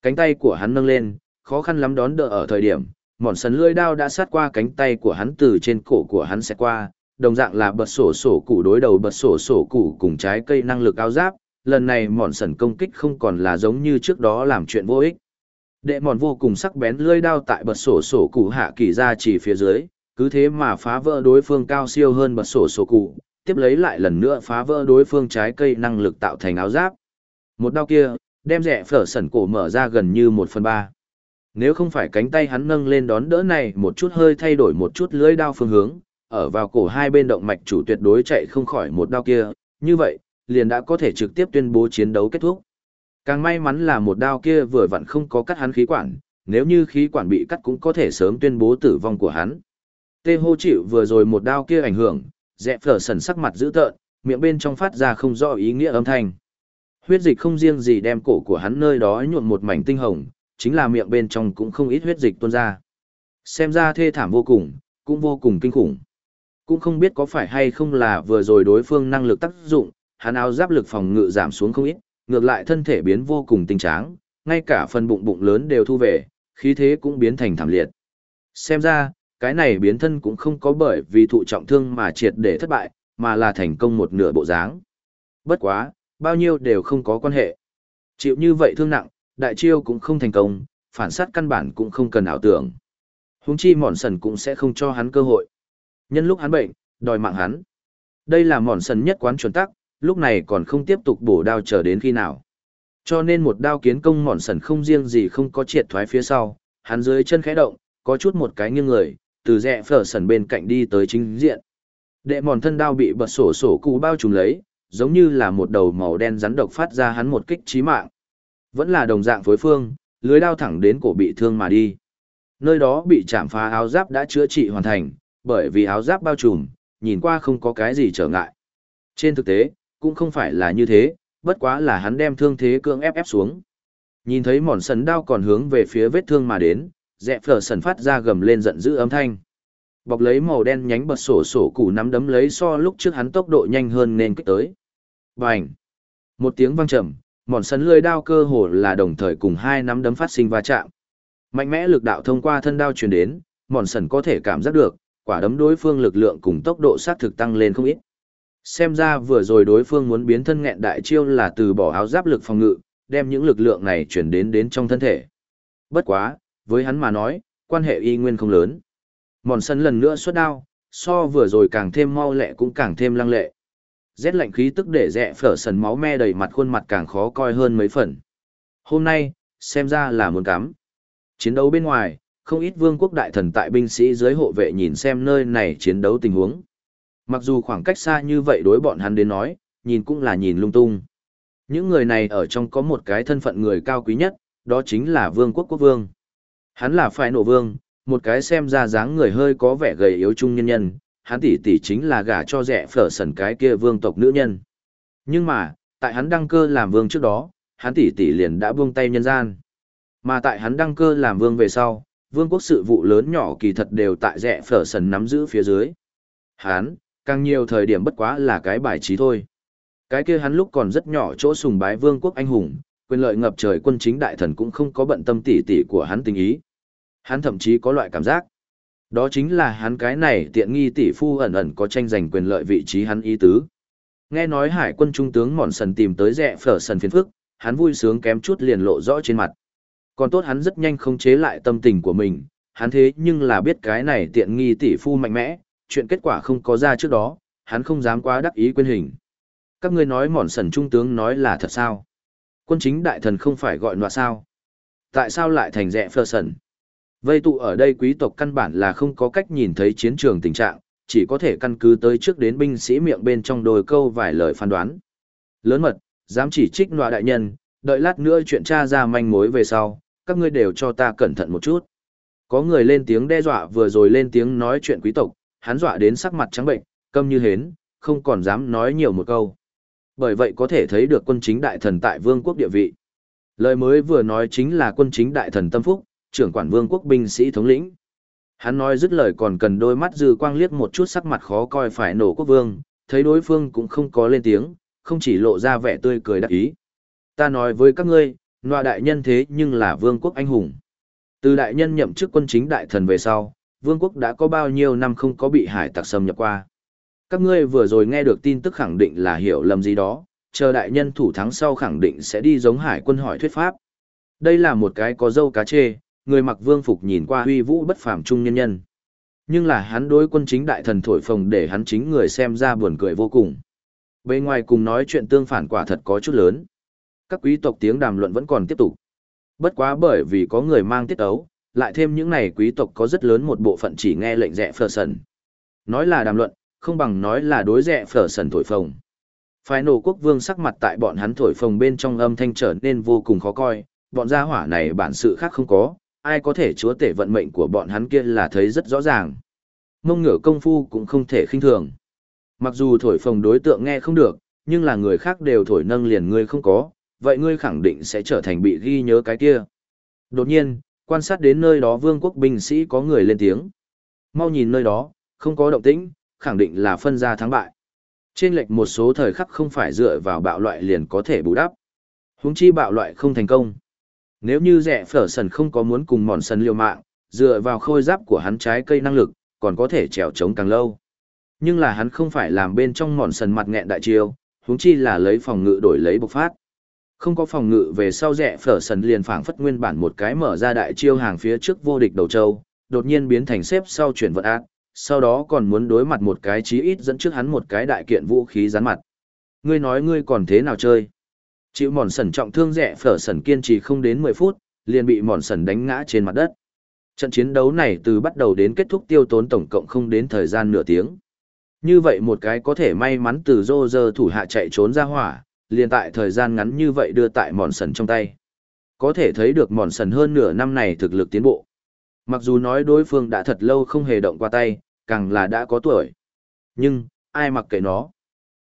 Cánh tay của hắn nâng lên, khó khăn lắm đón đỡ ở thời điểm, mòn sần lưỡi đao đã sát qua cánh tay của hắn từ trên cổ của hắn sẽ qua, đồng dạng là bật sổ sổ cụ đối đầu bật sổ sổ cụ cùng trái cây năng lực áo giáp, lần này mòn sần công kích không còn là giống như trước đó làm chuyện vô ích. Đệ mòn vô cùng sắc bén lưỡi đao tại bật sổ sổ cụ hạ kỳ ra chỉ phía dưới, cứ thế mà phá vỡ đối phương cao siêu hơn bật sổ sổ cụ, tiếp lấy lại lần nữa phá vỡ đối phương trái cây năng lực tạo thành áo giáp. Một đao kia, đem rẻ phở sẩn cổ mở ra gần như một phần ba. Nếu không phải cánh tay hắn nâng lên đón đỡ này một chút hơi thay đổi một chút lưỡi đao phương hướng, ở vào cổ hai bên động mạch chủ tuyệt đối chạy không khỏi một đao kia, như vậy, liền đã có thể trực tiếp tuyên bố chiến đấu kết thúc. Càng may mắn là một đao kia vừa vặn không có cắt hắn khí quản, nếu như khí quản bị cắt cũng có thể sớm tuyên bố tử vong của hắn. Tê hô chịu vừa rồi một đao kia ảnh hưởng, rẽ phở sần sắc mặt dữ tợn, miệng bên trong phát ra không rõ ý nghĩa âm thanh. Huyết dịch không riêng gì đem cổ của hắn nơi đó nhuộm một mảnh tinh hồng, chính là miệng bên trong cũng không ít huyết dịch tuôn ra. Xem ra thê thảm vô cùng, cũng vô cùng kinh khủng. Cũng không biết có phải hay không là vừa rồi đối phương năng lực tác dụng, hắn áo giáp lực phòng ngự giảm xuống không ít, ngược lại thân thể biến vô cùng tinh tráng, ngay cả phần bụng bụng lớn đều thu về, khí thế cũng biến thành thảm liệt. Xem ra, cái này biến thân cũng không có bởi vì thụ trọng thương mà triệt để thất bại, mà là thành công một nửa bộ dáng. Bất quá, bao nhiêu đều không có quan hệ. Chịu như vậy thương nặng, đại chiêu cũng không thành công, phản sát căn bản cũng không cần ảo tưởng. huống chi mòn sần cũng sẽ không cho hắn cơ hội. Nhân lúc hắn bệnh, đòi mạng hắn. Đây là mòn sần nhất quán chuẩn tắc, lúc này còn không tiếp tục bổ đao chờ đến khi nào. Cho nên một đao kiến công mòn sần không riêng gì không có triệt thoái phía sau, hắn dưới chân khẽ động, có chút một cái nghiêng người, từ rẽ phở sần bên cạnh đi tới chính diện. Đệ mòn thân đao bị bật sổ sổ cụ bao trùm lấy, giống như là một đầu màu đen rắn độc phát ra hắn một kích chí mạng. Vẫn là đồng dạng phối phương, lưới đao thẳng đến cổ bị thương mà đi. Nơi đó bị chạm phá áo giáp đã chữa trị hoàn thành, bởi vì áo giáp bao trùm, nhìn qua không có cái gì trở ngại. Trên thực tế, cũng không phải là như thế, bất quá là hắn đem thương thế cưỡng ép ép xuống. Nhìn thấy mòn sần đao còn hướng về phía vết thương mà đến, dẹ phở sần phát ra gầm lên giận dữ âm thanh. Bọc lấy màu đen nhánh bật sổ sổ củ nắm đấm lấy so lúc trước hắn tốc độ nhanh hơn nên kích tới. Bành! Một tiếng vang trầm, mòn sấn lưỡi đao cơ hồ là đồng thời cùng hai nắm đấm phát sinh va chạm. Mạnh mẽ lực đạo thông qua thân đao truyền đến, mòn sần có thể cảm giác được, quả đấm đối phương lực lượng cùng tốc độ sát thực tăng lên không ít. Xem ra vừa rồi đối phương muốn biến thân nghẹn đại chiêu là từ bỏ áo giáp lực phòng ngự, đem những lực lượng này chuyển đến đến trong thân thể. Bất quá, với hắn mà nói, quan hệ y nguyên không lớn. Mòn sân lần nữa xuất đao, so vừa rồi càng thêm mau lẹ cũng càng thêm lăng lệ. Rét lạnh khí tức để rẽ phở sần máu me đầy mặt khuôn mặt càng khó coi hơn mấy phần. Hôm nay, xem ra là muốn cắm. Chiến đấu bên ngoài, không ít vương quốc đại thần tại binh sĩ dưới hộ vệ nhìn xem nơi này chiến đấu tình huống. Mặc dù khoảng cách xa như vậy đối bọn hắn đến nói, nhìn cũng là nhìn lung tung. Những người này ở trong có một cái thân phận người cao quý nhất, đó chính là vương quốc quốc vương. Hắn là phải nổ vương, một cái xem ra dáng người hơi có vẻ gầy yếu trung nhân nhân, hắn tỷ tỷ chính là gả cho rẻ phở sần cái kia vương tộc nữ nhân. Nhưng mà, tại hắn đăng cơ làm vương trước đó, hắn tỷ tỷ liền đã buông tay nhân gian. Mà tại hắn đăng cơ làm vương về sau, vương quốc sự vụ lớn nhỏ kỳ thật đều tại rẻ phở sần nắm giữ phía dưới. Hắn, càng nhiều thời điểm bất quá là cái bài trí thôi. Cái kia hắn lúc còn rất nhỏ chỗ sùng bái vương quốc anh hùng, quyền lợi ngập trời quân chính đại thần cũng không có bận tâm tỷ tỷ của hắn tình ý. Hắn thậm chí có loại cảm giác. Đó chính là hắn cái này tiện nghi tỷ phu ẩn ẩn có tranh giành quyền lợi vị trí hắn ý tứ. Nghe nói hải quân trung tướng mòn sần tìm tới rẻ phở sần phiền phức, hắn vui sướng kém chút liền lộ rõ trên mặt. Còn tốt hắn rất nhanh không chế lại tâm tình của mình, hắn thế nhưng là biết cái này tiện nghi tỷ phu mạnh mẽ, chuyện kết quả không có ra trước đó, hắn không dám quá đắc ý quên hình. Các ngươi nói mòn sần trung tướng nói là thật sao? Quân chính đại thần không phải gọi nọa sao? Tại sao lại thành rẽ phở sần? Vây tụ ở đây quý tộc căn bản là không có cách nhìn thấy chiến trường tình trạng, chỉ có thể căn cứ tới trước đến binh sĩ miệng bên trong đôi câu vài lời phán đoán. Lớn mật, dám chỉ trích nọa đại nhân, đợi lát nữa chuyện tra ra manh mối về sau, các ngươi đều cho ta cẩn thận một chút. Có người lên tiếng đe dọa vừa rồi lên tiếng nói chuyện quý tộc, hắn dọa đến sắc mặt trắng bệnh, câm như hến, không còn dám nói nhiều một câu. Bởi vậy có thể thấy được quân chính đại thần tại vương quốc địa vị. Lời mới vừa nói chính là quân chính đại thần tâm phúc, trưởng quản vương quốc binh sĩ thống lĩnh. Hắn nói dứt lời còn cần đôi mắt dư quang liếc một chút sắc mặt khó coi phải nổ quốc vương, thấy đối phương cũng không có lên tiếng, không chỉ lộ ra vẻ tươi cười đắc ý. Ta nói với các ngươi, nọa đại nhân thế nhưng là vương quốc anh hùng. Từ đại nhân nhậm chức quân chính đại thần về sau, vương quốc đã có bao nhiêu năm không có bị hải tặc xâm nhập qua. Các ngươi vừa rồi nghe được tin tức khẳng định là hiểu lầm gì đó, chờ đại nhân thủ thắng sau khẳng định sẽ đi giống hải quân hỏi thuyết pháp. Đây là một cái có dâu cá chê, người mặc vương phục nhìn qua huy vũ bất phàm trung nhân nhân. Nhưng là hắn đối quân chính đại thần thổi phồng để hắn chính người xem ra buồn cười vô cùng. Bên ngoài cùng nói chuyện tương phản quả thật có chút lớn. Các quý tộc tiếng đàm luận vẫn còn tiếp tục. Bất quá bởi vì có người mang tiết ấu, lại thêm những này quý tộc có rất lớn một bộ phận chỉ nghe lệnh rẻ phở sần. Nói là đàm luận, không bằng nói là đối rẻ phở sần thổi phồng. Phái nổ quốc vương sắc mặt tại bọn hắn thổi phồng bên trong âm thanh trở nên vô cùng khó coi, bọn gia hỏa này bản sự khác không có, ai có thể chúa tể vận mệnh của bọn hắn kia là thấy rất rõ ràng. Mông ngửa công phu cũng không thể khinh thường. Mặc dù thổi phồng đối tượng nghe không được, nhưng là người khác đều thổi nâng liền ngươi không có, vậy ngươi khẳng định sẽ trở thành bị ghi nhớ cái kia. Đột nhiên, quan sát đến nơi đó vương quốc binh sĩ có người lên tiếng. Mau nhìn nơi đó, không có động tĩnh, khẳng định là phân ra thắng bại. Trên lệch một số thời khắc không phải dựa vào bạo loại liền có thể bù đắp. Huống chi bạo loại không thành công. Nếu như rẻ phở sần không có muốn cùng mòn sần liều mạng, dựa vào khôi giáp của hắn trái cây năng lực, còn có thể trèo trống càng lâu. Nhưng là hắn không phải làm bên trong mòn sần mặt nghẹn đại chiêu, huống chi là lấy phòng ngự đổi lấy bộc phát. Không có phòng ngự về sau rẻ phở sần liền phảng phất nguyên bản một cái mở ra đại chiêu hàng phía trước vô địch đầu châu, đột nhiên biến thành xếp sau chuyển vận ác, sau đó còn muốn đối mặt một cái chí ít dẫn trước hắn một cái đại kiện vũ khí rắn mặt. Ngươi nói ngươi còn thế nào chơi? Chịu mòn sần trọng thương rẻ phở sần kiên trì không đến 10 phút, liền bị mòn sần đánh ngã trên mặt đất. Trận chiến đấu này từ bắt đầu đến kết thúc tiêu tốn tổng cộng không đến thời gian nửa tiếng. Như vậy một cái có thể may mắn từ rô rơ thủ hạ chạy trốn ra hỏa, liền tại thời gian ngắn như vậy đưa tại mòn sần trong tay. Có thể thấy được mòn sần hơn nửa năm này thực lực tiến bộ. Mặc dù nói đối phương đã thật lâu không hề động qua tay, càng là đã có tuổi. Nhưng, ai mặc kệ nó.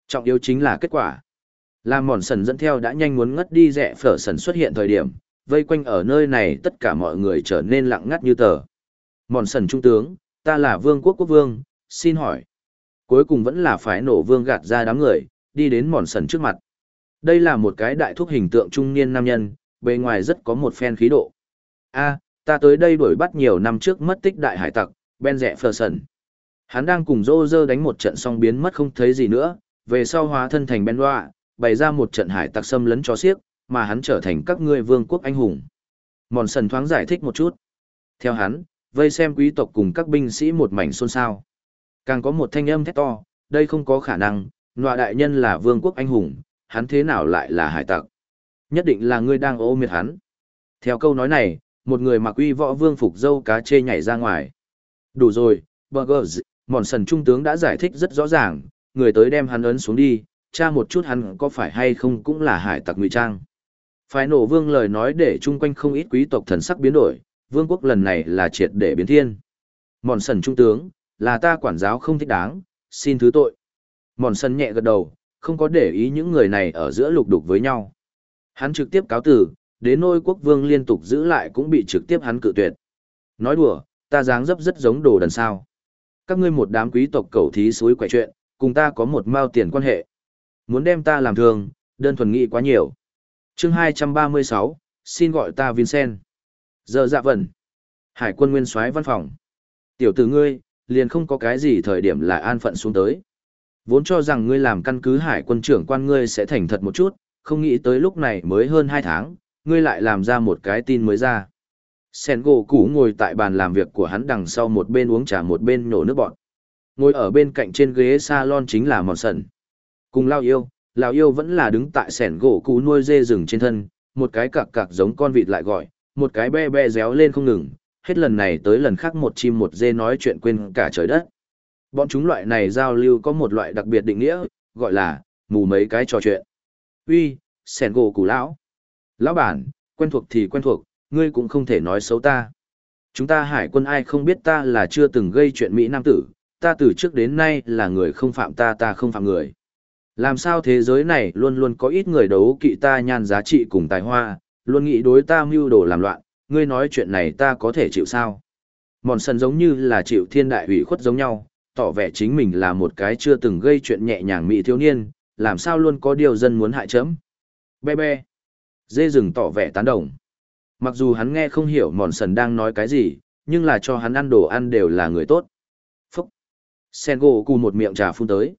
Trọng yếu chính là kết quả. Làm mòn sần dẫn theo đã nhanh muốn ngất đi rẽ phở sần xuất hiện thời điểm, vây quanh ở nơi này tất cả mọi người trở nên lặng ngắt như tờ. Mòn sần trung tướng, ta là vương quốc quốc vương, xin hỏi. Cuối cùng vẫn là phải nổ vương gạt ra đám người, đi đến mòn sần trước mặt. Đây là một cái đại thúc hình tượng trung niên nam nhân, bề ngoài rất có một phen khí độ. a ta tới đây đuổi bắt nhiều năm trước mất tích đại hải tặc, Ben Rẽ Phờ Sần. Hắn đang cùng Dô Dơ đánh một trận xong biến mất không thấy gì nữa, về sau hóa thân thành Ben Loa, bày ra một trận hải tặc xâm lấn cho xiếc, mà hắn trở thành các ngươi vương quốc anh hùng. Mòn sần thoáng giải thích một chút. Theo hắn, vây xem quý tộc cùng các binh sĩ một mảnh xôn xao. Càng có một thanh âm thét to, đây không có khả năng, nọa đại nhân là vương quốc anh hùng, hắn thế nào lại là hải tặc? Nhất định là ngươi đang ô miệt hắn. Theo câu nói này, một người mặc uy võ vương phục dâu cá chê nhảy ra ngoài. Đủ rồi, Burgers, mòn sần trung tướng đã giải thích rất rõ ràng, người tới đem hắn ấn xuống đi, tra một chút hắn có phải hay không cũng là hải tặc ngụy trang. Phải nổ vương lời nói để chung quanh không ít quý tộc thần sắc biến đổi, vương quốc lần này là triệt để biến thiên. Mòn sần trung tướng, là ta quản giáo không thích đáng, xin thứ tội. Mòn sần nhẹ gật đầu, không có để ý những người này ở giữa lục đục với nhau. Hắn trực tiếp cáo tử, đến nôi quốc vương liên tục giữ lại cũng bị trực tiếp hắn cự tuyệt. Nói đùa, ta dáng dấp rất giống đồ đần sao. Các ngươi một đám quý tộc cầu thí suối quậy chuyện, cùng ta có một mao tiền quan hệ. Muốn đem ta làm thường, đơn thuần nghĩ quá nhiều. chương 236, xin gọi ta Vincent. Giờ dạ vẩn. Hải quân nguyên soái văn phòng. Tiểu tử ngươi, liền không có cái gì thời điểm là an phận xuống tới. Vốn cho rằng ngươi làm căn cứ hải quân trưởng quan ngươi sẽ thành thật một chút, không nghĩ tới lúc này mới hơn 2 tháng, ngươi lại làm ra một cái tin mới ra. Sen gỗ cũ ngồi tại bàn làm việc của hắn đằng sau một bên uống trà một bên nổ nước bọt. Ngồi ở bên cạnh trên ghế salon chính là mòn sần. Cùng lao yêu, lao yêu vẫn là đứng tại sẻn gỗ cũ nuôi dê rừng trên thân, một cái cặc cặc giống con vịt lại gọi, một cái be be réo lên không ngừng, hết lần này tới lần khác một chim một dê nói chuyện quên cả trời đất. Bọn chúng loại này giao lưu có một loại đặc biệt định nghĩa, gọi là mù mấy cái trò chuyện. Uy, sẻn gỗ cũ lão. Lão bản, quen thuộc thì quen thuộc, ngươi cũng không thể nói xấu ta. Chúng ta hải quân ai không biết ta là chưa từng gây chuyện Mỹ Nam tử, ta từ trước đến nay là người không phạm ta ta không phạm người. Làm sao thế giới này luôn luôn có ít người đấu kỵ ta nhan giá trị cùng tài hoa, luôn nghĩ đối ta mưu đồ làm loạn, ngươi nói chuyện này ta có thể chịu sao? Mòn sần giống như là chịu thiên đại hủy khuất giống nhau, tỏ vẻ chính mình là một cái chưa từng gây chuyện nhẹ nhàng mỹ thiếu niên, làm sao luôn có điều dân muốn hại chấm. Be be. Dê rừng tỏ vẻ tán đồng. Mặc dù hắn nghe không hiểu mòn sần đang nói cái gì, nhưng là cho hắn ăn đồ ăn đều là người tốt. Phúc. Sen gỗ cù một miệng trà phun tới.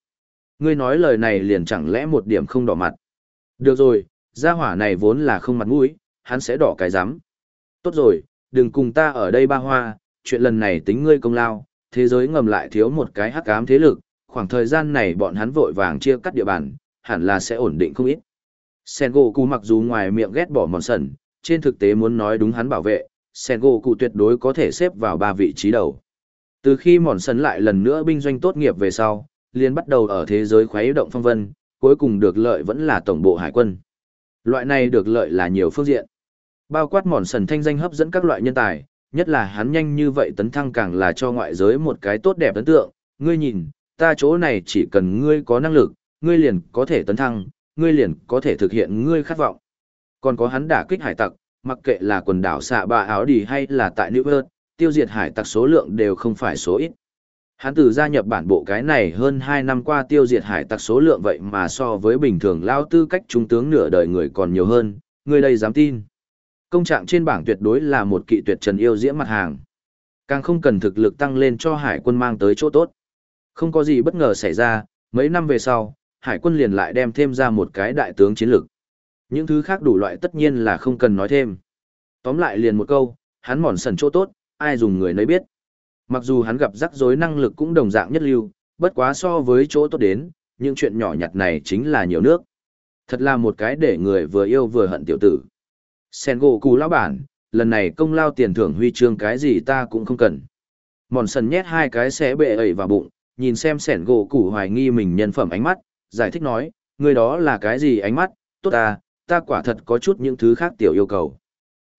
Ngươi nói lời này liền chẳng lẽ một điểm không đỏ mặt. Được rồi, gia hỏa này vốn là không mặt mũi, hắn sẽ đỏ cái rắm Tốt rồi, đừng cùng ta ở đây ba hoa, chuyện lần này tính ngươi công lao, thế giới ngầm lại thiếu một cái hắc ám thế lực, khoảng thời gian này bọn hắn vội vàng chia cắt địa bàn, hẳn là sẽ ổn định không ít. Sengoku mặc dù ngoài miệng ghét bỏ mòn sần, trên thực tế muốn nói đúng hắn bảo vệ, Sengoku tuyệt đối có thể xếp vào ba vị trí đầu. Từ khi mòn sần lại lần nữa binh doanh tốt nghiệp về sau, liền bắt đầu ở thế giới khuấy động phong vân, cuối cùng được lợi vẫn là tổng bộ hải quân. Loại này được lợi là nhiều phương diện. Bao quát mòn sần thanh danh hấp dẫn các loại nhân tài, nhất là hắn nhanh như vậy tấn thăng càng là cho ngoại giới một cái tốt đẹp ấn tượng. Ngươi nhìn, ta chỗ này chỉ cần ngươi có năng lực, ngươi liền có thể tấn thăng, ngươi liền có thể thực hiện ngươi khát vọng. Còn có hắn đả kích hải tặc, mặc kệ là quần đảo xạ bà áo đi hay là tại New York, tiêu diệt hải tặc số lượng đều không phải số ít. Hắn từ gia nhập bản bộ cái này hơn 2 năm qua tiêu diệt hải tặc số lượng vậy mà so với bình thường lao tư cách trung tướng nửa đời người còn nhiều hơn, người đây dám tin. Công trạng trên bảng tuyệt đối là một kỵ tuyệt trần yêu diễm mặt hàng. Càng không cần thực lực tăng lên cho hải quân mang tới chỗ tốt. Không có gì bất ngờ xảy ra, mấy năm về sau, hải quân liền lại đem thêm ra một cái đại tướng chiến lược. Những thứ khác đủ loại tất nhiên là không cần nói thêm. Tóm lại liền một câu, hắn mòn sần chỗ tốt, ai dùng người nấy biết. Mặc dù hắn gặp rắc rối năng lực cũng đồng dạng nhất lưu, bất quá so với chỗ tốt đến, những chuyện nhỏ nhặt này chính là nhiều nước. Thật là một cái để người vừa yêu vừa hận tiểu tử. Sen gỗ cù lão bản, lần này công lao tiền thưởng huy chương cái gì ta cũng không cần. Mòn sần nhét hai cái xé bệ ẩy vào bụng, nhìn xem sẻn gỗ củ hoài nghi mình nhân phẩm ánh mắt, giải thích nói, người đó là cái gì ánh mắt, tốt ta, ta quả thật có chút những thứ khác tiểu yêu cầu.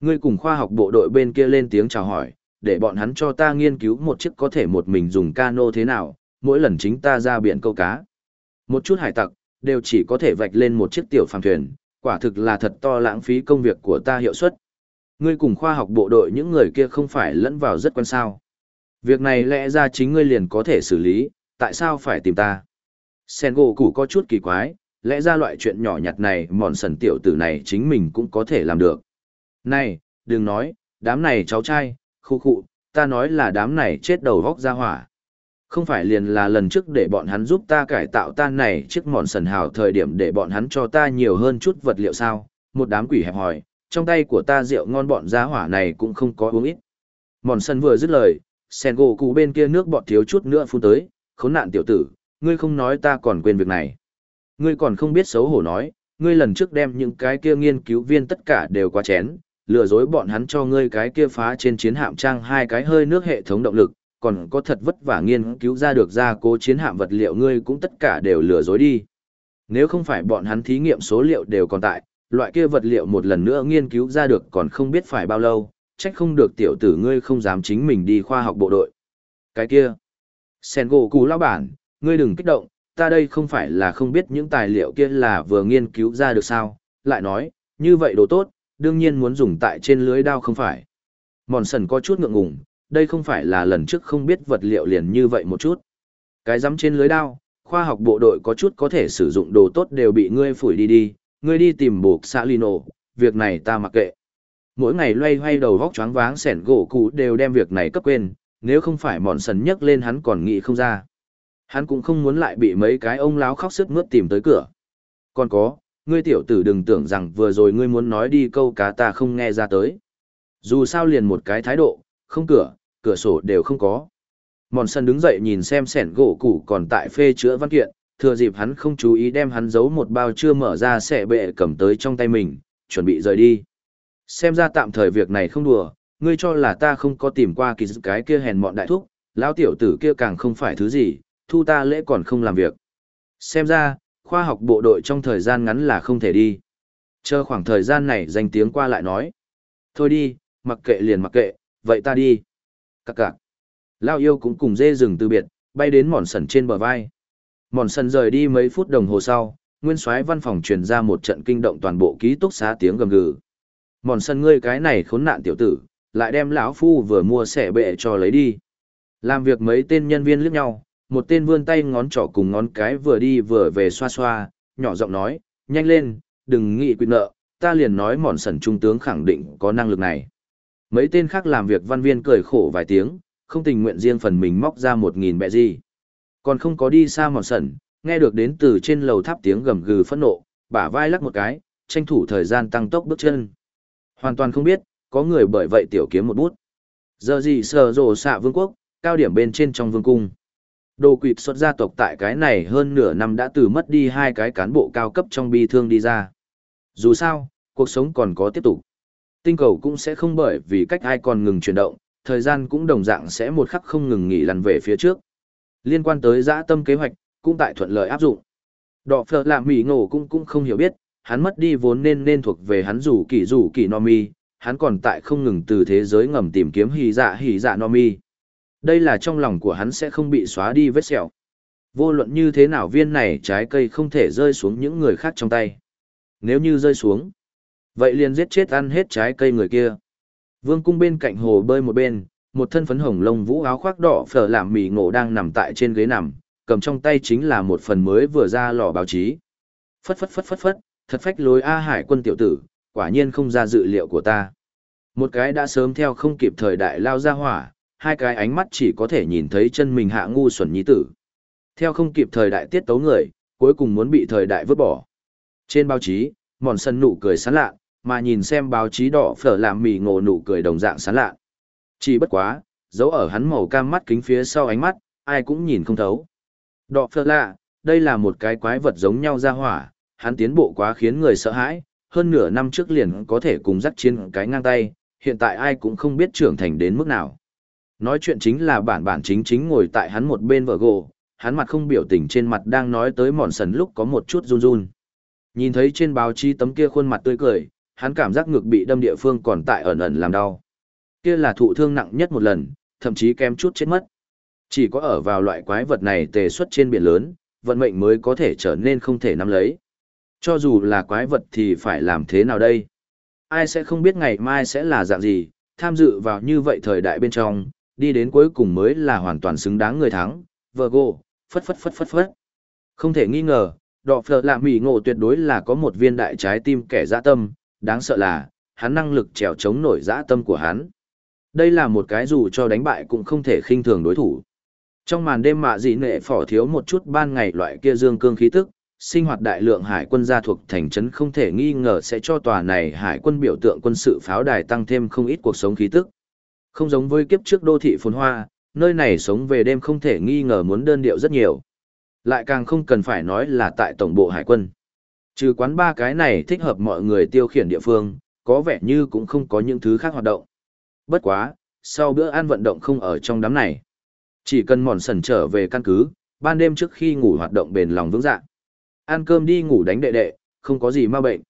Ngươi cùng khoa học bộ đội bên kia lên tiếng chào hỏi, để bọn hắn cho ta nghiên cứu một chiếc có thể một mình dùng cano thế nào, mỗi lần chính ta ra biển câu cá. Một chút hải tặc, đều chỉ có thể vạch lên một chiếc tiểu phàm thuyền, quả thực là thật to lãng phí công việc của ta hiệu suất. Ngươi cùng khoa học bộ đội những người kia không phải lẫn vào rất quan sao. Việc này lẽ ra chính ngươi liền có thể xử lý, tại sao phải tìm ta? Sen gỗ củ có chút kỳ quái, lẽ ra loại chuyện nhỏ nhặt này mòn sần tiểu tử này chính mình cũng có thể làm được. Này, đừng nói, đám này cháu trai, khu khu, ta nói là đám này chết đầu vóc ra hỏa. Không phải liền là lần trước để bọn hắn giúp ta cải tạo tan này chiếc mòn sần hào thời điểm để bọn hắn cho ta nhiều hơn chút vật liệu sao, một đám quỷ hẹp hỏi, trong tay của ta rượu ngon bọn giá hỏa này cũng không có uống ít. Mòn sần vừa dứt lời, sen gỗ cụ bên kia nước bọt thiếu chút nữa phun tới, khốn nạn tiểu tử, ngươi không nói ta còn quên việc này. Ngươi còn không biết xấu hổ nói, ngươi lần trước đem những cái kia nghiên cứu viên tất cả đều qua chén, lừa dối bọn hắn cho ngươi cái kia phá trên chiến hạm trang hai cái hơi nước hệ thống động lực, còn có thật vất vả nghiên cứu ra được ra cố chiến hạm vật liệu ngươi cũng tất cả đều lừa dối đi. Nếu không phải bọn hắn thí nghiệm số liệu đều còn tại, loại kia vật liệu một lần nữa nghiên cứu ra được còn không biết phải bao lâu, trách không được tiểu tử ngươi không dám chính mình đi khoa học bộ đội. Cái kia, sen gỗ cú lão bản, ngươi đừng kích động, ta đây không phải là không biết những tài liệu kia là vừa nghiên cứu ra được sao, lại nói, như vậy đồ tốt, đương nhiên muốn dùng tại trên lưới đao không phải. Mòn sần có chút ngượng ngùng, đây không phải là lần trước không biết vật liệu liền như vậy một chút. Cái dám trên lưới đao, khoa học bộ đội có chút có thể sử dụng đồ tốt đều bị ngươi phủi đi đi, ngươi đi tìm buộc xã Lino, việc này ta mặc kệ. Mỗi ngày loay hoay đầu vóc choáng váng sẻn gỗ cũ đều đem việc này cấp quên, nếu không phải mòn sần nhấc lên hắn còn nghĩ không ra. Hắn cũng không muốn lại bị mấy cái ông láo khóc sức mướt tìm tới cửa. Còn có, ngươi tiểu tử đừng tưởng rằng vừa rồi ngươi muốn nói đi câu cá ta không nghe ra tới. Dù sao liền một cái thái độ, không cửa, cửa sổ đều không có. Mòn sân đứng dậy nhìn xem sẻn gỗ củ còn tại phê chữa văn kiện, thừa dịp hắn không chú ý đem hắn giấu một bao chưa mở ra sẻ bệ cầm tới trong tay mình, chuẩn bị rời đi. Xem ra tạm thời việc này không đùa, ngươi cho là ta không có tìm qua kỳ cái kia hèn mọn đại thúc, lão tiểu tử kia càng không phải thứ gì, thu ta lễ còn không làm việc. Xem ra, khoa học bộ đội trong thời gian ngắn là không thể đi. Chờ khoảng thời gian này danh tiếng qua lại nói. Thôi đi, mặc kệ liền mặc kệ, vậy ta đi. Cặc cặc. Lao yêu cũng cùng dê rừng từ biệt, bay đến mòn sần trên bờ vai. Mòn sần rời đi mấy phút đồng hồ sau, nguyên soái văn phòng truyền ra một trận kinh động toàn bộ ký túc xá tiếng gầm gừ. Mòn sần ngươi cái này khốn nạn tiểu tử, lại đem lão phu vừa mua xẻ bệ cho lấy đi. Làm việc mấy tên nhân viên liếc nhau, một tên vươn tay ngón trỏ cùng ngón cái vừa đi vừa về xoa xoa, nhỏ giọng nói, nhanh lên, đừng nghĩ quyết nợ, ta liền nói mòn sần trung tướng khẳng định có năng lực này. Mấy tên khác làm việc văn viên cười khổ vài tiếng, không tình nguyện riêng phần mình móc ra một nghìn bẹ gì. Còn không có đi xa mòn sần, nghe được đến từ trên lầu tháp tiếng gầm gừ phẫn nộ, bả vai lắc một cái, tranh thủ thời gian tăng tốc bước chân. Hoàn toàn không biết, có người bởi vậy tiểu kiếm một bút. Giờ gì sờ rồ xạ vương quốc, cao điểm bên trên trong vương cung. Đồ quỵt xuất gia tộc tại cái này hơn nửa năm đã từ mất đi hai cái cán bộ cao cấp trong bi thương đi ra. Dù sao, cuộc sống còn có tiếp tục. Tinh cầu cũng sẽ không bởi vì cách ai còn ngừng chuyển động, thời gian cũng đồng dạng sẽ một khắc không ngừng nghỉ lăn về phía trước. Liên quan tới dã tâm kế hoạch, cũng tại thuận lợi áp dụng. Đọ phở là mỉ ngộ cũng cũng không hiểu biết, hắn mất đi vốn nên nên thuộc về hắn rủ kỳ rủ kỳ no mi, hắn còn tại không ngừng từ thế giới ngầm tìm kiếm hỉ dạ hỉ dạ no mi. Đây là trong lòng của hắn sẽ không bị xóa đi vết sẹo. Vô luận như thế nào viên này trái cây không thể rơi xuống những người khác trong tay. Nếu như rơi xuống, vậy liền giết chết ăn hết trái cây người kia. Vương cung bên cạnh hồ bơi một bên, một thân phấn hồng lông vũ áo khoác đỏ phở làm mì ngộ đang nằm tại trên ghế nằm, cầm trong tay chính là một phần mới vừa ra lò báo chí. Phất phất phất phất phất, thật phách lối A Hải quân tiểu tử, quả nhiên không ra dự liệu của ta. Một cái đã sớm theo không kịp thời đại lao ra hỏa, hai cái ánh mắt chỉ có thể nhìn thấy chân mình hạ ngu xuẩn nhí tử. Theo không kịp thời đại tiết tấu người, cuối cùng muốn bị thời đại vứt bỏ. Trên báo chí, mòn sân nụ cười sán lạ, mà nhìn xem báo chí đỏ phở làm mì ngộ nụ cười đồng dạng sán lạ. Chỉ bất quá, dấu ở hắn màu cam mắt kính phía sau ánh mắt, ai cũng nhìn không thấu. Đỏ phở lạ, đây là một cái quái vật giống nhau ra hỏa, hắn tiến bộ quá khiến người sợ hãi, hơn nửa năm trước liền có thể cùng dắt chiến cái ngang tay, hiện tại ai cũng không biết trưởng thành đến mức nào. Nói chuyện chính là bản bản chính chính ngồi tại hắn một bên vợ gỗ, hắn mặt không biểu tình trên mặt đang nói tới mòn sần lúc có một chút run run. Nhìn thấy trên báo chí tấm kia khuôn mặt tươi cười, hắn cảm giác ngực bị đâm địa phương còn tại ẩn ẩn làm đau. Kia là thụ thương nặng nhất một lần, thậm chí kém chút chết mất. Chỉ có ở vào loại quái vật này tề xuất trên biển lớn, vận mệnh mới có thể trở nên không thể nắm lấy. Cho dù là quái vật thì phải làm thế nào đây? Ai sẽ không biết ngày mai sẽ là dạng gì, tham dự vào như vậy thời đại bên trong, đi đến cuối cùng mới là hoàn toàn xứng đáng người thắng. Virgo, phất phất phất phất phất. Không thể nghi ngờ, đọ phở lạ mỉ ngộ tuyệt đối là có một viên đại trái tim kẻ dã tâm, đáng sợ là, hắn năng lực trèo chống nổi dã tâm của hắn. Đây là một cái dù cho đánh bại cũng không thể khinh thường đối thủ. Trong màn đêm mạ dị nệ phỏ thiếu một chút ban ngày loại kia dương cương khí tức, sinh hoạt đại lượng hải quân gia thuộc thành trấn không thể nghi ngờ sẽ cho tòa này hải quân biểu tượng quân sự pháo đài tăng thêm không ít cuộc sống khí tức. Không giống với kiếp trước đô thị phồn hoa, nơi này sống về đêm không thể nghi ngờ muốn đơn điệu rất nhiều. Lại càng không cần phải nói là tại tổng bộ hải quân. Trừ quán ba cái này thích hợp mọi người tiêu khiển địa phương, có vẻ như cũng không có những thứ khác hoạt động. Bất quá, sau bữa ăn vận động không ở trong đám này. Chỉ cần mòn sần trở về căn cứ, ban đêm trước khi ngủ hoạt động bền lòng vững dạ. Ăn cơm đi ngủ đánh đệ đệ, không có gì ma bệnh.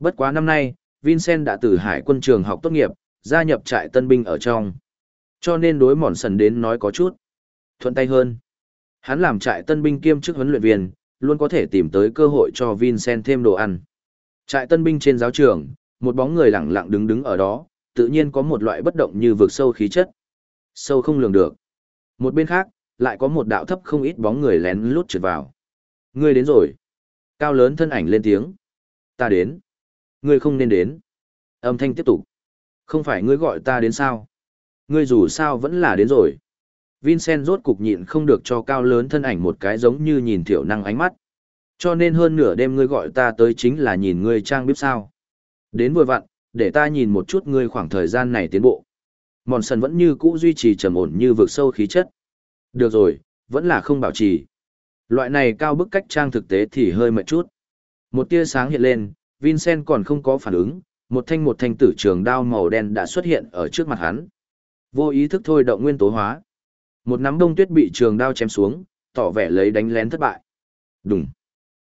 Bất quá năm nay, Vincent đã từ hải quân trường học tốt nghiệp, gia nhập trại tân binh ở trong. Cho nên đối mòn sần đến nói có chút. Thuận tay hơn. Hắn làm trại tân binh kiêm chức huấn luyện viên, luôn có thể tìm tới cơ hội cho Vincent thêm đồ ăn. Trại tân binh trên giáo trường, một bóng người lặng lặng đứng đứng ở đó, tự nhiên có một loại bất động như vực sâu khí chất. Sâu không lường được. Một bên khác, lại có một đạo thấp không ít bóng người lén lút trượt vào. Ngươi đến rồi. Cao lớn thân ảnh lên tiếng. Ta đến. Ngươi không nên đến. Âm thanh tiếp tục. Không phải ngươi gọi ta đến sao? Ngươi dù sao vẫn là đến rồi. Vincent rốt cục nhịn không được cho cao lớn thân ảnh một cái giống như nhìn thiểu năng ánh mắt. Cho nên hơn nửa đêm ngươi gọi ta tới chính là nhìn ngươi trang bếp sao. Đến vừa vặn, để ta nhìn một chút ngươi khoảng thời gian này tiến bộ. Mòn sần vẫn như cũ duy trì trầm ổn như vực sâu khí chất. Được rồi, vẫn là không bảo trì. Loại này cao bức cách trang thực tế thì hơi mệt chút. Một tia sáng hiện lên, Vincent còn không có phản ứng, một thanh một thanh tử trường đao màu đen đã xuất hiện ở trước mặt hắn. Vô ý thức thôi động nguyên tố hóa. Một nắm đông tuyết bị trường đao chém xuống, tỏ vẻ lấy đánh lén thất bại. Đùng.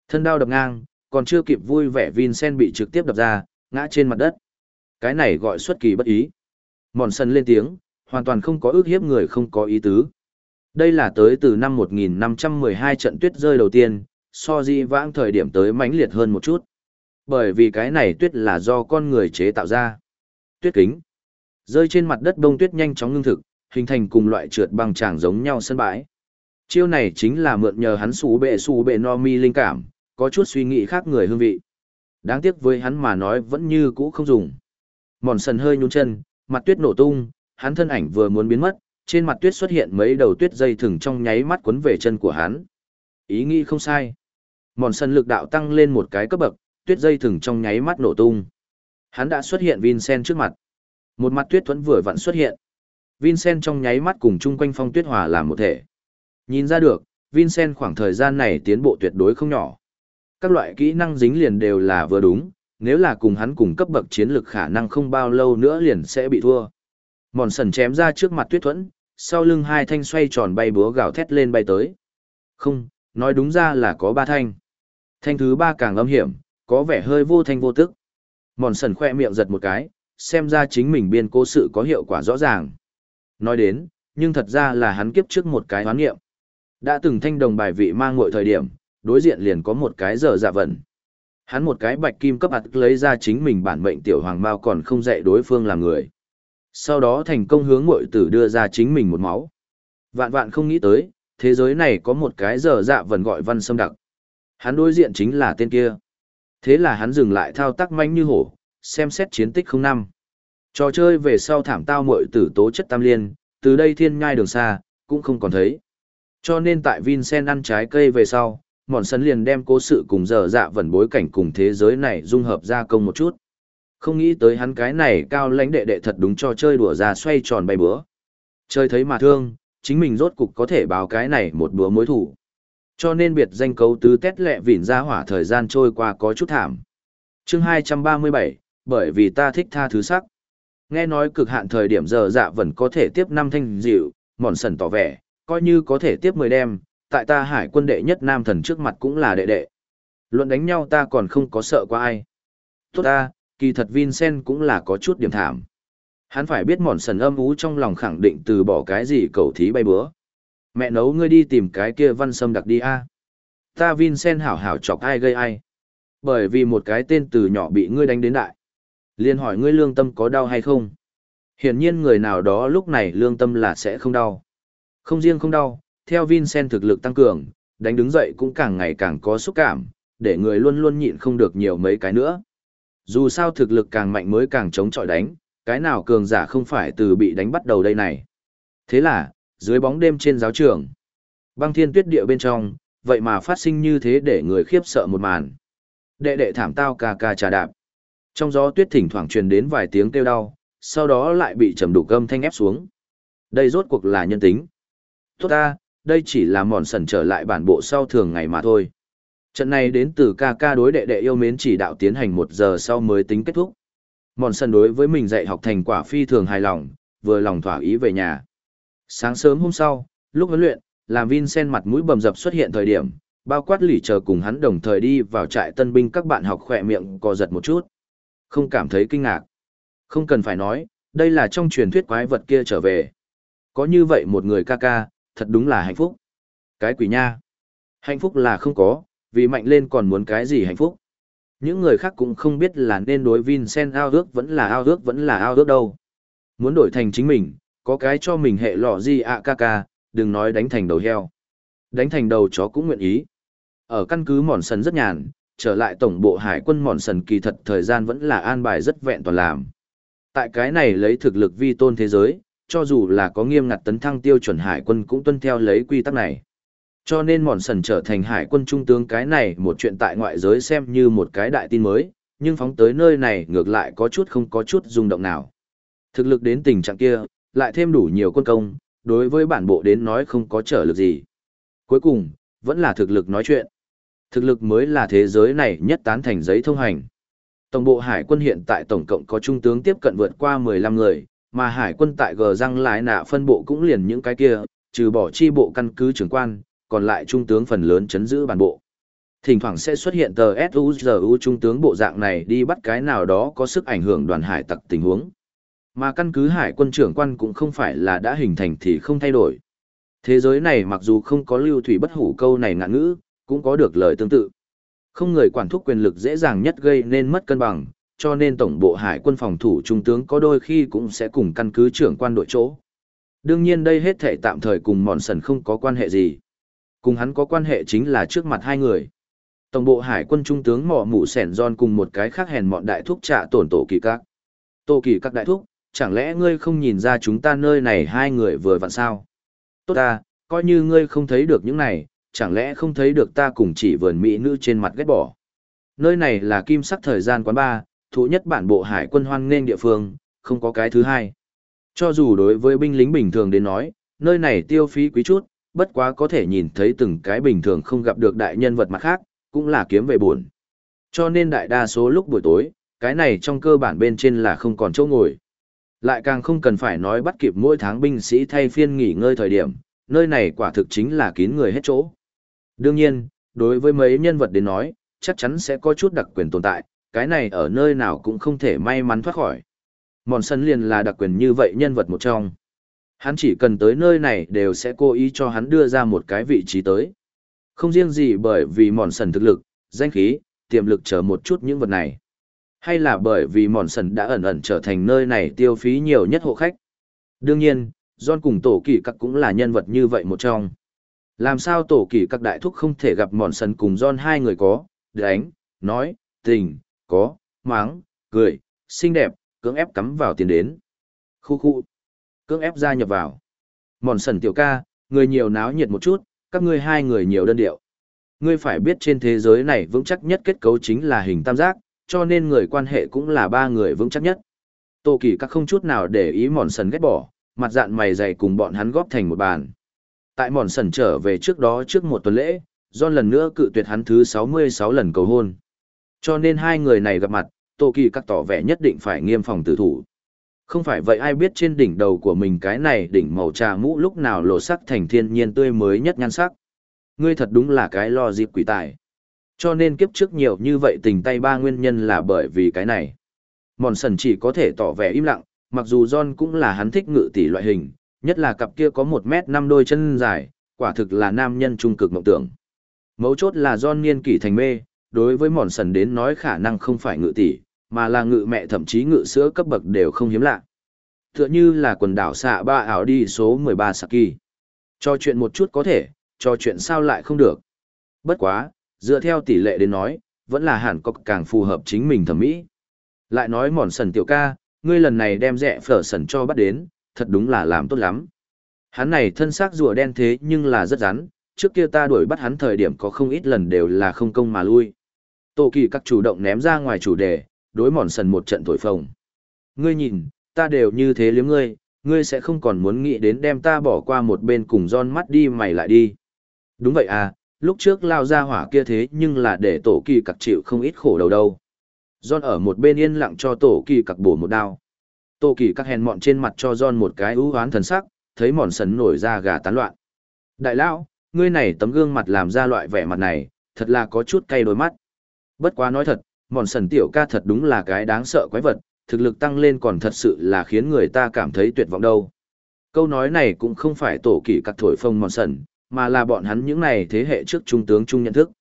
Thân đao đập ngang, còn chưa kịp vui vẻ Vincent bị trực tiếp đập ra, ngã trên mặt đất. Cái này gọi xuất kỳ bất ý. Mòn sân lên tiếng, hoàn toàn không có ước hiếp người không có ý tứ. Đây là tới từ năm 1512 trận tuyết rơi đầu tiên, so di vãng thời điểm tới mãnh liệt hơn một chút. Bởi vì cái này tuyết là do con người chế tạo ra. Tuyết kính. Rơi trên mặt đất bông tuyết nhanh chóng ngưng thực, hình thành cùng loại trượt băng tràng giống nhau sân bãi. Chiêu này chính là mượn nhờ hắn xú bệ xú bệ no mi linh cảm, có chút suy nghĩ khác người hương vị. Đáng tiếc với hắn mà nói vẫn như cũ không dùng. Mòn sần hơi nhún chân, mặt tuyết nổ tung, hắn thân ảnh vừa muốn biến mất, trên mặt tuyết xuất hiện mấy đầu tuyết dây thừng trong nháy mắt quấn về chân của hắn. Ý nghĩ không sai. Mòn sân lực đạo tăng lên một cái cấp bậc, tuyết dây thừng trong nháy mắt nổ tung. Hắn đã xuất hiện Vincent trước mặt. Một mặt tuyết thuẫn vừa vặn xuất hiện. Vincent trong nháy mắt cùng chung quanh phong tuyết hòa làm một thể. Nhìn ra được, Vincent khoảng thời gian này tiến bộ tuyệt đối không nhỏ. Các loại kỹ năng dính liền đều là vừa đúng, nếu là cùng hắn cùng cấp bậc chiến lực khả năng không bao lâu nữa liền sẽ bị thua. Mòn sần chém ra trước mặt tuyết thuẫn, sau lưng hai thanh xoay tròn bay búa gào thét lên bay tới. Không, nói đúng ra là có ba thanh. Thanh thứ ba càng âm hiểm, có vẻ hơi vô thanh vô tức. Mòn sần khoe miệng giật một cái, xem ra chính mình biên cố sự có hiệu quả rõ ràng. Nói đến, nhưng thật ra là hắn kiếp trước một cái hoán nghiệm. Đã từng thanh đồng bài vị mang ngội thời điểm, đối diện liền có một cái giờ dạ vận. Hắn một cái bạch kim cấp ạt lấy ra chính mình bản mệnh tiểu hoàng bao còn không dạy đối phương làm người. Sau đó thành công hướng ngội tử đưa ra chính mình một máu. Vạn vạn không nghĩ tới, thế giới này có một cái giờ dạ vần gọi văn xâm đặc. Hắn đối diện chính là tên kia. Thế là hắn dừng lại thao tác manh như hổ, xem xét chiến tích không năm. Trò chơi về sau thảm tao muội tử tố chất tam liên, từ đây thiên nhai đường xa, cũng không còn thấy. Cho nên tại Vincent ăn trái cây về sau, mòn sân liền đem cố sự cùng dở dạ vẩn bối cảnh cùng thế giới này dung hợp ra công một chút. Không nghĩ tới hắn cái này cao lãnh đệ đệ thật đúng cho chơi đùa ra xoay tròn bay bữa. Chơi thấy mà thương, chính mình rốt cục có thể báo cái này một bữa mối thủ. Cho nên biệt danh cấu tứ tét lẹ vỉn ra hỏa thời gian trôi qua có chút thảm. chương 237, bởi vì ta thích tha thứ sắc. Nghe nói cực hạn thời điểm giờ dạ vẫn có thể tiếp năm thanh dịu, mòn sần tỏ vẻ, coi như có thể tiếp 10 đêm, tại ta hải quân đệ nhất nam thần trước mặt cũng là đệ đệ. Luận đánh nhau ta còn không có sợ qua ai. Tốt ta, kỳ thật Vincent cũng là có chút điểm thảm. Hắn phải biết mòn sần âm ú trong lòng khẳng định từ bỏ cái gì cầu thí bay bữa. Mẹ nấu ngươi đi tìm cái kia văn sâm đặc đi a. Ta Vincent hảo hảo chọc ai gây ai. Bởi vì một cái tên từ nhỏ bị ngươi đánh đến đại. liền hỏi ngươi lương tâm có đau hay không? Hiển nhiên người nào đó lúc này lương tâm là sẽ không đau. Không riêng không đau, theo Vincent thực lực tăng cường, đánh đứng dậy cũng càng ngày càng có xúc cảm, để người luôn luôn nhịn không được nhiều mấy cái nữa. Dù sao thực lực càng mạnh mới càng chống chọi đánh, cái nào cường giả không phải từ bị đánh bắt đầu đây này. Thế là, dưới bóng đêm trên giáo trường, băng thiên tuyết địa bên trong, vậy mà phát sinh như thế để người khiếp sợ một màn. Đệ đệ thảm tao ca ca trà đạp. Trong gió tuyết thỉnh thoảng truyền đến vài tiếng kêu đau, sau đó lại bị trầm đủ gâm thanh ép xuống. Đây rốt cuộc là nhân tính. Tốt ta, đây chỉ là mòn sần trở lại bản bộ sau thường ngày mà thôi. Trận này đến từ ca ca đối đệ đệ yêu mến chỉ đạo tiến hành một giờ sau mới tính kết thúc. Mòn sần đối với mình dạy học thành quả phi thường hài lòng, vừa lòng thỏa ý về nhà. Sáng sớm hôm sau, lúc huấn luyện, làm Vincent mặt mũi bầm dập xuất hiện thời điểm, bao quát lỉ chờ cùng hắn đồng thời đi vào trại tân binh các bạn học khỏe miệng co giật một chút. Không cảm thấy kinh ngạc. Không cần phải nói, đây là trong truyền thuyết quái vật kia trở về. Có như vậy một người ca ca, thật đúng là hạnh phúc. Cái quỷ nha. Hạnh phúc là không có, vì mạnh lên còn muốn cái gì hạnh phúc. Những người khác cũng không biết là nên đối Vincent ao ước vẫn là ao ước vẫn là ao ước đâu. Muốn đổi thành chính mình, có cái cho mình hệ lọ gì ạ ca ca, đừng nói đánh thành đầu heo. Đánh thành đầu chó cũng nguyện ý. Ở căn cứ mòn sần rất nhàn, trở lại tổng bộ hải quân mòn sần kỳ thật thời gian vẫn là an bài rất vẹn toàn làm. Tại cái này lấy thực lực vi tôn thế giới, cho dù là có nghiêm ngặt tấn thăng tiêu chuẩn hải quân cũng tuân theo lấy quy tắc này. Cho nên mòn sần trở thành hải quân trung tướng cái này một chuyện tại ngoại giới xem như một cái đại tin mới, nhưng phóng tới nơi này ngược lại có chút không có chút rung động nào. Thực lực đến tình trạng kia, lại thêm đủ nhiều quân công, đối với bản bộ đến nói không có trở lực gì. Cuối cùng, vẫn là thực lực nói chuyện. Thực lực mới là thế giới này nhất tán thành giấy thông hành. Tổng bộ hải quân hiện tại tổng cộng có trung tướng tiếp cận vượt qua 15 người, mà hải quân tại gờ răng lái nạ phân bộ cũng liền những cái kia, trừ bỏ chi bộ căn cứ trưởng quan, còn lại trung tướng phần lớn chấn giữ bản bộ. Thỉnh thoảng sẽ xuất hiện tờ SUZU trung tướng bộ dạng này đi bắt cái nào đó có sức ảnh hưởng đoàn hải tặc tình huống. Mà căn cứ hải quân trưởng quan cũng không phải là đã hình thành thì không thay đổi. Thế giới này mặc dù không có lưu thủy bất hủ câu này ngạn ngữ, cũng có được lời tương tự. Không người quản thúc quyền lực dễ dàng nhất gây nên mất cân bằng, cho nên tổng bộ hải quân phòng thủ trung tướng có đôi khi cũng sẽ cùng căn cứ trưởng quan đội chỗ. Đương nhiên đây hết thể tạm thời cùng mòn sần không có quan hệ gì. Cùng hắn có quan hệ chính là trước mặt hai người. Tổng bộ hải quân trung tướng mỏ mụ sẻn giòn cùng một cái khác hèn mọn đại thúc trả tổn tổ kỳ các. Tổ kỳ các đại thúc, chẳng lẽ ngươi không nhìn ra chúng ta nơi này hai người vừa vặn sao? Tốt ta, coi như ngươi không thấy được những này, chẳng lẽ không thấy được ta cùng chỉ vườn mỹ nữ trên mặt ghét bỏ. Nơi này là kim sắc thời gian quán ba, thụ nhất bản bộ hải quân hoan nghênh địa phương, không có cái thứ hai. Cho dù đối với binh lính bình thường đến nói, nơi này tiêu phí quý chút, bất quá có thể nhìn thấy từng cái bình thường không gặp được đại nhân vật mặt khác, cũng là kiếm về buồn. Cho nên đại đa số lúc buổi tối, cái này trong cơ bản bên trên là không còn chỗ ngồi. Lại càng không cần phải nói bắt kịp mỗi tháng binh sĩ thay phiên nghỉ ngơi thời điểm, nơi này quả thực chính là kín người hết chỗ. Đương nhiên, đối với mấy nhân vật đến nói, chắc chắn sẽ có chút đặc quyền tồn tại, cái này ở nơi nào cũng không thể may mắn thoát khỏi. Mòn sân liền là đặc quyền như vậy nhân vật một trong. Hắn chỉ cần tới nơi này đều sẽ cố ý cho hắn đưa ra một cái vị trí tới. Không riêng gì bởi vì mòn sần thực lực, danh khí, tiềm lực chờ một chút những vật này. Hay là bởi vì mòn sần đã ẩn ẩn trở thành nơi này tiêu phí nhiều nhất hộ khách. Đương nhiên, John cùng tổ kỳ các cũng là nhân vật như vậy một trong. Làm sao tổ kỳ các đại thúc không thể gặp mòn sần cùng John hai người có, đánh, nói, tình, có, máng, cười, xinh đẹp, cưỡng ép cắm vào tiền đến. Khu khu, cưỡng ép gia nhập vào. Mòn sần tiểu ca, người nhiều náo nhiệt một chút, các ngươi hai người nhiều đơn điệu. Ngươi phải biết trên thế giới này vững chắc nhất kết cấu chính là hình tam giác, cho nên người quan hệ cũng là ba người vững chắc nhất. Tô Kỳ các không chút nào để ý mòn sần ghét bỏ, mặt dạn mày dày cùng bọn hắn góp thành một bàn. Tại mòn sần trở về trước đó trước một tuần lễ, John lần nữa cự tuyệt hắn thứ 66 lần cầu hôn. Cho nên hai người này gặp mặt, Tô Kỳ các tỏ vẻ nhất định phải nghiêm phòng tử thủ. Không phải vậy ai biết trên đỉnh đầu của mình cái này đỉnh màu trà mũ lúc nào lộ sắc thành thiên nhiên tươi mới nhất nhan sắc. Ngươi thật đúng là cái lo dịp quỷ tài. Cho nên kiếp trước nhiều như vậy tình tay ba nguyên nhân là bởi vì cái này. Mòn sần chỉ có thể tỏ vẻ im lặng, mặc dù John cũng là hắn thích ngự tỷ loại hình, nhất là cặp kia có một mét năm đôi chân dài, quả thực là nam nhân trung cực mộng tưởng. Mấu chốt là John niên kỷ thành mê, đối với mòn sần đến nói khả năng không phải ngự tỷ, mà là ngự mẹ thậm chí ngự sữa cấp bậc đều không hiếm lạ. Tựa như là quần đảo xạ ba ảo đi số 13 Saki. Cho chuyện một chút có thể, cho chuyện sao lại không được. Bất quá, dựa theo tỷ lệ đến nói, vẫn là hẳn có càng phù hợp chính mình thẩm mỹ. Lại nói mòn sần tiểu ca, ngươi lần này đem rẻ phở sần cho bắt đến, thật đúng là làm tốt lắm. Hắn này thân xác rùa đen thế nhưng là rất rắn, trước kia ta đuổi bắt hắn thời điểm có không ít lần đều là không công mà lui. Tô kỳ các chủ động ném ra ngoài chủ đề, đối mòn sần một trận thổi phồng. Ngươi nhìn, ta đều như thế liếm ngươi, ngươi sẽ không còn muốn nghĩ đến đem ta bỏ qua một bên cùng John mắt đi mày lại đi. Đúng vậy à, lúc trước lao ra hỏa kia thế nhưng là để tổ kỳ cặc chịu không ít khổ đầu đâu. John ở một bên yên lặng cho tổ kỳ cặc bổ một đao. Tổ kỳ cặc hèn mọn trên mặt cho John một cái ưu hoán thần sắc, thấy mòn sần nổi ra gà tán loạn. Đại lão, ngươi này tấm gương mặt làm ra loại vẻ mặt này, thật là có chút cay đôi mắt. Bất quá nói thật, mòn sần tiểu ca thật đúng là cái đáng sợ quái vật, thực lực tăng lên còn thật sự là khiến người ta cảm thấy tuyệt vọng đâu. Câu nói này cũng không phải tổ kỳ cặc thổi phông mòn sần, mà là bọn hắn những này thế hệ trước trung tướng trung nhận thức.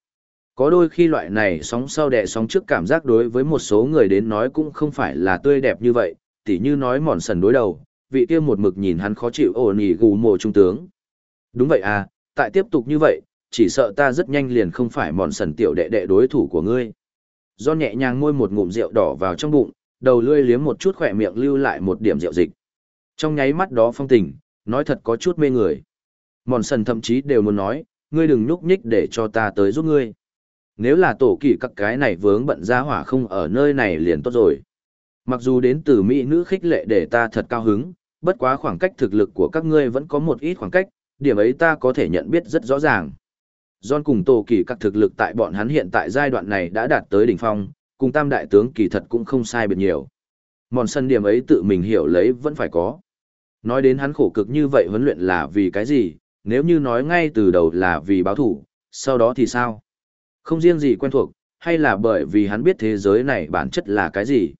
Có đôi khi loại này sóng sau đẻ sóng trước cảm giác đối với một số người đến nói cũng không phải là tươi đẹp như vậy, tỉ như nói mòn sần đối đầu, vị kia một mực nhìn hắn khó chịu ổn ỉ gù mồ trung tướng. Đúng vậy à, tại tiếp tục như vậy, chỉ sợ ta rất nhanh liền không phải mòn sần tiểu đệ đệ đối thủ của ngươi. Do nhẹ nhàng môi một ngụm rượu đỏ vào trong bụng, đầu lươi liếm một chút khỏe miệng lưu lại một điểm rượu dịch. Trong nháy mắt đó phong tình, nói thật có chút mê người. Mòn sần thậm chí đều muốn nói, ngươi đừng nhúc nhích để cho ta tới giúp ngươi. Nếu là tổ kỳ các cái này vướng bận ra hỏa không ở nơi này liền tốt rồi. Mặc dù đến từ Mỹ nữ khích lệ để ta thật cao hứng, bất quá khoảng cách thực lực của các ngươi vẫn có một ít khoảng cách, điểm ấy ta có thể nhận biết rất rõ ràng. John cùng tổ kỳ các thực lực tại bọn hắn hiện tại giai đoạn này đã đạt tới đỉnh phong, cùng tam đại tướng kỳ thật cũng không sai biệt nhiều. Mòn sân điểm ấy tự mình hiểu lấy vẫn phải có. Nói đến hắn khổ cực như vậy huấn luyện là vì cái gì, nếu như nói ngay từ đầu là vì báo thủ, sau đó thì sao? Không riêng gì quen thuộc, hay là bởi vì hắn biết thế giới này bản chất là cái gì?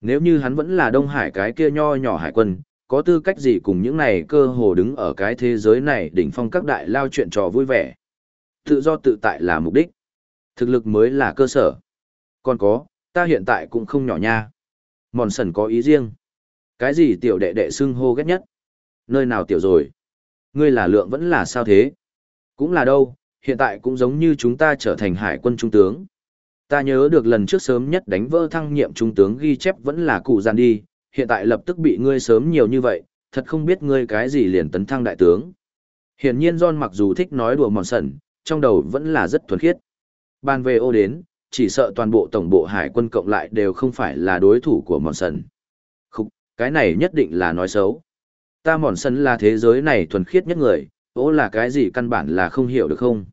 Nếu như hắn vẫn là Đông Hải cái kia nho nhỏ hải quân, có tư cách gì cùng những này cơ hồ đứng ở cái thế giới này đỉnh phong các đại lao chuyện trò vui vẻ. Tự do tự tại là mục đích. Thực lực mới là cơ sở. Còn có, ta hiện tại cũng không nhỏ nha. Mòn sần có ý riêng. Cái gì tiểu đệ đệ xưng hô ghét nhất? Nơi nào tiểu rồi? Ngươi là lượng vẫn là sao thế? Cũng là đâu, hiện tại cũng giống như chúng ta trở thành hải quân trung tướng. Ta nhớ được lần trước sớm nhất đánh vỡ thăng nhiệm trung tướng ghi chép vẫn là cụ gian đi, hiện tại lập tức bị ngươi sớm nhiều như vậy, thật không biết ngươi cái gì liền tấn thăng đại tướng. Hiển nhiên John mặc dù thích nói đùa mòn sẩn, trong đầu vẫn là rất thuần khiết. Ban về ô đến, chỉ sợ toàn bộ tổng bộ hải quân cộng lại đều không phải là đối thủ của mòn sẩn. Khúc cái này nhất định là nói xấu. Ta mòn sẩn là thế giới này thuần khiết nhất người, ố là cái gì căn bản là không hiểu được không?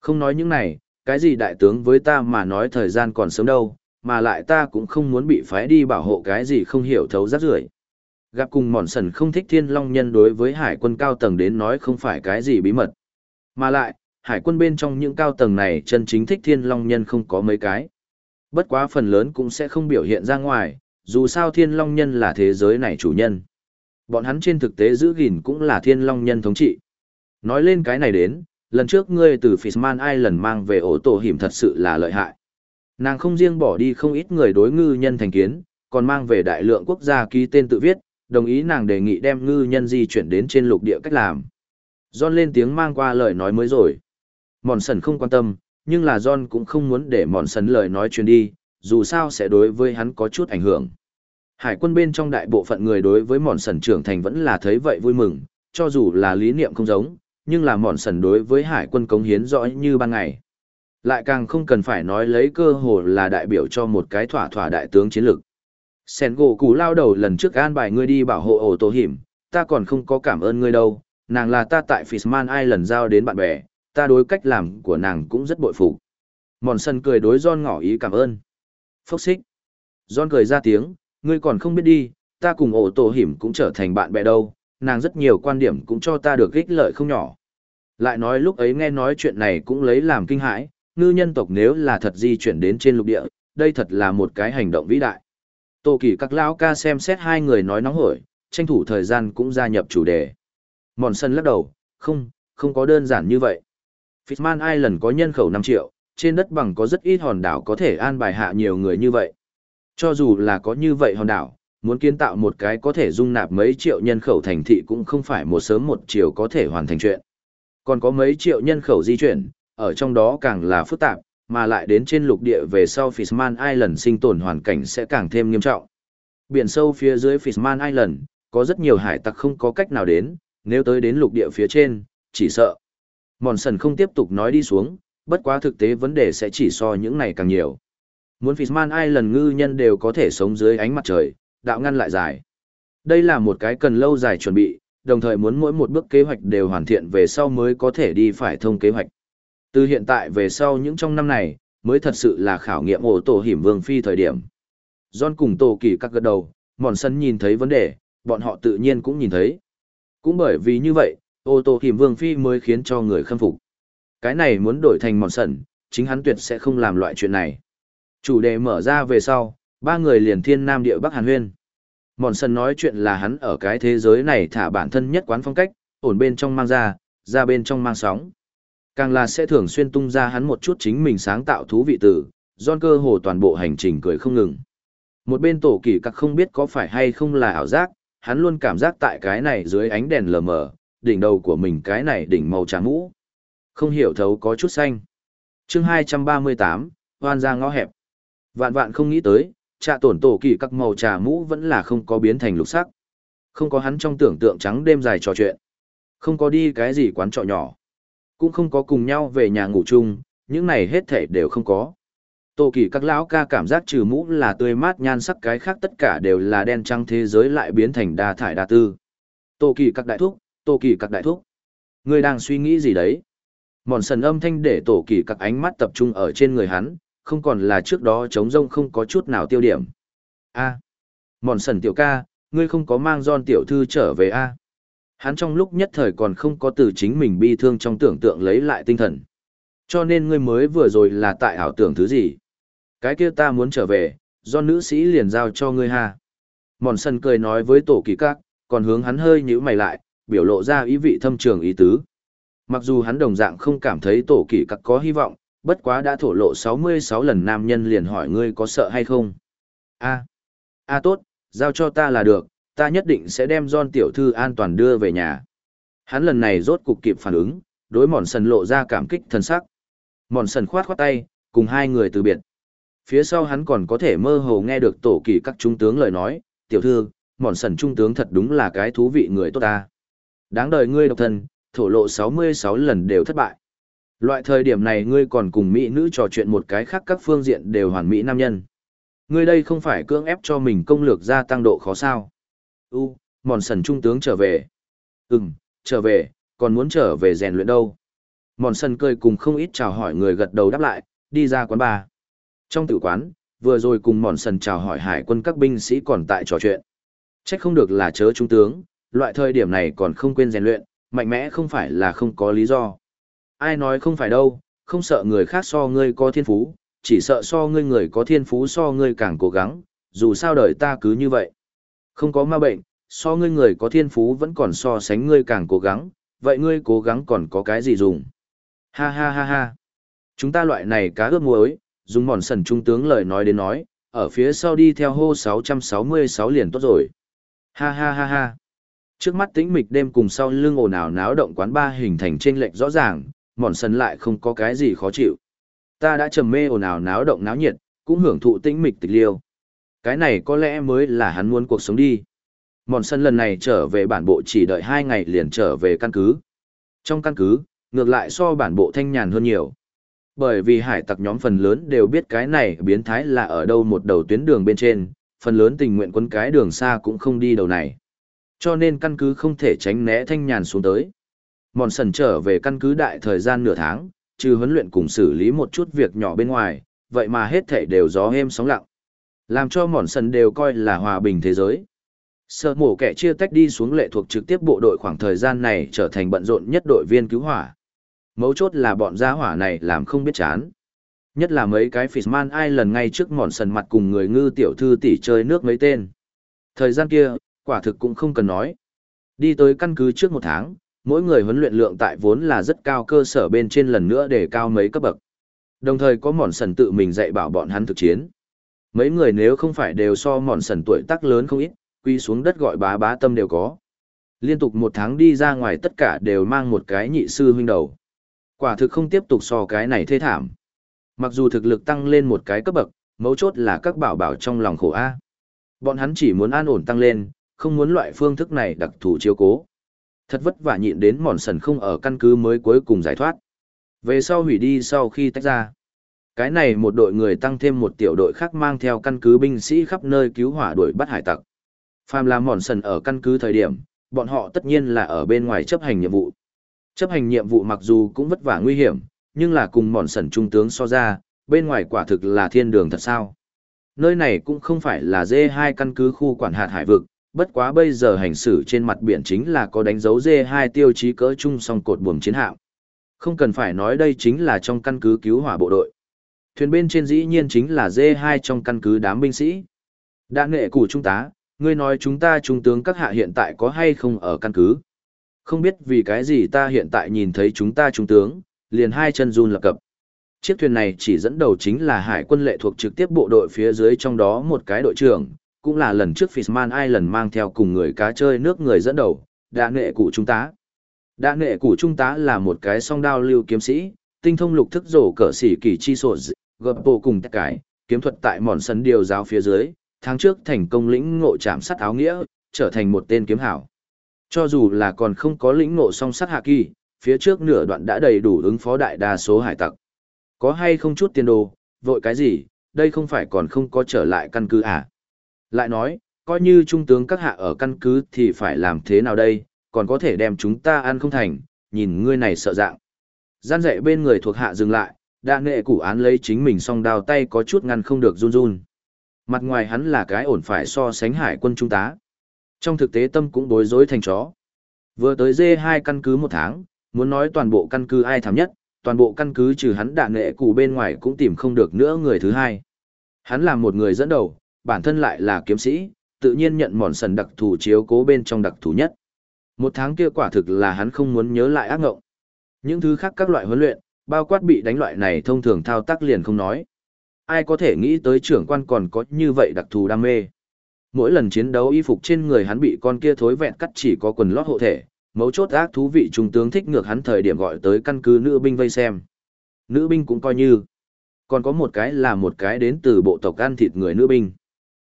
Không nói những này, cái gì đại tướng với ta mà nói thời gian còn sớm đâu, mà lại ta cũng không muốn bị phái đi bảo hộ cái gì không hiểu thấu rác rưởi. Gặp cùng mòn sần không thích thiên long nhân đối với hải quân cao tầng đến nói không phải cái gì bí mật. Mà lại, hải quân bên trong những cao tầng này chân chính thích thiên long nhân không có mấy cái. Bất quá phần lớn cũng sẽ không biểu hiện ra ngoài, dù sao thiên long nhân là thế giới này chủ nhân. Bọn hắn trên thực tế giữ gìn cũng là thiên long nhân thống trị. Nói lên cái này đến, lần trước ngươi từ Fishman Island mang về ổ tổ hiểm thật sự là lợi hại. Nàng không riêng bỏ đi không ít người đối ngư nhân thành kiến, còn mang về đại lượng quốc gia ký tên tự viết, đồng ý nàng đề nghị đem ngư nhân di chuyển đến trên lục địa cách làm. John lên tiếng mang qua lời nói mới rồi. Mòn sần không quan tâm, nhưng là John cũng không muốn để mòn sần lời nói truyền đi, dù sao sẽ đối với hắn có chút ảnh hưởng. Hải quân bên trong đại bộ phận người đối với mòn sần trưởng thành vẫn là thấy vậy vui mừng, cho dù là lý niệm không giống, nhưng là mòn sần đối với hải quân cống hiến rõ như ban ngày. Lại càng không cần phải nói lấy cơ hồ là đại biểu cho một cái thỏa thỏa đại tướng chiến lược. Sen gỗ cú lao đầu lần trước an bài ngươi đi bảo hộ ổ tổ hiểm, ta còn không có cảm ơn ngươi đâu, nàng là ta tại Fishman Island giao đến bạn bè, ta đối cách làm của nàng cũng rất bội phục. Mòn sân cười đối John ngỏ ý cảm ơn. Phốc xích. John cười ra tiếng, ngươi còn không biết đi, ta cùng ổ tổ hiểm cũng trở thành bạn bè đâu, nàng rất nhiều quan điểm cũng cho ta được ích lợi không nhỏ. Lại nói lúc ấy nghe nói chuyện này cũng lấy làm kinh hãi, ngư nhân tộc nếu là thật di chuyển đến trên lục địa, đây thật là một cái hành động vĩ đại. Tô Kỳ các lão ca xem xét hai người nói nóng hổi, tranh thủ thời gian cũng gia nhập chủ đề. Mòn sân lắc đầu, không, không có đơn giản như vậy. Fishman Island có nhân khẩu 5 triệu, trên đất bằng có rất ít hòn đảo có thể an bài hạ nhiều người như vậy. Cho dù là có như vậy hòn đảo, muốn kiến tạo một cái có thể dung nạp mấy triệu nhân khẩu thành thị cũng không phải một sớm một chiều có thể hoàn thành chuyện. Còn có mấy triệu nhân khẩu di chuyển, ở trong đó càng là phức tạp, mà lại đến trên lục địa về sau Fishman Island sinh tồn hoàn cảnh sẽ càng thêm nghiêm trọng. Biển sâu phía dưới Fishman Island, có rất nhiều hải tặc không có cách nào đến, nếu tới đến lục địa phía trên, chỉ sợ. Mòn sần không tiếp tục nói đi xuống, bất quá thực tế vấn đề sẽ chỉ so những này càng nhiều. Muốn Fisman ai lần ngư nhân đều có thể sống dưới ánh mặt trời, đạo ngăn lại dài. Đây là một cái cần lâu dài chuẩn bị, đồng thời muốn mỗi một bước kế hoạch đều hoàn thiện về sau mới có thể đi phải thông kế hoạch. Từ hiện tại về sau những trong năm này, mới thật sự là khảo nghiệm ổ tổ hiểm vương phi thời điểm. John cùng tổ kỳ các gật đầu, mòn sân nhìn thấy vấn đề, bọn họ tự nhiên cũng nhìn thấy. Cũng bởi vì như vậy, ô tô hiểm vương phi mới khiến cho người khâm phục. Cái này muốn đổi thành mòn sần, chính hắn tuyệt sẽ không làm loại chuyện này. Chủ đề mở ra về sau, ba người liền thiên nam địa bắc hàn huyên. Mòn sần nói chuyện là hắn ở cái thế giới này thả bản thân nhất quán phong cách, ổn bên trong mang ra, ra bên trong mang sóng. Càng là sẽ thường xuyên tung ra hắn một chút chính mình sáng tạo thú vị tử, John cơ hồ toàn bộ hành trình cười không ngừng. Một bên tổ kỳ các không biết có phải hay không là ảo giác, hắn luôn cảm giác tại cái này dưới ánh đèn lờ mờ, đỉnh đầu của mình cái này đỉnh màu trà mũ. Không hiểu thấu có chút xanh. chương 238, hoan ra ngõ hẹp. Vạn vạn không nghĩ tới, trà tổn tổ kỳ các màu trà mũ vẫn là không có biến thành lục sắc. Không có hắn trong tưởng tượng trắng đêm dài trò chuyện. Không có đi cái gì quán trọ nhỏ cũng không có cùng nhau về nhà ngủ chung, những này hết thể đều không có. Tô kỳ các lão ca cảm giác trừ mũ là tươi mát nhan sắc cái khác tất cả đều là đen trắng thế giới lại biến thành đa thải đa tư. Tô kỳ các đại thúc, tô kỳ các đại thúc. Người đang suy nghĩ gì đấy? Mòn sần âm thanh để tổ kỳ các ánh mắt tập trung ở trên người hắn, không còn là trước đó trống rông không có chút nào tiêu điểm. A. Mòn sần tiểu ca, ngươi không có mang John tiểu thư trở về a? Hắn trong lúc nhất thời còn không có từ chính mình bi thương trong tưởng tượng lấy lại tinh thần. Cho nên ngươi mới vừa rồi là tại ảo tưởng thứ gì? Cái kia ta muốn trở về, do nữ sĩ liền giao cho ngươi ha. Mòn sần cười nói với tổ kỳ các, còn hướng hắn hơi nhíu mày lại, biểu lộ ra ý vị thâm trường ý tứ. Mặc dù hắn đồng dạng không cảm thấy tổ kỳ các có hy vọng, bất quá đã thổ lộ 66 lần nam nhân liền hỏi ngươi có sợ hay không. A, a tốt, giao cho ta là được, ta nhất định sẽ đem John tiểu thư an toàn đưa về nhà. Hắn lần này rốt cục kịp phản ứng, đối mòn sần lộ ra cảm kích thân sắc. Mòn sần khoát khoát tay, cùng hai người từ biệt. Phía sau hắn còn có thể mơ hồ nghe được tổ kỳ các trung tướng lời nói, tiểu thư, mòn sần trung tướng thật đúng là cái thú vị người tốt ta. Đáng đời ngươi độc thân, thổ lộ 66 lần đều thất bại. Loại thời điểm này ngươi còn cùng mỹ nữ trò chuyện một cái khác các phương diện đều hoàn mỹ nam nhân. Ngươi đây không phải cưỡng ép cho mình công lược gia tăng độ khó sao. U, mòn sần trung tướng trở về. Ừm, trở về, còn muốn trở về rèn luyện đâu. Mòn sần cười cùng không ít chào hỏi người gật đầu đáp lại, đi ra quán bar. Trong tử quán, vừa rồi cùng mòn sần chào hỏi hải quân các binh sĩ còn tại trò chuyện. Trách không được là chớ trung tướng, loại thời điểm này còn không quên rèn luyện, mạnh mẽ không phải là không có lý do. Ai nói không phải đâu, không sợ người khác so ngươi có thiên phú, chỉ sợ so ngươi người có thiên phú so ngươi càng cố gắng, dù sao đời ta cứ như vậy. Không có ma bệnh, so ngươi người có thiên phú vẫn còn so sánh ngươi càng cố gắng, vậy ngươi cố gắng còn có cái gì dùng? Ha ha ha ha. Chúng ta loại này cá ướp muối, dùng mòn sần trung tướng lời nói đến nói, ở phía sau đi theo hô 666 liền tốt rồi. Ha ha ha ha. Trước mắt tĩnh mịch đêm cùng sau lưng ồn ào náo động quán ba hình thành trên lệch rõ ràng, mòn sần lại không có cái gì khó chịu. Ta đã trầm mê ồn ào náo động náo nhiệt, cũng hưởng thụ tĩnh mịch tịch liêu. Cái này có lẽ mới là hắn muốn cuộc sống đi. Mòn sân lần này trở về bản bộ chỉ đợi hai ngày liền trở về căn cứ. Trong căn cứ, ngược lại so bản bộ thanh nhàn hơn nhiều. Bởi vì hải tặc nhóm phần lớn đều biết cái này biến thái là ở đâu một đầu tuyến đường bên trên, phần lớn tình nguyện quân cái đường xa cũng không đi đầu này. Cho nên căn cứ không thể tránh né thanh nhàn xuống tới. Mòn sần trở về căn cứ đại thời gian nửa tháng, trừ huấn luyện cùng xử lý một chút việc nhỏ bên ngoài, vậy mà hết thể đều gió êm sóng lặng. Làm cho mòn sần đều coi là hòa bình thế giới. Sợ mổ kẻ chia tách đi xuống lệ thuộc trực tiếp bộ đội khoảng thời gian này trở thành bận rộn nhất đội viên cứu hỏa. Mấu chốt là bọn gia hỏa này làm không biết chán. Nhất là mấy cái Fishman ai lần ngay trước mòn sần mặt cùng người ngư tiểu thư tỷ chơi nước mấy tên. Thời gian kia, quả thực cũng không cần nói. Đi tới căn cứ trước một tháng, mỗi người huấn luyện lượng tại vốn là rất cao cơ sở bên trên lần nữa để cao mấy cấp bậc. Đồng thời có mòn sần tự mình dạy bảo bọn hắn thực chiến. Mấy người nếu không phải đều so mòn sần tuổi tác lớn không ít, quy xuống đất gọi bá bá tâm đều có. Liên tục một tháng đi ra ngoài tất cả đều mang một cái nhị sư huynh đầu. Quả thực không tiếp tục so cái này thê thảm. Mặc dù thực lực tăng lên một cái cấp bậc, mấu chốt là các bảo bảo trong lòng khổ A. Bọn hắn chỉ muốn an ổn tăng lên, không muốn loại phương thức này đặc thù chiếu cố. Thật vất vả nhịn đến mòn sần không ở căn cứ mới cuối cùng giải thoát. Về sau hủy đi sau khi tách ra. Cái này một đội người tăng thêm một tiểu đội khác mang theo căn cứ binh sĩ khắp nơi cứu hỏa đuổi bắt hải tặc. Phàm là mòn sần ở căn cứ thời điểm, bọn họ tất nhiên là ở bên ngoài chấp hành nhiệm vụ. Chấp hành nhiệm vụ mặc dù cũng vất vả nguy hiểm, nhưng là cùng mòn sần trung tướng so ra, bên ngoài quả thực là thiên đường thật sao. Nơi này cũng không phải là dê hai căn cứ khu quản hạt hải vực, bất quá bây giờ hành xử trên mặt biển chính là có đánh dấu D2 tiêu chí cỡ chung song cột buồm chiến hạm. Không cần phải nói đây chính là trong căn cứ cứu hỏa bộ đội. Thuyền bên trên dĩ nhiên chính là D2 trong căn cứ đám binh sĩ. Đã nghệ củ trung tá, ngươi nói chúng ta trung tướng các hạ hiện tại có hay không ở căn cứ. Không biết vì cái gì ta hiện tại nhìn thấy chúng ta trung tướng, liền hai chân run lập cập. Chiếc thuyền này chỉ dẫn đầu chính là hải quân lệ thuộc trực tiếp bộ đội phía dưới trong đó một cái đội trưởng, cũng là lần trước Fishman Island mang theo cùng người cá chơi nước người dẫn đầu, đã nghệ cụ trung tá. Đã nghệ cụ trung tá là một cái song đao lưu kiếm sĩ, tinh thông lục thức rổ cỡ sĩ kỳ chi sổ gập bộ cùng tất cái, kiếm thuật tại mòn sân điều giáo phía dưới, tháng trước thành công lĩnh ngộ chạm sắt áo nghĩa, trở thành một tên kiếm hảo. Cho dù là còn không có lĩnh ngộ song sắt hạ kỳ, phía trước nửa đoạn đã đầy đủ ứng phó đại đa số hải tặc. Có hay không chút tiền đồ, vội cái gì, đây không phải còn không có trở lại căn cứ à? Lại nói, coi như trung tướng các hạ ở căn cứ thì phải làm thế nào đây, còn có thể đem chúng ta ăn không thành, nhìn ngươi này sợ dạng. Gian dạy bên người thuộc hạ dừng lại, đa nghệ củ án lấy chính mình song đào tay có chút ngăn không được run run. Mặt ngoài hắn là cái ổn phải so sánh hải quân trung tá. Trong thực tế tâm cũng bối rối thành chó. Vừa tới dê hai căn cứ một tháng, muốn nói toàn bộ căn cứ ai thảm nhất, toàn bộ căn cứ trừ hắn đạn nghệ cụ bên ngoài cũng tìm không được nữa người thứ hai. Hắn là một người dẫn đầu, bản thân lại là kiếm sĩ, tự nhiên nhận mòn sần đặc thù chiếu cố bên trong đặc thù nhất. Một tháng kia quả thực là hắn không muốn nhớ lại ác ngộng. Những thứ khác các loại huấn luyện, bao quát bị đánh loại này thông thường thao tác liền không nói. Ai có thể nghĩ tới trưởng quan còn có như vậy đặc thù đam mê. Mỗi lần chiến đấu y phục trên người hắn bị con kia thối vẹn cắt chỉ có quần lót hộ thể, mấu chốt ác thú vị trung tướng thích ngược hắn thời điểm gọi tới căn cứ nữ binh vây xem. Nữ binh cũng coi như. Còn có một cái là một cái đến từ bộ tộc ăn thịt người nữ binh.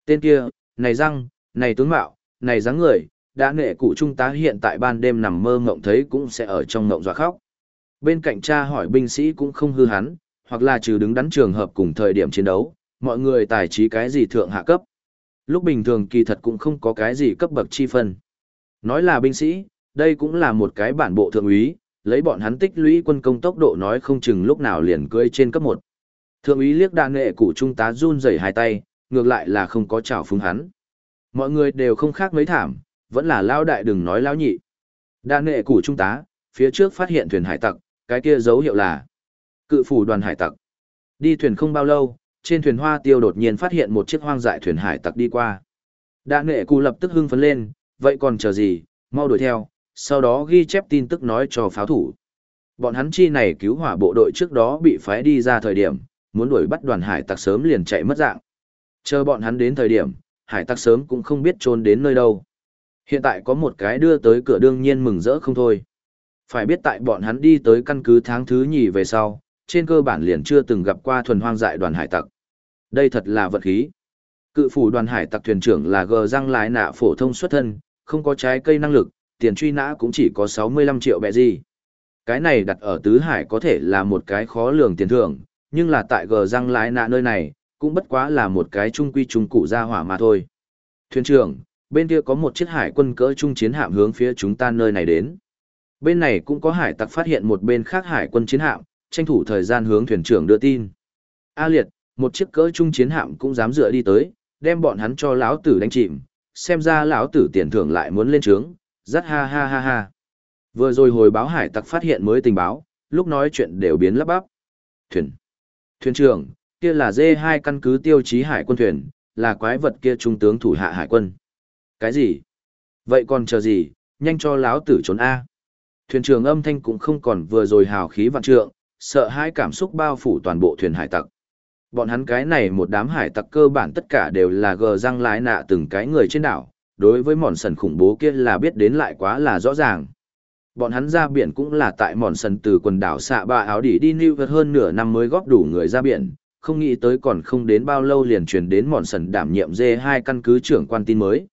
Tên kia, này răng, này tướng mạo, này dáng người, đã nghệ cụ trung tá hiện tại ban đêm nằm mơ ngộng thấy cũng sẽ ở trong ngộng dọa khóc. Bên cạnh cha hỏi binh sĩ cũng không hư hắn, hoặc là trừ đứng đắn trường hợp cùng thời điểm chiến đấu, mọi người tài trí cái gì thượng hạ cấp. Lúc bình thường kỳ thật cũng không có cái gì cấp bậc chi phân. Nói là binh sĩ, đây cũng là một cái bản bộ thượng úy, lấy bọn hắn tích lũy quân công tốc độ nói không chừng lúc nào liền cưỡi trên cấp 1. Thượng úy liếc đa nghệ cụ trung tá run rẩy hai tay, ngược lại là không có chào phúng hắn. Mọi người đều không khác mấy thảm, vẫn là lao đại đừng nói lao nhị. Đa nghệ cụ trung tá, phía trước phát hiện thuyền hải tặc, cái kia dấu hiệu là cự phủ đoàn hải tặc. Đi thuyền không bao lâu, trên thuyền hoa tiêu đột nhiên phát hiện một chiếc hoang dại thuyền hải tặc đi qua. Đa nghệ cụ lập tức hưng phấn lên, vậy còn chờ gì, mau đuổi theo, sau đó ghi chép tin tức nói cho pháo thủ. Bọn hắn chi này cứu hỏa bộ đội trước đó bị phái đi ra thời điểm, muốn đuổi bắt đoàn hải tặc sớm liền chạy mất dạng. Chờ bọn hắn đến thời điểm, hải tặc sớm cũng không biết trốn đến nơi đâu. Hiện tại có một cái đưa tới cửa đương nhiên mừng rỡ không thôi. Phải biết tại bọn hắn đi tới căn cứ tháng thứ nhì về sau, trên cơ bản liền chưa từng gặp qua thuần hoang dại đoàn hải tặc. Đây thật là vật khí. Cự phủ đoàn hải tặc thuyền trưởng là gờ răng lái nạ phổ thông xuất thân, không có trái cây năng lực, tiền truy nã cũng chỉ có 65 triệu bẹ gì. Cái này đặt ở tứ hải có thể là một cái khó lường tiền thưởng, nhưng là tại gờ răng lái nạ nơi này, cũng bất quá là một cái trung quy trung cụ ra hỏa mà thôi. Thuyền trưởng, bên kia có một chiếc hải quân cỡ trung chiến hạm hướng phía chúng ta nơi này đến. Bên này cũng có hải tặc phát hiện một bên khác hải quân chiến hạm, tranh thủ thời gian hướng thuyền trưởng đưa tin. A liệt, một chiếc cỡ trung chiến hạm cũng dám dựa đi tới, đem bọn hắn cho lão tử đánh chìm, xem ra lão tử tiền thưởng lại muốn lên trướng, rất ha ha ha ha. Vừa rồi hồi báo hải tặc phát hiện mới tình báo, lúc nói chuyện đều biến lắp bắp. Thuyền. Thuyền trưởng, kia là dê hai căn cứ tiêu chí hải quân thuyền, là quái vật kia trung tướng thủ hạ hải quân. Cái gì? Vậy còn chờ gì, nhanh cho lão tử trốn A. Thuyền trưởng âm thanh cũng không còn vừa rồi hào khí vạn trượng, sợ hai cảm xúc bao phủ toàn bộ thuyền hải tặc. Bọn hắn cái này một đám hải tặc cơ bản tất cả đều là gờ răng lái nạ từng cái người trên đảo, đối với mòn sần khủng bố kia là biết đến lại quá là rõ ràng. Bọn hắn ra biển cũng là tại mòn sần từ quần đảo xạ ba áo đỉ đi New York hơn nửa năm mới góp đủ người ra biển, không nghĩ tới còn không đến bao lâu liền truyền đến mòn sần đảm nhiệm D2 căn cứ trưởng quan tin mới.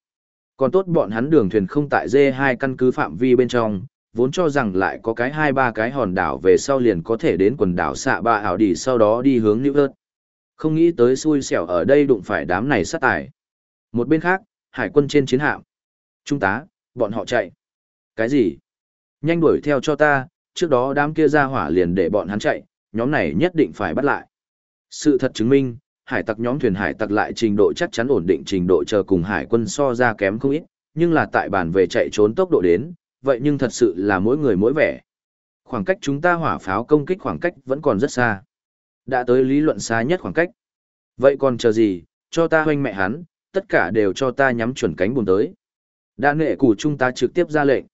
Còn tốt bọn hắn đường thuyền không tại D2 căn cứ phạm vi bên trong, vốn cho rằng lại có cái hai ba cái hòn đảo về sau liền có thể đến quần đảo xạ ba ảo đi sau đó đi hướng nữ ớt Không nghĩ tới xui xẻo ở đây đụng phải đám này sát tài. Một bên khác, hải quân trên chiến hạm. Trung tá, bọn họ chạy. Cái gì? Nhanh đuổi theo cho ta, trước đó đám kia ra hỏa liền để bọn hắn chạy, nhóm này nhất định phải bắt lại. Sự thật chứng minh, hải tặc nhóm thuyền hải tặc lại trình độ chắc chắn ổn định trình độ chờ cùng hải quân so ra kém không ít, nhưng là tại bàn về chạy trốn tốc độ đến, vậy nhưng thật sự là mỗi người mỗi vẻ. Khoảng cách chúng ta hỏa pháo công kích khoảng cách vẫn còn rất xa. Đã tới lý luận xa nhất khoảng cách. Vậy còn chờ gì, cho ta hoanh mẹ hắn, tất cả đều cho ta nhắm chuẩn cánh buồn tới. đa nghệ củ chúng ta trực tiếp ra lệnh.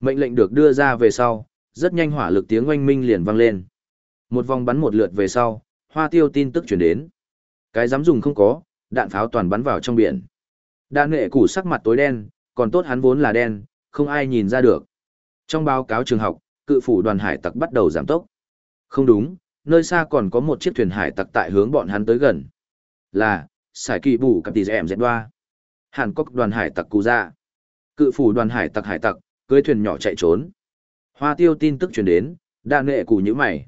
Mệnh lệnh được đưa ra về sau, rất nhanh hỏa lực tiếng oanh minh liền vang lên. Một vòng bắn một lượt về sau, hoa tiêu tin tức chuyển đến. Cái dám dùng không có, đạn pháo toàn bắn vào trong biển. Đạn nghệ củ sắc mặt tối đen, còn tốt hắn vốn là đen, không ai nhìn ra được. Trong báo cáo trường học, cự phủ đoàn hải tặc bắt đầu giảm tốc. Không đúng, nơi xa còn có một chiếc thuyền hải tặc tại hướng bọn hắn tới gần. Là, sải kỳ bù cặp tỷ dẹm dẹt đoa. Hàn Quốc đoàn hải tặc cù ra. Dạ. Cự phủ đoàn hải tặc hải tặc, cưới thuyền nhỏ chạy trốn. Hoa tiêu tin tức truyền đến, đa nghệ củ như mày.